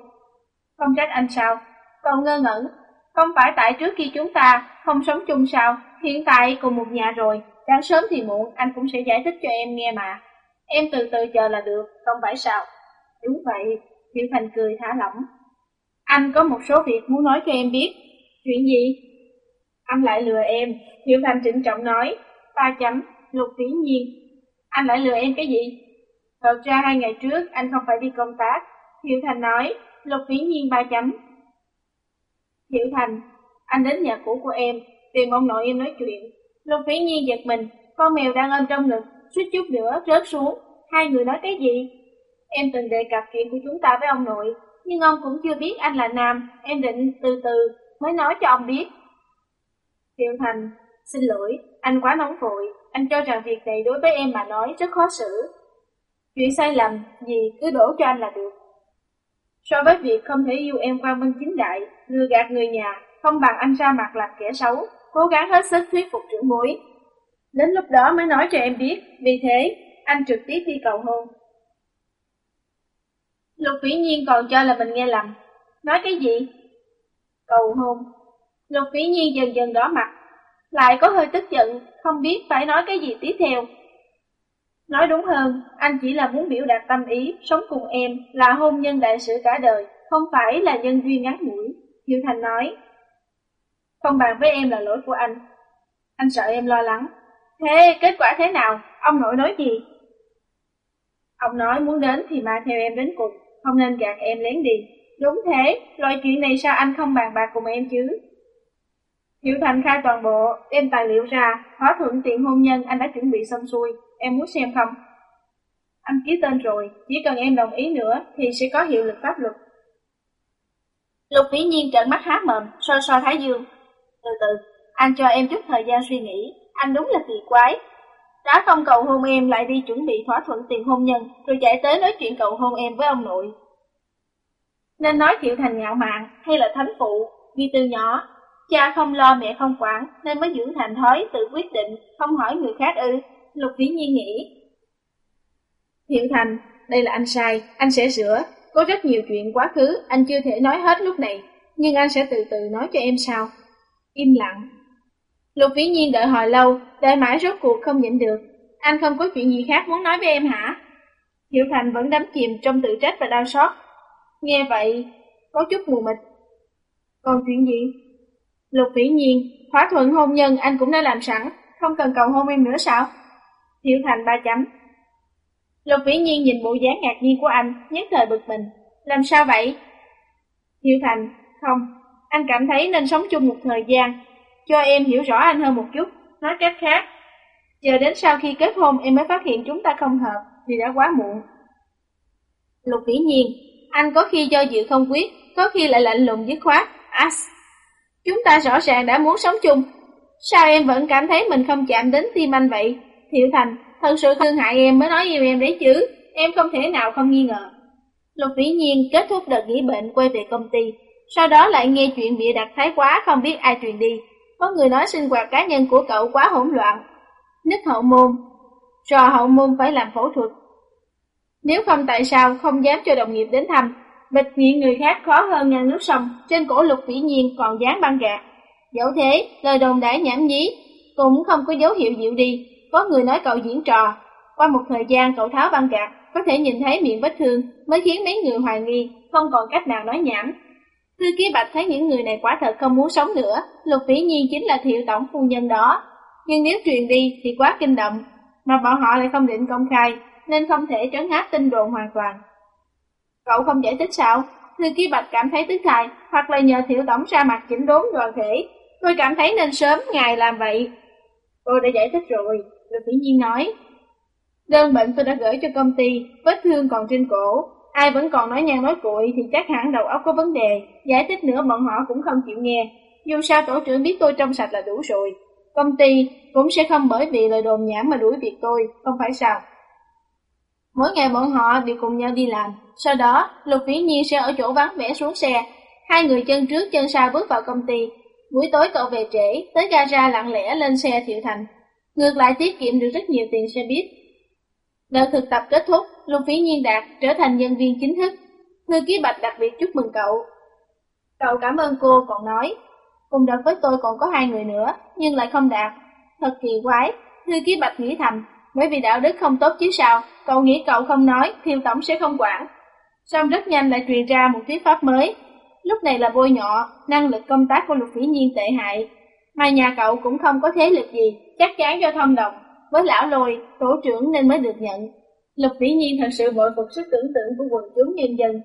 [SPEAKER 1] Không trách anh sao? Còn ngơ ngẩn. Không phải tại trước khi chúng ta không sống chung sao? Hiện tại cùng một nhà rồi. Đáng sớm thì muộn anh cũng sẽ giải thích cho em nghe mà. Em từ từ chờ là được, không phải sao? Đúng vậy, Hiểu Thành cười thả lỏng. Anh có một số việc muốn nói cho em biết. Chuyện gì? Anh lại lừa em, Hiệu Thành trịnh trọng nói, ba chấm, lục vĩ nhiên. Anh lại lừa em cái gì? Thật ra hai ngày trước anh không phải đi công tác. Thiệu Thành nói, lục vĩ nhiên ba chấm. Thiệu Thành, anh đến nhà cũ của em, tìm ông nội em nói chuyện. Lục vĩ nhiên giật mình, con mèo đang ôm trong ngực, suýt chút nữa rớt xuống. Hai người nói cái gì? Em từng đề cập chuyện của chúng ta với ông nội, nhưng ông cũng chưa biết anh là nam, em định từ từ mới nói cho ông biết. Thiệu Thành, xin lỗi, anh quá nóng vội, anh cho rằng việc này đối với em mà nói rất khó xử. Chuyện sai lầm, gì cứ đổ cho anh là được. So với việc không thể yêu em quan minh chính đại, lừa gạt người nhà, không bằng anh ra mặt làm kẻ xấu, cố gắng hết sức thuyết phục trưởng bối. Đến lúc đó mới nói cho em biết, vì thế, anh trực tiếp đi cầu hôn. Lục vĩ nhiên còn cho là mình nghe lầm. Nói cái gì? Cầu hôn. Lục vĩ nhiên dần dần đỏ mặt, lại có hơi tức giận, không biết phải nói cái gì tiếp theo. Nói đúng hơn, anh chỉ là muốn biểu đạt tâm ý, sống cùng em là hôn nhân đại sự cả đời, không phải là nhân duyên ngắn ngủi. Hiếu Thành nói, không bàn với em là lỗi của anh. Anh sợ em lo lắng. Thế kết quả thế nào? Ông nội nói gì? Ông nói muốn đến thì mang theo em đến cùng, không nên gạt em lén đi. Đúng thế, loại chuyện này sao anh không bàn bạc cùng em chứ? Hiểu Thành khai toàn bộ, đem tài liệu ra, hóa thuận tiện hôn nhân anh đã chuẩn bị xong xuôi, em muốn xem không? Anh ký tên rồi, chỉ cần em đồng ý nữa thì sẽ có hiệu lực pháp luật. Lục Vĩ Nhiên trợn mắt há mồm, soi soi Thái Dương. Từ từ, anh cho em chút thời gian suy nghĩ, anh đúng là kỳ quái. Đã không cầu hôn em lại đi chuẩn bị thỏa thuận tiền hôn nhân, rồi chạy tới nói chuyện cầu hôn em với ông nội. Nên nói Thiệu Thành ngạo mạn hay là thánh phụ, vì từ nhỏ Cha không lo mẹ không quản, nên mới dưỡng thành thói tự quyết định, không hỏi người khác ư, Lục Vĩ Nhiên nghĩ. Hiện Thành, đây là anh sai, anh sẽ sửa, có rất nhiều chuyện quá khứ anh chưa thể nói hết lúc này, nhưng anh sẽ từ từ nói cho em sau Im lặng. Lục Vĩ Nhiên đợi hồi lâu, đợi mãi rốt cuộc không nhịn được. Anh không có chuyện gì khác muốn nói với em hả? Hiểu Thành vẫn đắm chìm trong tự trách và đau xót. Nghe vậy, có chút mù mịt. Còn chuyện gì? Lục Vĩ Nhiên, thỏa thuận hôn nhân anh cũng đã làm sẵn, không cần cầu hôn em nữa sao? Hiểu Thành ba chấm. Lục Vĩ Nhiên nhìn bộ dáng ngạc nhiên của anh, nhất thời bực mình. Làm sao vậy? Hiểu Thành, không, anh cảm thấy nên sống chung một thời gian, cho em hiểu rõ anh hơn một chút. Nói cách khác, chờ đến sau khi kết hôn em mới phát hiện chúng ta không hợp, thì đã quá muộn. Lục Vĩ Nhiên, anh có khi do dự không quyết, có khi lại lạnh lùng dứt khoát. As, chúng ta rõ ràng đã muốn sống chung. Sao em vẫn cảm thấy mình không chạm đến tim anh vậy? Thiệu Thành, thật sự thương hại em mới nói yêu em đấy chứ. Em không thể nào không nghi ngờ. Lục Vĩ Nhiên kết thúc đợt nghỉ bệnh quay về công ty, sau đó lại nghe chuyện bịa đặt thái quá không biết ai truyền đi. Có người nói sinh hoạt cá nhân của cậu quá hỗn loạn, nứt hậu môn, trò hậu môn phải làm phẫu thuật. Nếu không tại sao không dám cho đồng nghiệp đến thăm, bịt miệng người khác khó hơn ngăn nước sông, trên cổ lục vĩ nhiên còn dán băng gạc. Dẫu thế, lời đồn đãi nhảm nhí, cũng không có dấu hiệu dịu đi, có người nói cậu diễn trò. Qua một thời gian cậu tháo băng gạc, có thể nhìn thấy miệng vết thương, mới khiến mấy người hoài nghi, không còn cách nào nói nhảm. Thư ký Bạch thấy những người này quả thật không muốn sống nữa, Lục Vĩ Nhiên chính là thiệu tổng phu nhân đó. Nhưng nếu truyền đi thì quá kinh động, mà bọn họ lại không định công khai, nên không thể trấn áp tin đồn hoàn toàn. Cậu không giải thích sao? Thư ký Bạch cảm thấy tức thài, hoặc là nhờ thiệu tổng ra mặt chỉnh đốn đoàn thể. Tôi cảm thấy nên sớm ngài làm vậy. Tôi đã giải thích rồi, Lục Thủy Nhiên nói. Đơn bệnh tôi đã gửi cho công ty, vết thương còn trên cổ. Ai vẫn còn nói nhang nói cuội thì chắc hẳn đầu óc có vấn đề, giải thích nữa bọn họ cũng không chịu nghe. Dù sao tổ trưởng biết tôi trong sạch là đủ rồi. Công ty cũng sẽ không bởi vì lời đồn nhảm mà đuổi việc tôi, không phải sao? Mỗi ngày bọn họ đều cùng nhau đi làm. Sau đó, Lục Vĩ Nhiên sẽ ở chỗ vắng vẻ xuống xe. Hai người chân trước chân sau bước vào công ty. Buổi tối cậu về trễ, tới gara lặng lẽ lên xe Thiệu Thành. Ngược lại tiết kiệm được rất nhiều tiền xe buýt. Đợt thực tập kết thúc, Lục Vĩ Nhiên Đạt trở thành nhân viên chính thức. Thư ký Bạch đặc biệt chúc mừng cậu. Cậu cảm ơn cô còn nói, cùng đợt với tôi còn có hai người nữa, nhưng lại không đạt. Thật kỳ quái, thư ký Bạch nghĩ thầm, bởi vì đạo đức không tốt chứ sao, cậu nghĩ cậu không nói, thiêu tổng sẽ không quản. Xong rất nhanh lại truyền ra một thuyết pháp mới. Lúc này là bôi nhọ, năng lực công tác của lục phỉ nhiên tệ hại. Mà nhà cậu cũng không có thế lực gì, chắc chắn do thông đồng. Với lão lôi, tổ trưởng nên mới được nhận. Lục vĩ nhiên thật sự bội phục sức tưởng tượng của quần chúng nhân dân.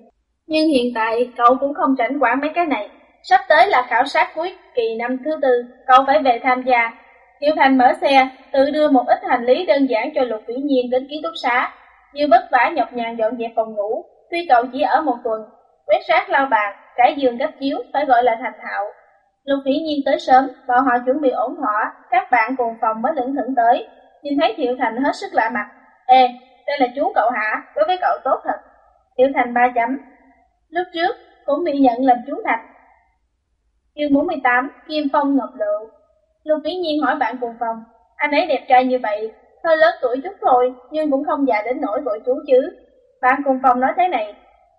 [SPEAKER 1] Nhưng hiện tại cậu cũng không tránh quản mấy cái này. Sắp tới là khảo sát cuối kỳ năm thứ tư, cậu phải về tham gia, Diệu Thành mở xe, tự đưa một ít hành lý đơn giản cho Lục Vĩ Nhiên đến ký túc xá. Như vất vả nhọc nhằn dọn dẹp phòng ngủ, tuy cậu chỉ ở một tuần, quét rác lau bàn, trải giường gấp chiếu phải gọi là thành thạo. Lục Vĩ Nhiên tới sớm, bọn họ chuẩn bị ổn thỏa, các bạn cùng phòng mới lững thững tới. Nhìn thấy Thiệu Thành hết sức lạ mặt. Ê, đây là chú cậu hả? Đối với cậu tốt thật. Thiệu Thành ba chấm. Lúc trước, cũng bị nhận làm chú Thạch. Chương 48, Kim Phong Ngọc lựu. lục Vĩ Nhiên hỏi bạn cùng phòng, anh ấy đẹp trai như vậy, hơi lớn tuổi chút thôi, nhưng cũng không già đến nỗi gọi chú chứ. Bạn cùng phòng nói thế này,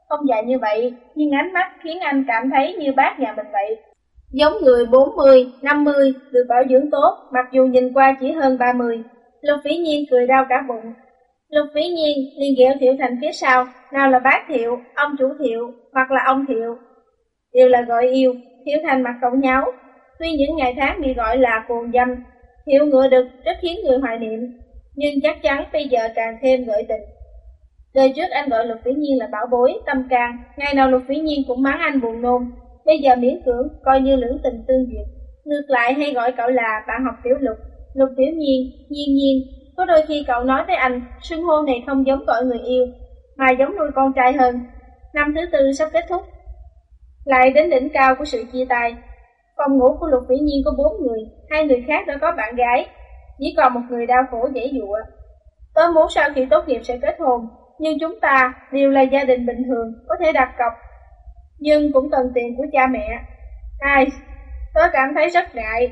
[SPEAKER 1] không già như vậy, nhưng ánh mắt khiến anh cảm thấy như bác nhà mình vậy. Giống người 40, 50, được bảo dưỡng tốt, mặc dù nhìn qua chỉ hơn 30. Lục Vĩ Nhiên cười đau cả bụng. Lục Vĩ Nhiên liền ghẹo Thiệu Thành phía sau, nào là bác Thiệu, ông chủ Thiệu, hoặc là ông Thiệu. Đều là gọi yêu, Thiệu Thành mặt cậu nháo, Tuy những ngày tháng bị gọi là cuồng dâm, Thiệu ngựa đực rất khiến người hoài niệm, nhưng chắc chắn bây giờ càng thêm gợi tình. Đời trước anh gọi Lục Vĩ Nhiên là bảo bối, tâm can, ngày nào Lục Vĩ Nhiên cũng mắng anh buồn nôn, bây giờ miễn cưỡng coi như lưỡng tình tương duyệt. Ngược lại hay gọi cậu là bạn học tiểu lục, lục tiểu nhiên, nhiên nhiên. Có đôi khi cậu nói với anh, xưng hô này không giống gọi người yêu, mà giống nuôi con trai hơn. Năm thứ tư sắp kết thúc, lại đến đỉnh cao của sự chia tay, Phòng ngủ của Lục Vĩ Nhiên có bốn người, hai người khác đã có bạn gái, chỉ còn một người đau khổ dễ dụa. Tớ muốn sau khi tốt nghiệp sẽ kết hôn, nhưng chúng ta đều là gia đình bình thường, có thể đặt cọc, nhưng cũng cần tiền của cha mẹ. Ai, tớ cảm thấy rất ngại,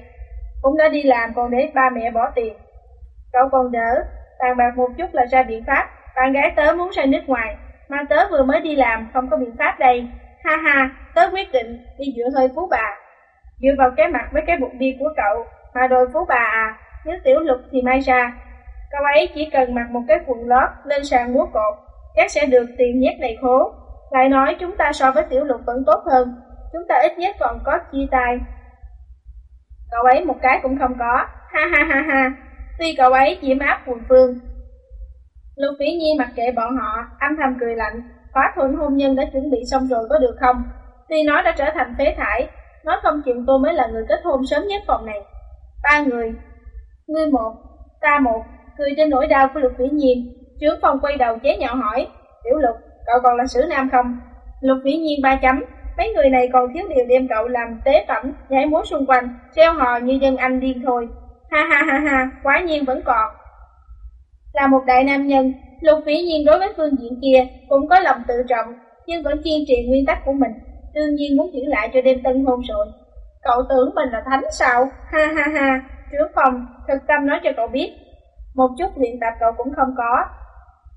[SPEAKER 1] cũng đã đi làm còn để ba mẹ bỏ tiền. Cậu còn đỡ, bàn bạc một chút là ra biện pháp, bạn gái tớ muốn ra nước ngoài, mà tớ vừa mới đi làm, không có biện pháp đây. Ha ha, tớ quyết định đi dựa hơi phú bà. Dựa vào cái mặt với cái bụng đi của cậu, mà đòi phú bà à, nếu tiểu lục thì mai ra. Cậu ấy chỉ cần mặc một cái quần lót lên sàn múa cột, chắc sẽ được tiền nhét đầy khố. Lại nói chúng ta so với tiểu lục vẫn tốt hơn, chúng ta ít nhất còn có chia tay. Cậu ấy một cái cũng không có, ha ha ha ha, tuy cậu ấy chỉ áp quần phương. Lục Phỉ Nhi mặc kệ bọn họ, âm thầm cười lạnh, khóa thuận hôn nhân đã chuẩn bị xong rồi có được không? Tuy nó đã trở thành phế thải, nó không chừng tôi mới là người kết hôn sớm nhất phòng này. Ba người, ngươi một, ta một, cười trên nỗi đau của Lục Vĩ Nhiên. Trướng phòng quay đầu chế nhạo hỏi, Tiểu Lục, cậu còn là sử nam không? Lục Vĩ Nhiên ba chấm, mấy người này còn thiếu điều đem cậu làm tế phẩm, nhảy múa xung quanh, treo hò như dân anh điên thôi. Ha ha ha ha, quá nhiên vẫn còn. Là một đại nam nhân, Lục Vĩ Nhiên đối với phương diện kia cũng có lòng tự trọng, nhưng vẫn kiên trì nguyên tắc của mình, đương nhiên muốn giữ lại cho đêm tân hôn rồi. Cậu tưởng mình là thánh sao? Ha ha ha, trưởng phòng, thực tâm nói cho cậu biết. Một chút luyện tập cậu cũng không có.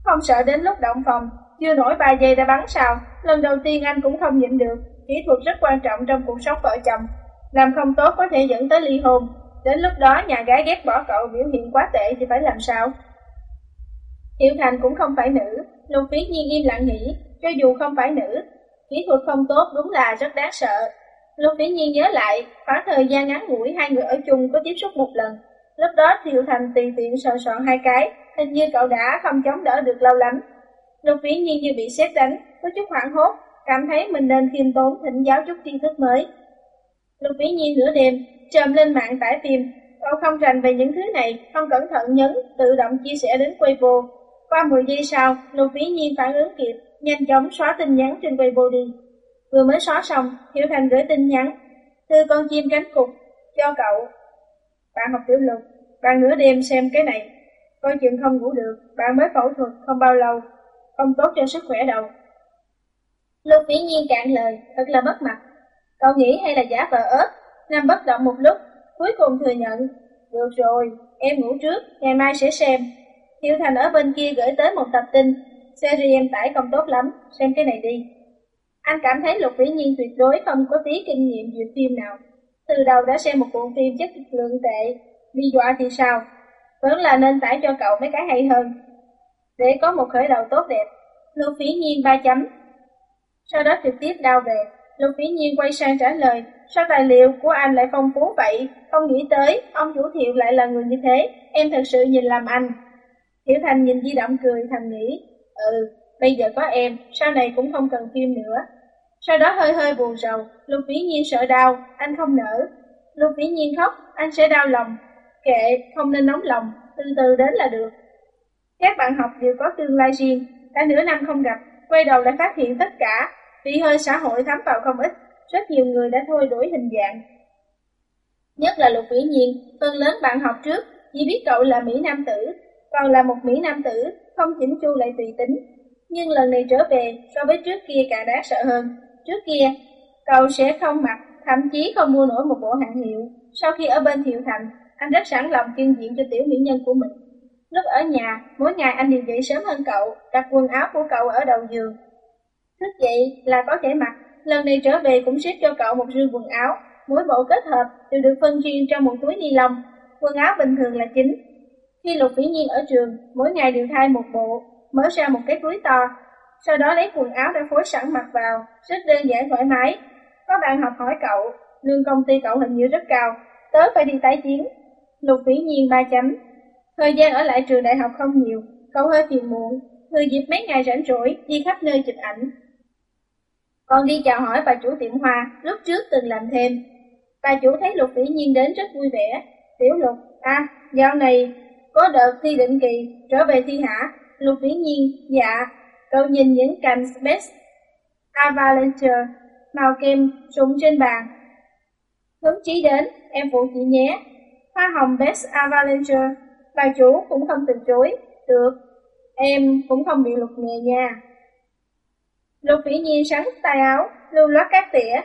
[SPEAKER 1] Không sợ đến lúc động phòng, chưa nổi ba giây đã bắn sao, lần đầu tiên anh cũng không nhịn được. Kỹ thuật rất quan trọng trong cuộc sống vợ chồng. Làm không tốt có thể dẫn tới ly hôn. Đến lúc đó nhà gái ghét bỏ cậu biểu hiện quá tệ thì phải làm sao? Hiệu Thành cũng không phải nữ, Lục Phi Nhiên im lặng nghĩ, cho dù không phải nữ, kỹ thuật không tốt đúng là rất đáng sợ. Lục Phi Nhiên nhớ lại, khoảng thời gian ngắn ngủi hai người ở chung có tiếp xúc một lần. Lúc đó Thiệu Thành tùy tiện sờ soạn hai cái, hình như cậu đã không chống đỡ được lâu lắm. Lục Phí Nhiên như bị xét đánh, có chút hoảng hốt, cảm thấy mình nên khiêm tốn thỉnh giáo chút tri thức mới. Lục Phí Nhiên nửa đêm, trầm lên mạng tải tìm. cậu không rành về những thứ này, không cẩn thận nhấn, tự động chia sẻ đến Weibo, qua 10 giây sau, Lục Vĩ Nhiên phản ứng kịp, nhanh chóng xóa tin nhắn trên Weibo đi. Vừa mới xóa xong, Hiểu Thành gửi tin nhắn, thư con chim cánh cục, cho cậu. Bạn học tiểu lục, bạn nửa đêm xem cái này, coi chừng không ngủ được, bạn mới phẫu thuật không bao lâu, không tốt cho sức khỏe đâu. Lục Vĩ Nhiên cạn lời, thật là mất mặt. Cậu nghĩ hay là giả vờ ớt, nằm bất động một lúc, cuối cùng thừa nhận. Được rồi, em ngủ trước, ngày mai sẽ xem. Hiếu Thành ở bên kia gửi tới một tập tin, series em tải không tốt lắm, xem cái này đi. Anh cảm thấy Lục Vĩ Nhiên tuyệt đối không có tí kinh nghiệm duyệt phim nào. Từ đầu đã xem một bộ phim chất lượng tệ, bị dọa thì sao? Vẫn là nên tải cho cậu mấy cái hay hơn. Để có một khởi đầu tốt đẹp, Lưu Phí Nhiên ba chấm. Sau đó trực tiếp đau về, Lưu Phí Nhiên quay sang trả lời, sao tài liệu của anh lại phong phú vậy? Không nghĩ tới, ông chủ thiệu lại là người như thế, em thật sự nhìn làm anh. Hiểu Thành nhìn di động cười thầm nghĩ, ừ, bây giờ có em, sau này cũng không cần phim nữa. Sau đó hơi hơi buồn rầu, Lưu Phí Nhiên sợ đau, anh không nỡ. Lưu Phí Nhiên khóc, anh sẽ đau lòng. Kệ, không nên nóng lòng, từ từ đến là được. Các bạn học đều có tương lai riêng, đã nửa năm không gặp, quay đầu lại phát hiện tất cả, vì hơi xã hội thấm vào không ít, rất nhiều người đã thôi đổi hình dạng. Nhất là Lục Vĩ Nhiên, phần lớn bạn học trước, chỉ biết cậu là Mỹ Nam Tử, còn là một Mỹ Nam tử, không chỉnh chu lại tùy tính. Nhưng lần này trở về, so với trước kia càng đáng sợ hơn. Trước kia, cậu sẽ không mặc, thậm chí không mua nổi một bộ hàng hiệu. Sau khi ở bên Thiệu Thành, anh rất sẵn lòng kiên diện cho tiểu mỹ nhân của mình. Lúc ở nhà, mỗi ngày anh đều dậy sớm hơn cậu, đặt quần áo của cậu ở đầu giường. Thức dậy là có thể mặc, lần này trở về cũng xếp cho cậu một rương quần áo, mỗi bộ kết hợp đều được phân riêng trong một túi ni lông. Quần áo bình thường là chính, khi Lục Vĩ Nhiên ở trường, mỗi ngày đều thay một bộ, mở ra một cái túi to, sau đó lấy quần áo đã phối sẵn mặc vào, rất đơn giản thoải mái. Có bạn học hỏi cậu, lương công ty cậu hình như rất cao, tớ phải đi tái chiến. Lục Vĩ Nhiên ba chấm. Thời gian ở lại trường đại học không nhiều, cậu hơi phiền muộn, người dịp mấy ngày rảnh rỗi đi khắp nơi chụp ảnh. Còn đi chào hỏi bà chủ tiệm hoa, lúc trước từng làm thêm. Bà chủ thấy Lục Vĩ Nhiên đến rất vui vẻ. Tiểu Lục, à, dạo này có đợt thi định kỳ, trở về thi hả? Lục Vĩ Nhiên, dạ. Cậu nhìn những cành Space Avalanche màu kem súng trên bàn. Hướng chí đến, em phụ chị nhé. Hoa hồng Best Avalanche, bà chủ cũng không từ chối. Được, em cũng không bị lục nghề nha. Lục Vĩ Nhiên sáng tay áo, lưu lót các tỉa,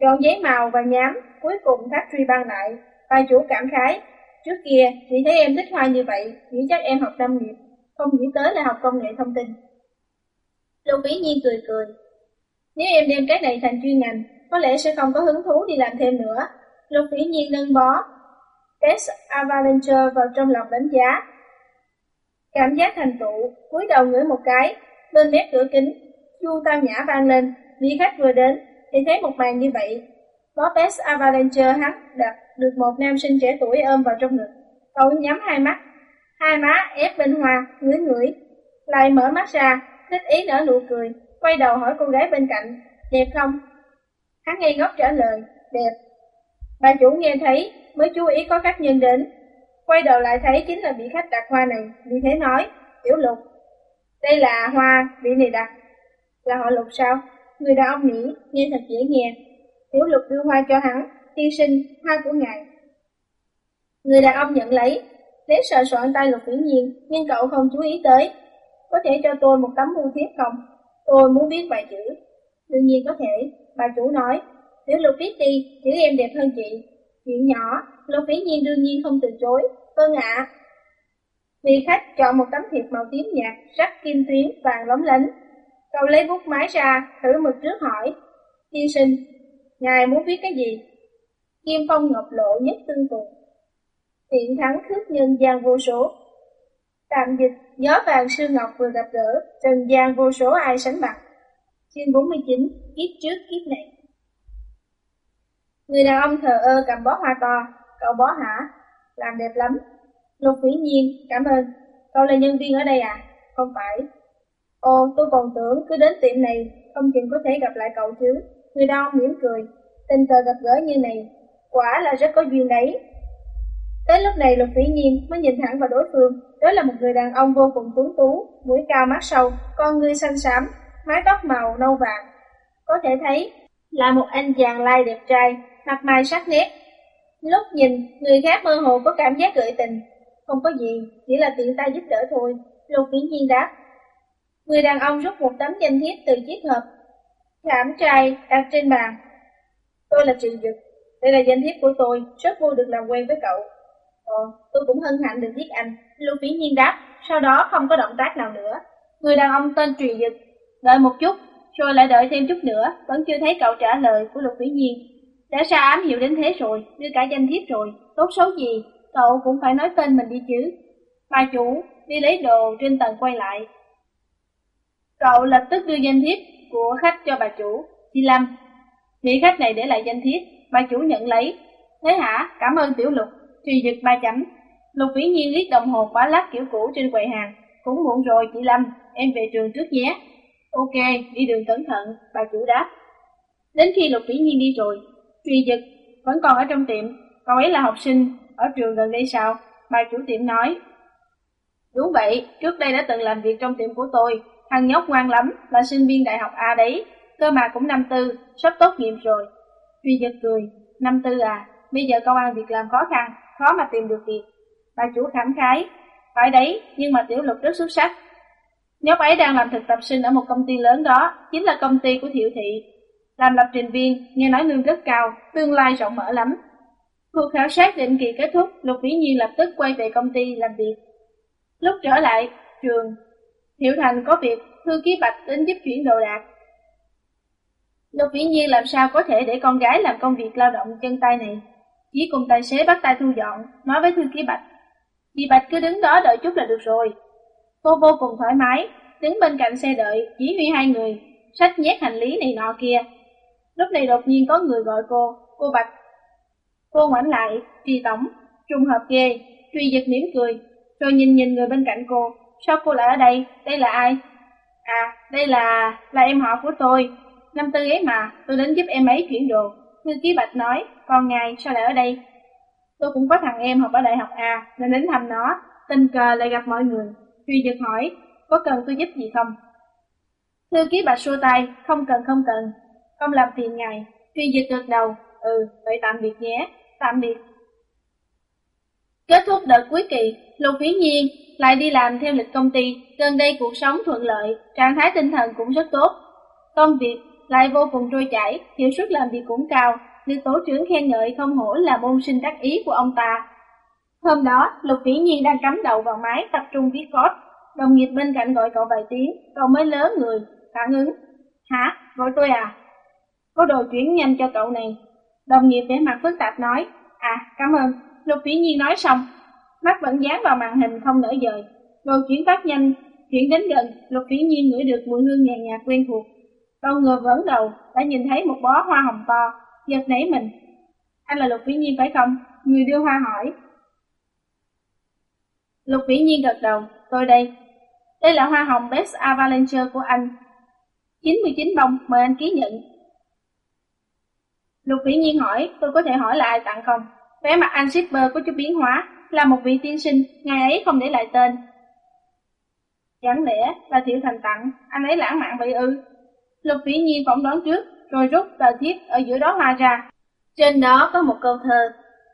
[SPEAKER 1] chọn giấy màu và nhám, cuối cùng thắt truy băng lại. Bà chủ cảm khái, Trước kia, chị thấy em thích hoa như vậy, nghĩ chắc em học nông nghiệp, không nghĩ tới là học công nghệ thông tin. lục Vĩ Nhiên cười cười. Nếu em đem cái này thành chuyên ngành, có lẽ sẽ không có hứng thú đi làm thêm nữa. Lục Vĩ Nhiên nâng bó Des Avalanche vào trong lòng đánh giá. Cảm giác thành tựu, cúi đầu ngửi một cái, bên mép cửa kính, chu tao nhã vang lên, vị khách vừa đến, thì thấy một màn như vậy. Bó Tess Avalanche hắn đặt được một nam sinh trẻ tuổi ôm vào trong ngực. Cậu nhắm hai mắt, hai má ép bên hoa, ngửi ngửi, lại mở mắt ra, thích ý nở nụ cười, quay đầu hỏi cô gái bên cạnh, đẹp không? Hắn ngây ngốc trả lời, đẹp. Bà chủ nghe thấy, mới chú ý có khách nhân đến. Quay đầu lại thấy chính là vị khách đặt hoa này, vì thế nói, tiểu lục. Đây là hoa vị này đặt. Là họ lục sao? Người đàn ông nhỉ nghe thật dễ nghe. Tiểu lục đưa hoa cho hắn, tiên sinh, hoa của ngài. Người đàn ông nhận lấy, Đến sợ soạn tay lục vĩ nhiên, nhưng cậu không chú ý tới. Có thể cho tôi một tấm bưu thiếp không? Tôi muốn biết vài chữ. Đương nhiên có thể, bà chủ nói. Tiểu lục viết đi, chữ em đẹp hơn chị. Chuyện nhỏ, lục vĩ nhiên đương nhiên không từ chối. Vâng ạ. Vị khách chọn một tấm thiệp màu tím nhạt, sắc kim tuyến vàng lóng lánh. Cậu lấy bút máy ra, thử mực trước hỏi. Tiên sinh, ngài muốn viết cái gì? Kim phong ngọc lộ nhất tương cùng tiện thắng khước nhân gian vô số. Tạm dịch, gió vàng sư ngọc vừa gặp gỡ, trần gian vô số ai sánh bằng. Chương 49, kiếp trước kiếp này. Người đàn ông thờ ơ cầm bó hoa to, cậu bó hả? Làm đẹp lắm. Lục vĩ nhiên, cảm ơn. Cậu là nhân viên ở đây à? Không phải. Ồ, tôi còn tưởng cứ đến tiệm này, không chừng có thể gặp lại cậu chứ. Người đàn ông mỉm cười, tình cờ gặp gỡ như này, quả là rất có duyên đấy. Tới lúc này Lục Vĩ Nhiên mới nhìn thẳng vào đối phương, đó là một người đàn ông vô cùng tuấn tú, mũi cao mắt sâu, con ngươi xanh xám, mái tóc màu nâu vàng. Có thể thấy là một anh chàng lai đẹp trai, mặt mày sắc nét. Lúc nhìn, người khác mơ hồ có cảm giác gợi tình. Không có gì, chỉ là tiện tay giúp đỡ thôi. Lục Viễn Nhiên đáp. Người đàn ông rút một tấm danh thiếp từ chiếc hộp. Khảm trai đặt trên bàn. Tôi là Trì Dực. Đây là danh thiếp của tôi, rất vui được làm quen với cậu. Ờ, tôi cũng hân hạnh được biết anh. Lục Viễn Nhiên đáp, sau đó không có động tác nào nữa. Người đàn ông tên Truyền Dực, đợi một chút, rồi lại đợi thêm chút nữa, vẫn chưa thấy cậu trả lời của Lục Viễn Nhiên. Đã ra ám hiệu đến thế rồi, đưa cả danh thiếp rồi, tốt xấu gì, cậu cũng phải nói tên mình đi chứ. Bà chủ, đi lấy đồ trên tầng quay lại. Cậu lập tức đưa danh thiếp của khách cho bà chủ, chị Lâm. Vị khách này để lại danh thiếp, bà chủ nhận lấy. Thế hả, cảm ơn tiểu lục. Truy giật ba chấm. Lục Vĩ Nhiên liếc đồng hồ quá lát kiểu cũ trên quầy hàng. Cũng muộn rồi chị Lâm, em về trường trước nhé. Ok, đi đường cẩn thận, bà chủ đáp. Đến khi Lục Vĩ Nhiên đi rồi, Truy Dực vẫn còn ở trong tiệm. Cậu ấy là học sinh, ở trường gần đây sao? Bà chủ tiệm nói. Đúng vậy, trước đây đã từng làm việc trong tiệm của tôi. Thằng nhóc ngoan lắm, là sinh viên đại học A đấy. Cơ mà cũng năm tư, sắp tốt nghiệp rồi. Truy Dực cười, năm tư à, bây giờ công an việc làm khó khăn, khó mà tìm được việc. Bà chủ khẳng khái, phải đấy, nhưng mà tiểu lục rất xuất sắc. Nhóc ấy đang làm thực tập sinh ở một công ty lớn đó, chính là công ty của Thiệu Thị. Làm lập trình viên, nghe nói lương rất cao, tương lai rộng mở lắm. Cuộc khảo sát định kỳ kết thúc, Lục Vĩ Nhiên lập tức quay về công ty làm việc. Lúc trở lại, trường, hiệu Thành có việc, thư ký Bạch đến giúp chuyển đồ đạc. Lục Vĩ Nhiên làm sao có thể để con gái làm công việc lao động chân tay này? Chỉ cùng tài xế bắt tay thu dọn, nói với thư ký Bạch. Dì Bạch cứ đứng đó đợi chút là được rồi. Cô vô cùng thoải mái, đứng bên cạnh xe đợi, chỉ huy hai người, sách nhét hành lý này nọ kia. Lúc này đột nhiên có người gọi cô, cô Bạch. Cô ngoảnh lại, trì tổng, trùng hợp ghê, truy dịch mỉm cười, rồi nhìn nhìn người bên cạnh cô. Sao cô lại ở đây? Đây là ai? À, đây là... là em họ của tôi. Năm tư ấy mà, tôi đến giúp em ấy chuyển đồ. Thư ký Bạch nói, còn ngài sao lại ở đây? Tôi cũng có thằng em học ở đại học A, nên đến thăm nó, tình cờ lại gặp mọi người. Truy giật hỏi, có cần tôi giúp gì không? Thư ký Bạch xua tay, không cần không cần, không làm phiền ngài. Truy dịch gật đầu, ừ, vậy tạm biệt nhé, tạm biệt. Kết thúc đợt cuối kỳ, Lục Vĩ Nhiên lại đi làm theo lịch công ty, gần đây cuộc sống thuận lợi, trạng thái tinh thần cũng rất tốt. Công việc lại vô cùng trôi chảy, hiệu suất làm việc cũng cao, được tổ trưởng khen ngợi không hổ là môn sinh đắc ý của ông ta. Hôm đó, Lục Vĩ Nhiên đang cắm đầu vào máy tập trung viết code, đồng nghiệp bên cạnh gọi cậu vài tiếng, cậu mới lớn người, phản ứng. Hả, gọi tôi à? Có đồ chuyển nhanh cho cậu này. Đồng nghiệp vẻ mặt phức tạp nói, à, cảm ơn. Lục Vĩ Nhiên nói xong, mắt vẫn dán vào màn hình không nở dời. Rồi chuyển phát nhanh, chuyển đến gần, Lục Vĩ Nhiên ngửi được mùi hương nhàn nhạt quen thuộc. Đầu ngừa vẫn đầu, đã nhìn thấy một bó hoa hồng to, giật nảy mình. Anh là Lục Vĩ Nhiên phải không? Người đưa hoa hỏi. Lục Vĩ Nhiên gật đầu, tôi đây. Đây là hoa hồng Best Avalanche của anh. 99 bông, mời anh ký nhận. Lục Vĩ Nhiên hỏi, tôi có thể hỏi là ai tặng không? Vẻ mặt anh shipper có chút biến hóa, là một vị tiên sinh, ngài ấy không để lại tên. Chẳng lẽ là Thiệu Thành tặng, anh ấy lãng mạn vậy ư? Lục Vĩ Nhiên phỏng đoán trước, rồi rút tờ thiếp ở giữa đó hoa ra. Trên đó có một câu thơ,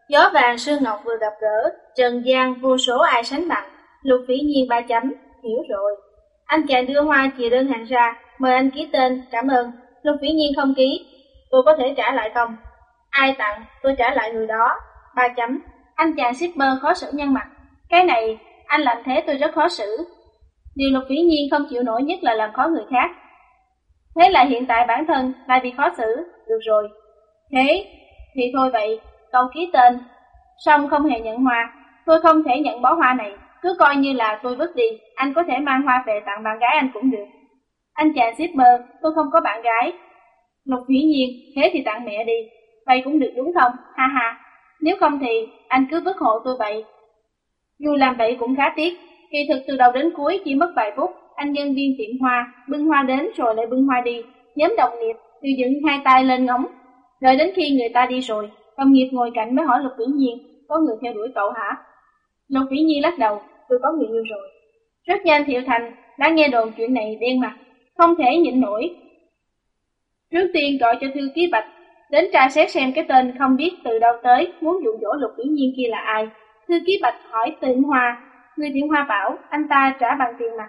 [SPEAKER 1] Gió vàng sương ngọc vừa gặp gỡ, trần gian vô số ai sánh bằng. Lục Vĩ Nhiên ba chấm, hiểu rồi. Anh chàng đưa hoa chìa đơn hàng ra, mời anh ký tên, cảm ơn. Lục Vĩ Nhiên không ký, tôi có thể trả lại không? Ai tặng, tôi trả lại người đó. Ba chấm, anh chàng shipper khó xử nhân mặt. Cái này, anh làm thế tôi rất khó xử. Điều Lục Vĩ Nhiên không chịu nổi nhất là làm khó người khác. Thế là hiện tại bản thân lại bị khó xử, được rồi. Thế, thì thôi vậy, cậu ký tên. Xong không hề nhận hoa, tôi không thể nhận bó hoa này, cứ coi như là tôi vứt đi, anh có thể mang hoa về tặng bạn gái anh cũng được. Anh chàng shipper, tôi không có bạn gái. Lục Dĩ Nhiên, thế thì tặng mẹ đi, vậy cũng được đúng không, ha ha. Nếu không thì anh cứ vứt hộ tôi vậy. Dù làm vậy cũng khá tiếc, kỳ thực từ đầu đến cuối chỉ mất vài phút, anh nhân viên tiệm hoa, bưng hoa đến rồi lại bưng hoa đi. Nhóm đồng nghiệp đều dựng hai tay lên ngóng, đợi đến khi người ta đi rồi, đồng nghiệp ngồi cạnh mới hỏi Lục Vĩ Nhiên, có người theo đuổi cậu hả? Lục Vĩ Nhiên lắc đầu, tôi có người yêu rồi. Rất nhanh Thiệu Thành đã nghe đồn chuyện này đen mặt, không thể nhịn nổi. Trước tiên gọi cho thư ký Bạch Đến tra xét xem cái tên không biết từ đâu tới, muốn dụ dỗ lục vĩ nhiên kia là ai. Thư ký Bạch hỏi tiệm Hoa, người tiệm Hoa bảo anh ta trả bằng tiền mặt.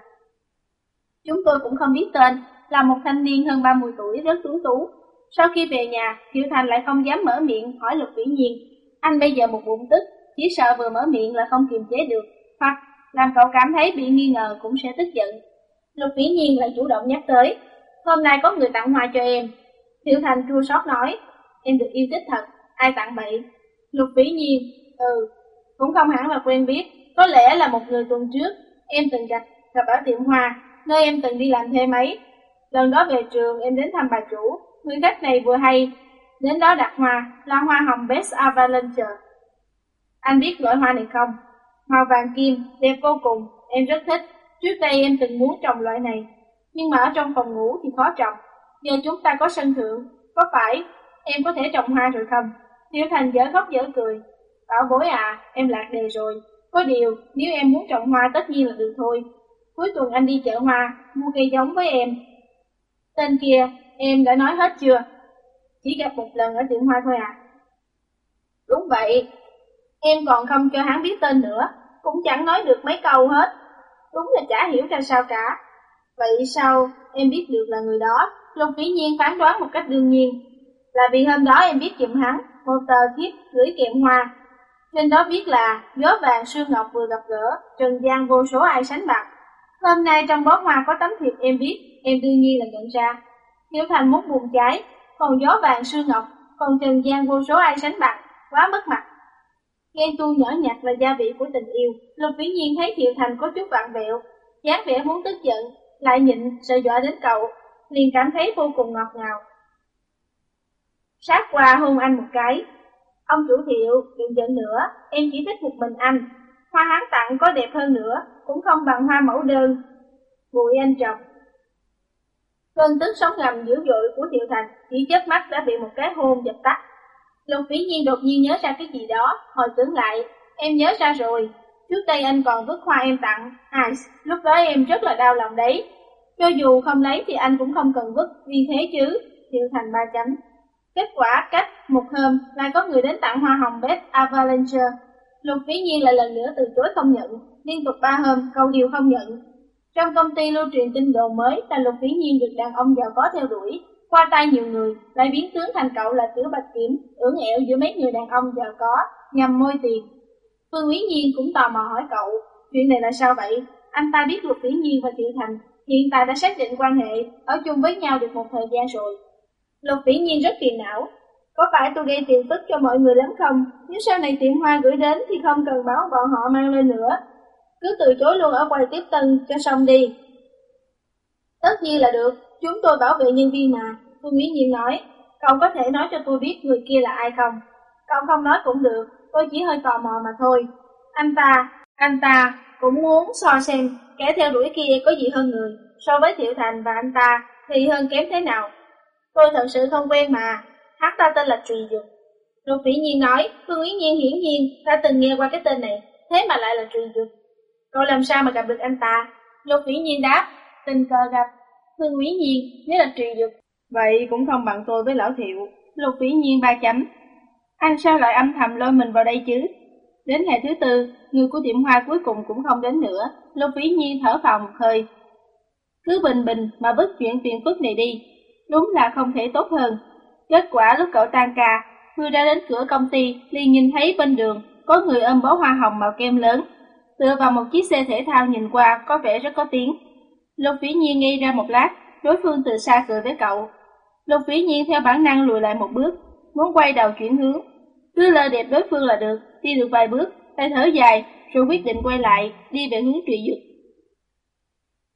[SPEAKER 1] Chúng tôi cũng không biết tên, là một thanh niên hơn 30 tuổi rất tuấn tú. Sau khi về nhà, Kiều Thành lại không dám mở miệng hỏi lục vĩ nhiên. Anh bây giờ một bụng tức, chỉ sợ vừa mở miệng là không kiềm chế được, hoặc làm cậu cảm thấy bị nghi ngờ cũng sẽ tức giận. Lục vĩ nhiên lại chủ động nhắc tới, hôm nay có người tặng hoa cho em. Thiệu Thành chua xót nói, em được yêu thích thật, ai tặng bậy? Lục vĩ nhiên, ừ, cũng không hẳn là quen biết, có lẽ là một người tuần trước, em từng gặp, gặp ở tiệm hoa, nơi em từng đi làm thuê mấy. Lần đó về trường em đến thăm bà chủ, người khách này vừa hay, đến đó đặt hoa, là hoa hồng Best Avalanche. Anh biết loại hoa này không? Màu vàng kim, đẹp vô cùng, em rất thích. Trước đây em từng muốn trồng loại này, nhưng mà ở trong phòng ngủ thì khó trồng. Giờ chúng ta có sân thượng, có phải em có thể trồng hoa rồi không? Tiểu Thành dở khóc dở cười. Bảo bối à, em lạc đề rồi. Có điều, nếu em muốn trồng hoa tất nhiên là được thôi. Cuối tuần anh đi chợ hoa, mua cây giống với em. Tên kia, em đã nói hết chưa? Chỉ gặp một lần ở tiệm hoa thôi à? Đúng vậy, em còn không cho hắn biết tên nữa, cũng chẳng nói được mấy câu hết. Đúng là chả hiểu ra sao cả. Vậy sao em biết được là người đó? Lục Vĩ Nhiên phán đoán một cách đương nhiên, là vì hôm đó em biết giùm hắn một tờ thiếp gửi kèm hoa. Trên đó viết là gió vàng sương ngọc vừa gặp gỡ, trần gian vô số ai sánh bằng. Hôm nay trong bó hoa có tấm thiệp em viết, em đương nhiên là nhận ra. Hiểu Thành muốn buồn cháy, còn gió vàng sương ngọc, còn trần gian vô số ai sánh bằng, quá mất mặt. Ghen tu nhỏ nhặt là gia vị của tình yêu, Lục Vĩ Nhiên thấy Thiệu Thành có chút vặn vẹo, dáng vẻ muốn tức giận, lại nhịn sợ dọa đến cậu, liền cảm thấy vô cùng ngọt ngào, sát qua hôn anh một cái. Ông chủ thiệu, đừng giận nữa, em chỉ thích một mình anh. Hoa hắn tặng có đẹp hơn nữa, cũng không bằng hoa mẫu đơn. Bụi anh chồng. Cơn tức sóng ngầm dữ dội của Thiệu Thành chỉ chớp mắt đã bị một cái hôn dập tắt. Lục Vĩ Nhiên đột nhiên nhớ ra cái gì đó, hồi tưởng lại, em nhớ ra rồi. Trước đây anh còn vứt hoa em tặng, à, lúc đó em rất là đau lòng đấy. Cho dù không lấy thì anh cũng không cần vứt, vì thế chứ. Thiệu Thành ba chấm. Kết quả cách một hôm lại có người đến tặng hoa hồng beth Avalanche. Lục Vĩ Nhiên lại lần nữa từ chối không nhận, liên tục ba hôm câu điều không nhận. Trong công ty lưu truyền tin đồn mới là Lục Vĩ Nhiên được đàn ông giàu có theo đuổi, qua tay nhiều người, lại biến tướng thành cậu là tiểu bạch kiểm, ưỡn ẹo giữa mấy người đàn ông giàu có, nhằm môi tiền. Phương Quý Nhiên cũng tò mò hỏi cậu, chuyện này là sao vậy? Anh ta biết Lục Vĩ Nhiên và Triệu Thành hiện tại đã xác định quan hệ, ở chung với nhau được một thời gian rồi. Lục Vĩ Nhiên rất kỳ não. có phải tôi gây tiền tức cho mọi người lắm không? Nếu sau này tiệm hoa gửi đến thì không cần báo bọn họ mang lên nữa. Cứ từ chối luôn ở quầy tiếp tân cho xong đi. Tất nhiên là được, chúng tôi bảo vệ nhân viên mà. Phương Nguyễn Nhiên nói, cậu có thể nói cho tôi biết người kia là ai không? Cậu không nói cũng được, tôi chỉ hơi tò mò mà thôi. Anh ta, anh ta cũng muốn so xem kẻ theo đuổi kia có gì hơn người. So với Thiệu Thành và anh ta thì hơn kém thế nào. Tôi thật sự không quen mà, hắn ta tên là Trì Dục. Lục Vĩ Nhiên nói, Phương Ý Nhiên hiển nhiên đã từng nghe qua cái tên này, thế mà lại là Trì Dục. Cậu làm sao mà gặp được anh ta? Lục Vĩ Nhiên đáp, tình cờ gặp. Phương Ý Nhiên, nếu là Trì Dục. Vậy cũng không bằng tôi với Lão Thiệu. Lục Vĩ Nhiên ba chấm. Anh sao lại âm thầm lôi mình vào đây chứ? Đến ngày thứ tư, người của tiệm hoa cuối cùng cũng không đến nữa. Lục Vĩ Nhiên thở phào một hơi. Cứ bình bình mà vứt chuyện phiền phức này đi. Đúng là không thể tốt hơn. Kết quả lúc cậu tan ca, Hư ra đến cửa công ty, liền nhìn thấy bên đường có người ôm bó hoa hồng màu kem lớn, tựa vào một chiếc xe thể thao nhìn qua có vẻ rất có tiếng. Lục Vĩ Nhiên nghi ra một lát, đối phương từ xa cười với cậu. Lục Vĩ Nhiên theo bản năng lùi lại một bước, muốn quay đầu chuyển hướng. Cứ lơ đẹp đối phương là được, đi được vài bước, tay thở dài, rồi quyết định quay lại, đi về hướng trị Dực.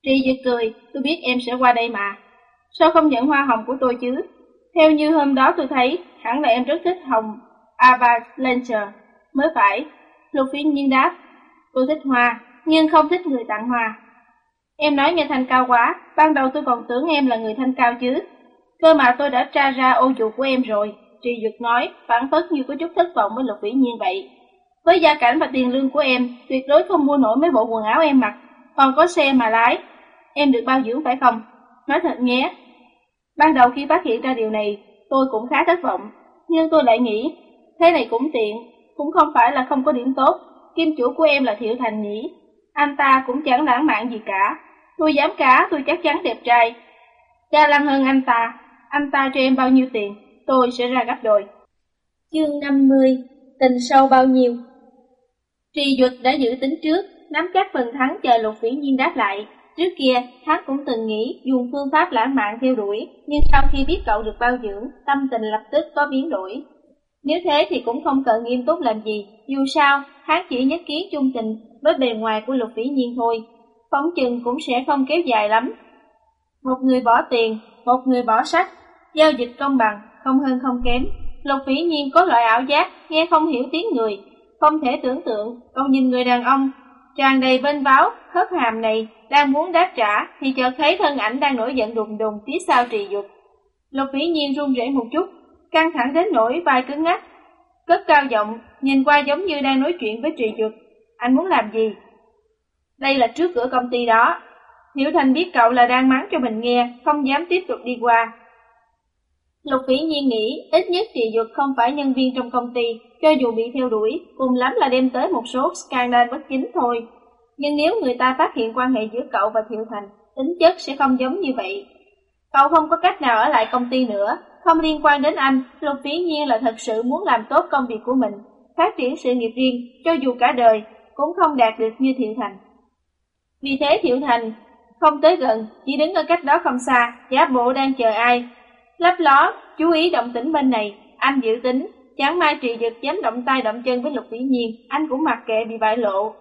[SPEAKER 1] Trị Dực cười, tôi biết em sẽ qua đây mà. Sao không nhận hoa hồng của tôi chứ? Theo như hôm đó tôi thấy, hẳn là em rất thích hồng Avalanche. Mới phải, Lục Phiến Nhiên đáp. Tôi thích hoa, nhưng không thích người tặng hoa. Em nói nghe thanh cao quá, ban đầu tôi còn tưởng em là người thanh cao chứ. Cơ mà tôi đã tra ra ô dù của em rồi, Trì Dực nói, phản phất như có chút thất vọng với Lục Vĩ Nhiên vậy. Với gia cảnh và tiền lương của em, tuyệt đối không mua nổi mấy bộ quần áo em mặc, còn có xe mà lái. Em được bao dưỡng phải không? Nói thật nhé, Ban đầu khi phát hiện ra điều này, tôi cũng khá thất vọng, nhưng tôi lại nghĩ, thế này cũng tiện, cũng không phải là không có điểm tốt, kim chủ của em là Thiệu Thành nhỉ, anh ta cũng chẳng lãng mạn gì cả, tôi dám cá, tôi chắc chắn đẹp trai. Cha lăng hơn anh ta, anh ta cho em bao nhiêu tiền, tôi sẽ ra gấp đôi. Chương 50 Tình sâu bao nhiêu Trì Duật đã giữ tính trước, nắm chắc phần thắng chờ Lục Vĩ Nhiên đáp lại, Trước kia, hắn cũng từng nghĩ dùng phương pháp lãng mạn theo đuổi, nhưng sau khi biết cậu được bao dưỡng, tâm tình lập tức có biến đổi. Nếu thế thì cũng không cần nghiêm túc làm gì, dù sao, hắn chỉ nhất kiến chung tình với bề ngoài của lục vĩ nhiên thôi, phóng chừng cũng sẽ không kéo dài lắm. Một người bỏ tiền, một người bỏ sách, giao dịch công bằng, không hơn không kém. Lục vĩ nhiên có loại ảo giác, nghe không hiểu tiếng người, không thể tưởng tượng, còn nhìn người đàn ông, tràn đầy bên báo, hớp hàm này đang muốn đáp trả thì chợt thấy thân ảnh đang nổi giận đùng đùng phía sau trì dục. Lục vĩ nhiên run rẩy một chút, căng thẳng đến nỗi vai cứng ngắc. Cất cao giọng, nhìn qua giống như đang nói chuyện với trì dục. Anh muốn làm gì? Đây là trước cửa công ty đó. Hiểu Thành biết cậu là đang mắng cho mình nghe, không dám tiếp tục đi qua. Lục vĩ nhiên nghĩ ít nhất trì Dược không phải nhân viên trong công ty, cho dù bị theo đuổi, cùng lắm là đem tới một số scandal bất chính thôi. Nhưng nếu người ta phát hiện quan hệ giữa cậu và Thiệu Thành, tính chất sẽ không giống như vậy. Cậu không có cách nào ở lại công ty nữa, không liên quan đến anh, Lục Vĩ Nhiên là thật sự muốn làm tốt công việc của mình, phát triển sự nghiệp riêng, cho dù cả đời, cũng không đạt được như Thiệu Thành. Vì thế Thiệu Thành không tới gần, chỉ đứng ở cách đó không xa, giả bộ đang chờ ai. Lấp ló, chú ý động tĩnh bên này, anh dự tính, chẳng mai trì dực dám động tay động chân với Lục Vĩ Nhiên, anh cũng mặc kệ bị bại lộ,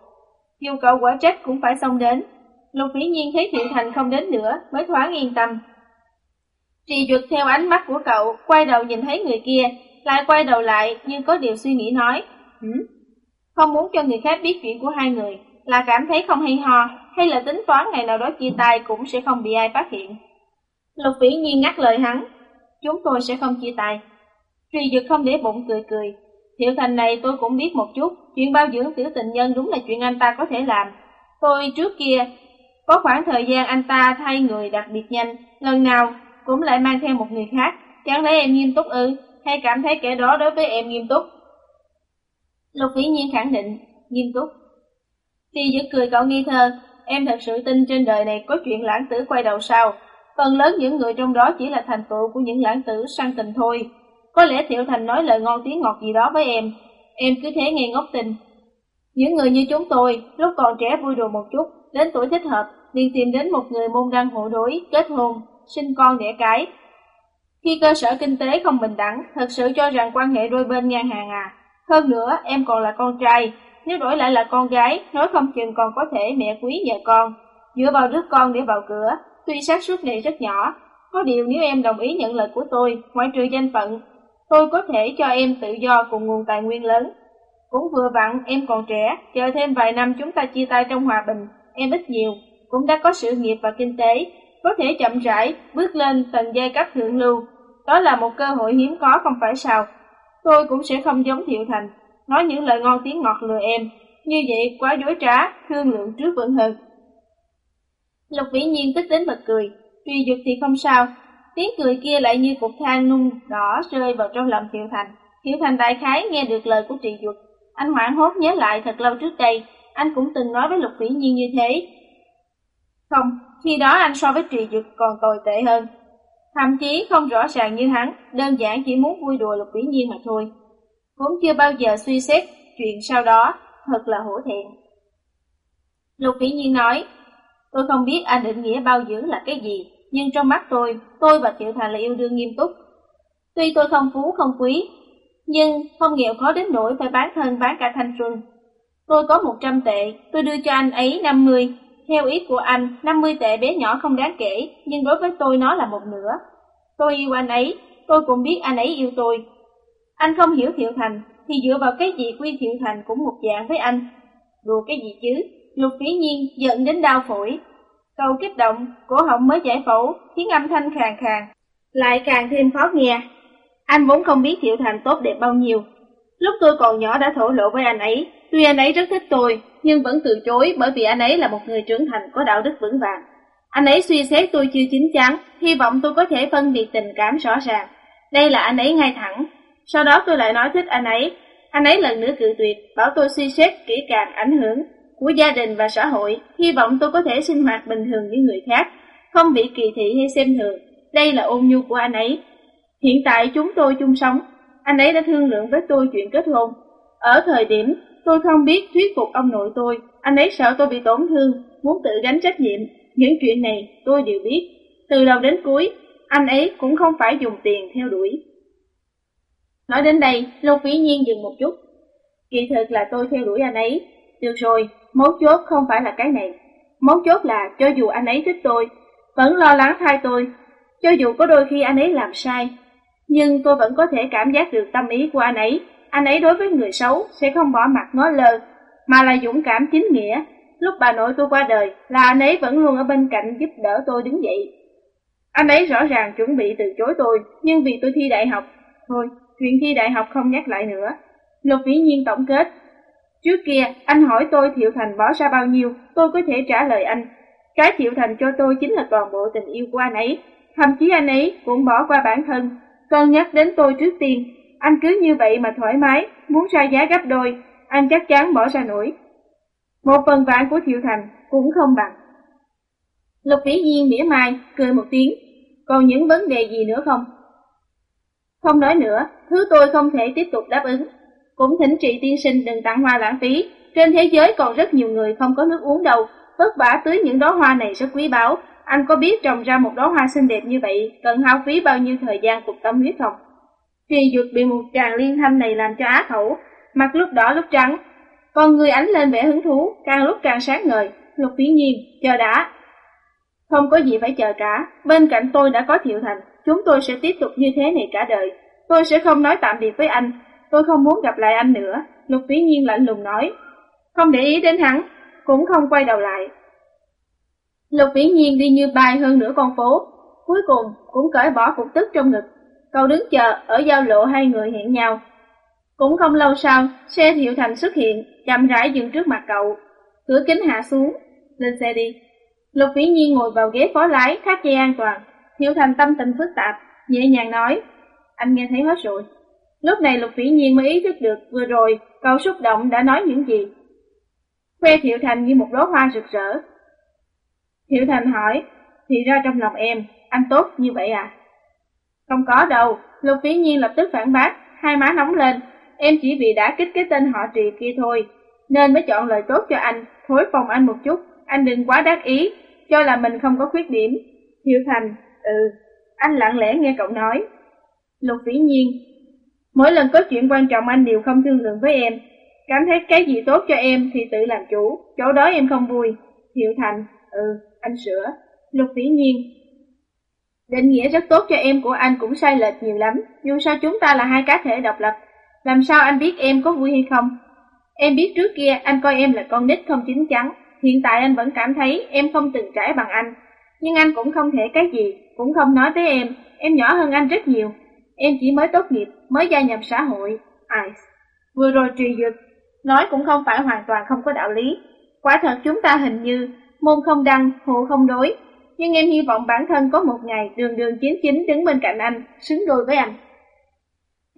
[SPEAKER 1] dù cậu quả trách cũng phải xông đến. Lục Vĩ Nhiên thấy Thiện Thành không đến nữa, mới thoáng yên tâm. Trì duyệt theo ánh mắt của cậu, quay đầu nhìn thấy người kia, lại quay đầu lại như có điều suy nghĩ nói. Hử? Không muốn cho người khác biết chuyện của hai người, là cảm thấy không hay ho, hay là tính toán ngày nào đó chia tay cũng sẽ không bị ai phát hiện. Lục Vĩ Nhiên ngắt lời hắn, chúng tôi sẽ không chia tay. Trì Dực không để bụng cười cười, Thiệu Thành này tôi cũng biết một chút, chuyện bao dưỡng tiểu tình nhân đúng là chuyện anh ta có thể làm. Tôi trước kia, có khoảng thời gian anh ta thay người đặc biệt nhanh, lần nào cũng lại mang theo một người khác. Chẳng lẽ em nghiêm túc ư, hay cảm thấy kẻ đó đối với em nghiêm túc? Lục Vĩ Nhiên khẳng định, nghiêm túc. Thì Dực cười cậu nghi thơ, em thật sự tin trên đời này có chuyện lãng tử quay đầu sau. Phần lớn những người trong đó chỉ là thành tựu của những lãng tử săn tình thôi. Có lẽ Thiệu Thành nói lời ngon tiếng ngọt gì đó với em, em cứ thế nghe ngốc tình. Những người như chúng tôi, lúc còn trẻ vui đùa một chút, đến tuổi thích hợp, liền tìm đến một người môn đăng hộ đối, kết hôn, sinh con đẻ cái. Khi cơ sở kinh tế không bình đẳng, thật sự cho rằng quan hệ đôi bên ngang hàng à. Hơn nữa, em còn là con trai, nếu đổi lại là con gái, nói không chừng còn có thể mẹ quý vợ con. Dựa vào đứa con để vào cửa, tuy xác suất này rất nhỏ. Có điều nếu em đồng ý nhận lời của tôi, ngoại trừ danh phận, tôi có thể cho em tự do cùng nguồn tài nguyên lớn. Cũng vừa vặn, em còn trẻ, chờ thêm vài năm chúng ta chia tay trong hòa bình, em ít nhiều, cũng đã có sự nghiệp và kinh tế, có thể chậm rãi bước lên tầng giai cấp thượng lưu. Đó là một cơ hội hiếm có không phải sao. Tôi cũng sẽ không giống Thiệu Thành, nói những lời ngon tiếng ngọt lừa em, như vậy quá dối trá, thương lượng trước vẫn hơn. Lục vĩ nhiên tức đến bật cười, truy dục thì không sao, tiếng cười kia lại như cục than nung đỏ rơi vào trong lòng Thiệu Thành. Thiệu Thành đại khái nghe được lời của trì dục, anh hoảng hốt nhớ lại thật lâu trước đây, anh cũng từng nói với Lục Vĩ Nhiên như thế. Không, khi đó anh so với trì dục còn tồi tệ hơn. Thậm chí không rõ ràng như hắn, đơn giản chỉ muốn vui đùa Lục Vĩ Nhiên mà thôi. Cũng chưa bao giờ suy xét chuyện sau đó, thật là hổ thẹn. Lục Vĩ Nhiên nói, tôi không biết anh định nghĩa bao dưỡng là cái gì, nhưng trong mắt tôi, tôi và Triệu Thành là yêu đương nghiêm túc. Tuy tôi không phú không quý, nhưng không nghèo khó đến nỗi phải bán thân bán cả thanh xuân. Tôi có 100 tệ, tôi đưa cho anh ấy 50. Theo ý của anh, 50 tệ bé nhỏ không đáng kể, nhưng đối với tôi nó là một nửa. Tôi yêu anh ấy, tôi cũng biết anh ấy yêu tôi. Anh không hiểu Thiệu Thành, thì dựa vào cái gì Quy Thiệu Thành cũng một dạng với anh. Đùa cái gì chứ? Lục phí nhiên giận đến đau phổi. Câu kích động, cổ họng mới giải phẫu, khiến âm thanh khàn khàn, lại càng thêm khó nghe. Anh vốn không biết Thiệu Thành tốt đẹp bao nhiêu. Lúc tôi còn nhỏ đã thổ lộ với anh ấy, tuy anh ấy rất thích tôi, nhưng vẫn từ chối bởi vì anh ấy là một người trưởng thành có đạo đức vững vàng. Anh ấy suy xét tôi chưa chín chắn, hy vọng tôi có thể phân biệt tình cảm rõ ràng. Đây là anh ấy ngay thẳng. Sau đó tôi lại nói thích anh ấy. Anh ấy lần nữa cự tuyệt, bảo tôi suy xét kỹ càng ảnh hưởng của gia đình và xã hội, hy vọng tôi có thể sinh hoạt bình thường như người khác, không bị kỳ thị hay xem thường. Đây là ôn nhu của anh ấy. Hiện tại chúng tôi chung sống, anh ấy đã thương lượng với tôi chuyện kết hôn. Ở thời điểm tôi không biết thuyết phục ông nội tôi, anh ấy sợ tôi bị tổn thương, muốn tự gánh trách nhiệm. Những chuyện này tôi đều biết. Từ đầu đến cuối, anh ấy cũng không phải dùng tiền theo đuổi. Nói đến đây, Lục Vĩ Nhiên dừng một chút. Kỳ thực là tôi theo đuổi anh ấy. Được rồi, mấu chốt không phải là cái này. Mấu chốt là cho dù anh ấy thích tôi, vẫn lo lắng thay tôi. Cho dù có đôi khi anh ấy làm sai, nhưng tôi vẫn có thể cảm giác được tâm ý của anh ấy. Anh ấy đối với người xấu sẽ không bỏ mặt ngó lơ, mà là dũng cảm chính nghĩa. Lúc bà nội tôi qua đời là anh ấy vẫn luôn ở bên cạnh giúp đỡ tôi đứng dậy. Anh ấy rõ ràng chuẩn bị từ chối tôi, nhưng vì tôi thi đại học, thôi, chuyện thi đại học không nhắc lại nữa. Lục vĩ nhiên tổng kết. Trước kia, anh hỏi tôi Thiệu Thành bỏ ra bao nhiêu, tôi có thể trả lời anh. Cái Thiệu Thành cho tôi chính là toàn bộ tình yêu của anh ấy, thậm chí anh ấy cũng bỏ qua bản thân, Cân nhắc đến tôi trước tiên, anh cứ như vậy mà thoải mái, muốn ra giá gấp đôi, anh chắc chắn bỏ ra nổi. Một phần vạn của Thiệu Thành cũng không bằng. Lục vĩ nhiên mỉa mai, cười một tiếng, còn những vấn đề gì nữa không? Không nói nữa, thứ tôi không thể tiếp tục đáp ứng. Cũng thỉnh trị tiên sinh đừng tặng hoa lãng phí, trên thế giới còn rất nhiều người không có nước uống đâu, vất vả tưới những đóa hoa này rất quý báu, anh có biết trồng ra một đóa hoa xinh đẹp như vậy cần hao phí bao nhiêu thời gian cùng tâm huyết không? Truyền dược bị một tràng liên thanh này làm cho á khẩu, mặt lúc đỏ lúc trắng, con người ánh lên vẻ hứng thú, càng lúc càng sáng ngời. Lục Vĩ Nhiên, chờ đã. Không có gì phải chờ cả, bên cạnh tôi đã có Thiệu Thành, chúng tôi sẽ tiếp tục như thế này cả đời. Tôi sẽ không nói tạm biệt với anh, tôi không muốn gặp lại anh nữa. Lục Vĩ Nhiên lạnh lùng nói, không để ý đến hắn, cũng không quay đầu lại, Lục vĩ nhiên đi như bay hơn nửa con phố, cuối cùng cũng cởi bỏ cục tức trong ngực. Cậu đứng chờ ở giao lộ hai người hẹn nhau. Cũng không lâu sau, xe Thiệu Thành xuất hiện, chậm rãi dừng trước mặt cậu. Cửa kính hạ xuống, lên xe đi. Lục vĩ nhiên ngồi vào ghế phó lái, thắt dây an toàn. Thiệu Thành tâm tình phức tạp, nhẹ nhàng nói, anh nghe thấy hết rồi. Lúc này Lục Vĩ Nhiên mới ý thức được vừa rồi cậu xúc động đã nói những gì. Khoe Thiệu Thành như một đóa hoa rực rỡ, thiệu Thành hỏi, thì ra trong lòng em, anh tốt như vậy à? Không có đâu, Lục Vĩ Nhiên lập tức phản bác, hai má nóng lên, em chỉ vì đã kích cái tên họ trì kia thôi, nên mới chọn lời tốt cho anh, thối phòng anh một chút, anh đừng quá đắc ý, cho là mình không có khuyết điểm. thiệu Thành, ừ, Anh lặng lẽ nghe cậu nói. Lục vĩ nhiên, mỗi lần có chuyện quan trọng anh đều không thương lượng với em. Cảm thấy cái gì tốt cho em thì tự làm chủ, chỗ đó em không vui. Hiệu Thành, ừ, anh sửa. Lục vĩ nhiên, định nghĩa rất tốt cho em của anh cũng sai lệch nhiều lắm. Dù sao chúng ta là hai cá thể độc lập. Làm sao anh biết em có vui hay không? Em biết trước kia anh coi em là con nít không chín chắn. Hiện tại anh vẫn cảm thấy em không từng trải bằng anh. Nhưng anh cũng không thể cái gì, cũng không nói tới em. Em nhỏ hơn anh rất nhiều. Em chỉ mới tốt nghiệp, mới gia nhập xã hội. Ai? Vừa rồi trì dực, nói cũng không phải hoàn toàn không có đạo lý. Quả thật chúng ta hình như môn không đăng, hộ không đối. Nhưng em hy vọng bản thân có một ngày đường đường chính chính đứng bên cạnh anh, xứng đôi với anh.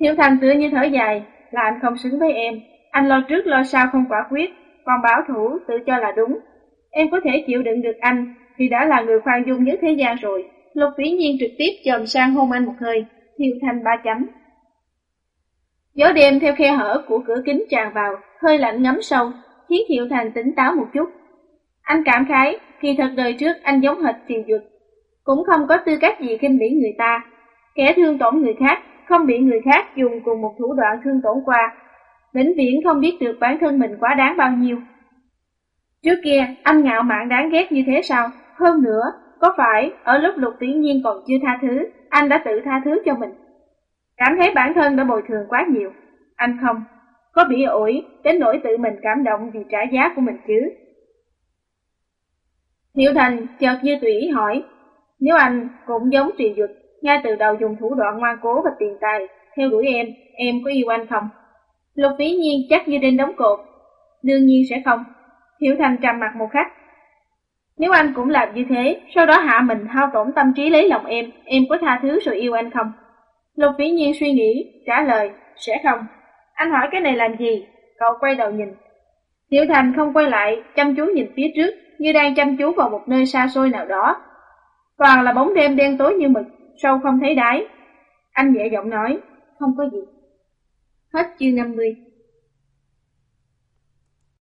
[SPEAKER 1] Thiếu Thành tựa như thở dài, là anh không xứng với em. Anh lo trước lo sau không quả quyết, còn bảo thủ tự cho là đúng. Em có thể chịu đựng được anh, thì đã là người khoan dung nhất thế gian rồi. Lục vĩ nhiên trực tiếp chồm sang hôn anh một hơi, thiêu thanh ba chấm. Gió đêm theo khe hở của cửa kính tràn vào, hơi lạnh ngấm sâu, khiến Thiệu Thành tỉnh táo một chút. Anh cảm khái, kỳ thật đời trước anh giống hệt triều dực, cũng không có tư cách gì khinh bỉ người ta. Kẻ thương tổn người khác, không bị người khác dùng cùng một thủ đoạn thương tổn qua. Vĩnh viễn không biết được bản thân mình quá đáng bao nhiêu. Trước kia, anh ngạo mạn đáng ghét như thế sao? Hơn nữa, có phải ở lúc lục tiểu nhiên còn chưa tha thứ, anh đã tự tha thứ cho mình? Cảm thấy bản thân đã bồi thường quá nhiều. Anh không, có bị ổi đến nỗi tự mình cảm động vì trả giá của mình chứ. Hiệu Thành chợt như tùy hỏi, nếu anh cũng giống trì dực, ngay từ đầu dùng thủ đoạn ngoan cố và tiền tài, theo đuổi em, em có yêu anh không? Lục Vĩ Nhiên chắc như đinh đóng cột, đương nhiên sẽ không. Hiệu Thành trầm mặt một khách nếu anh cũng làm như thế, sau đó hạ mình hao tổn tâm trí lấy lòng em, em có tha thứ rồi yêu anh không? Lục Vĩ Nhiên suy nghĩ, trả lời, sẽ không. Anh hỏi cái này làm gì? Cậu quay đầu nhìn. Tiểu Thành không quay lại, chăm chú nhìn phía trước, như đang chăm chú vào một nơi xa xôi nào đó. Toàn là bóng đêm đen tối như mực, sâu không thấy đáy. Anh nhẹ giọng nói, không có gì. Hết chương 50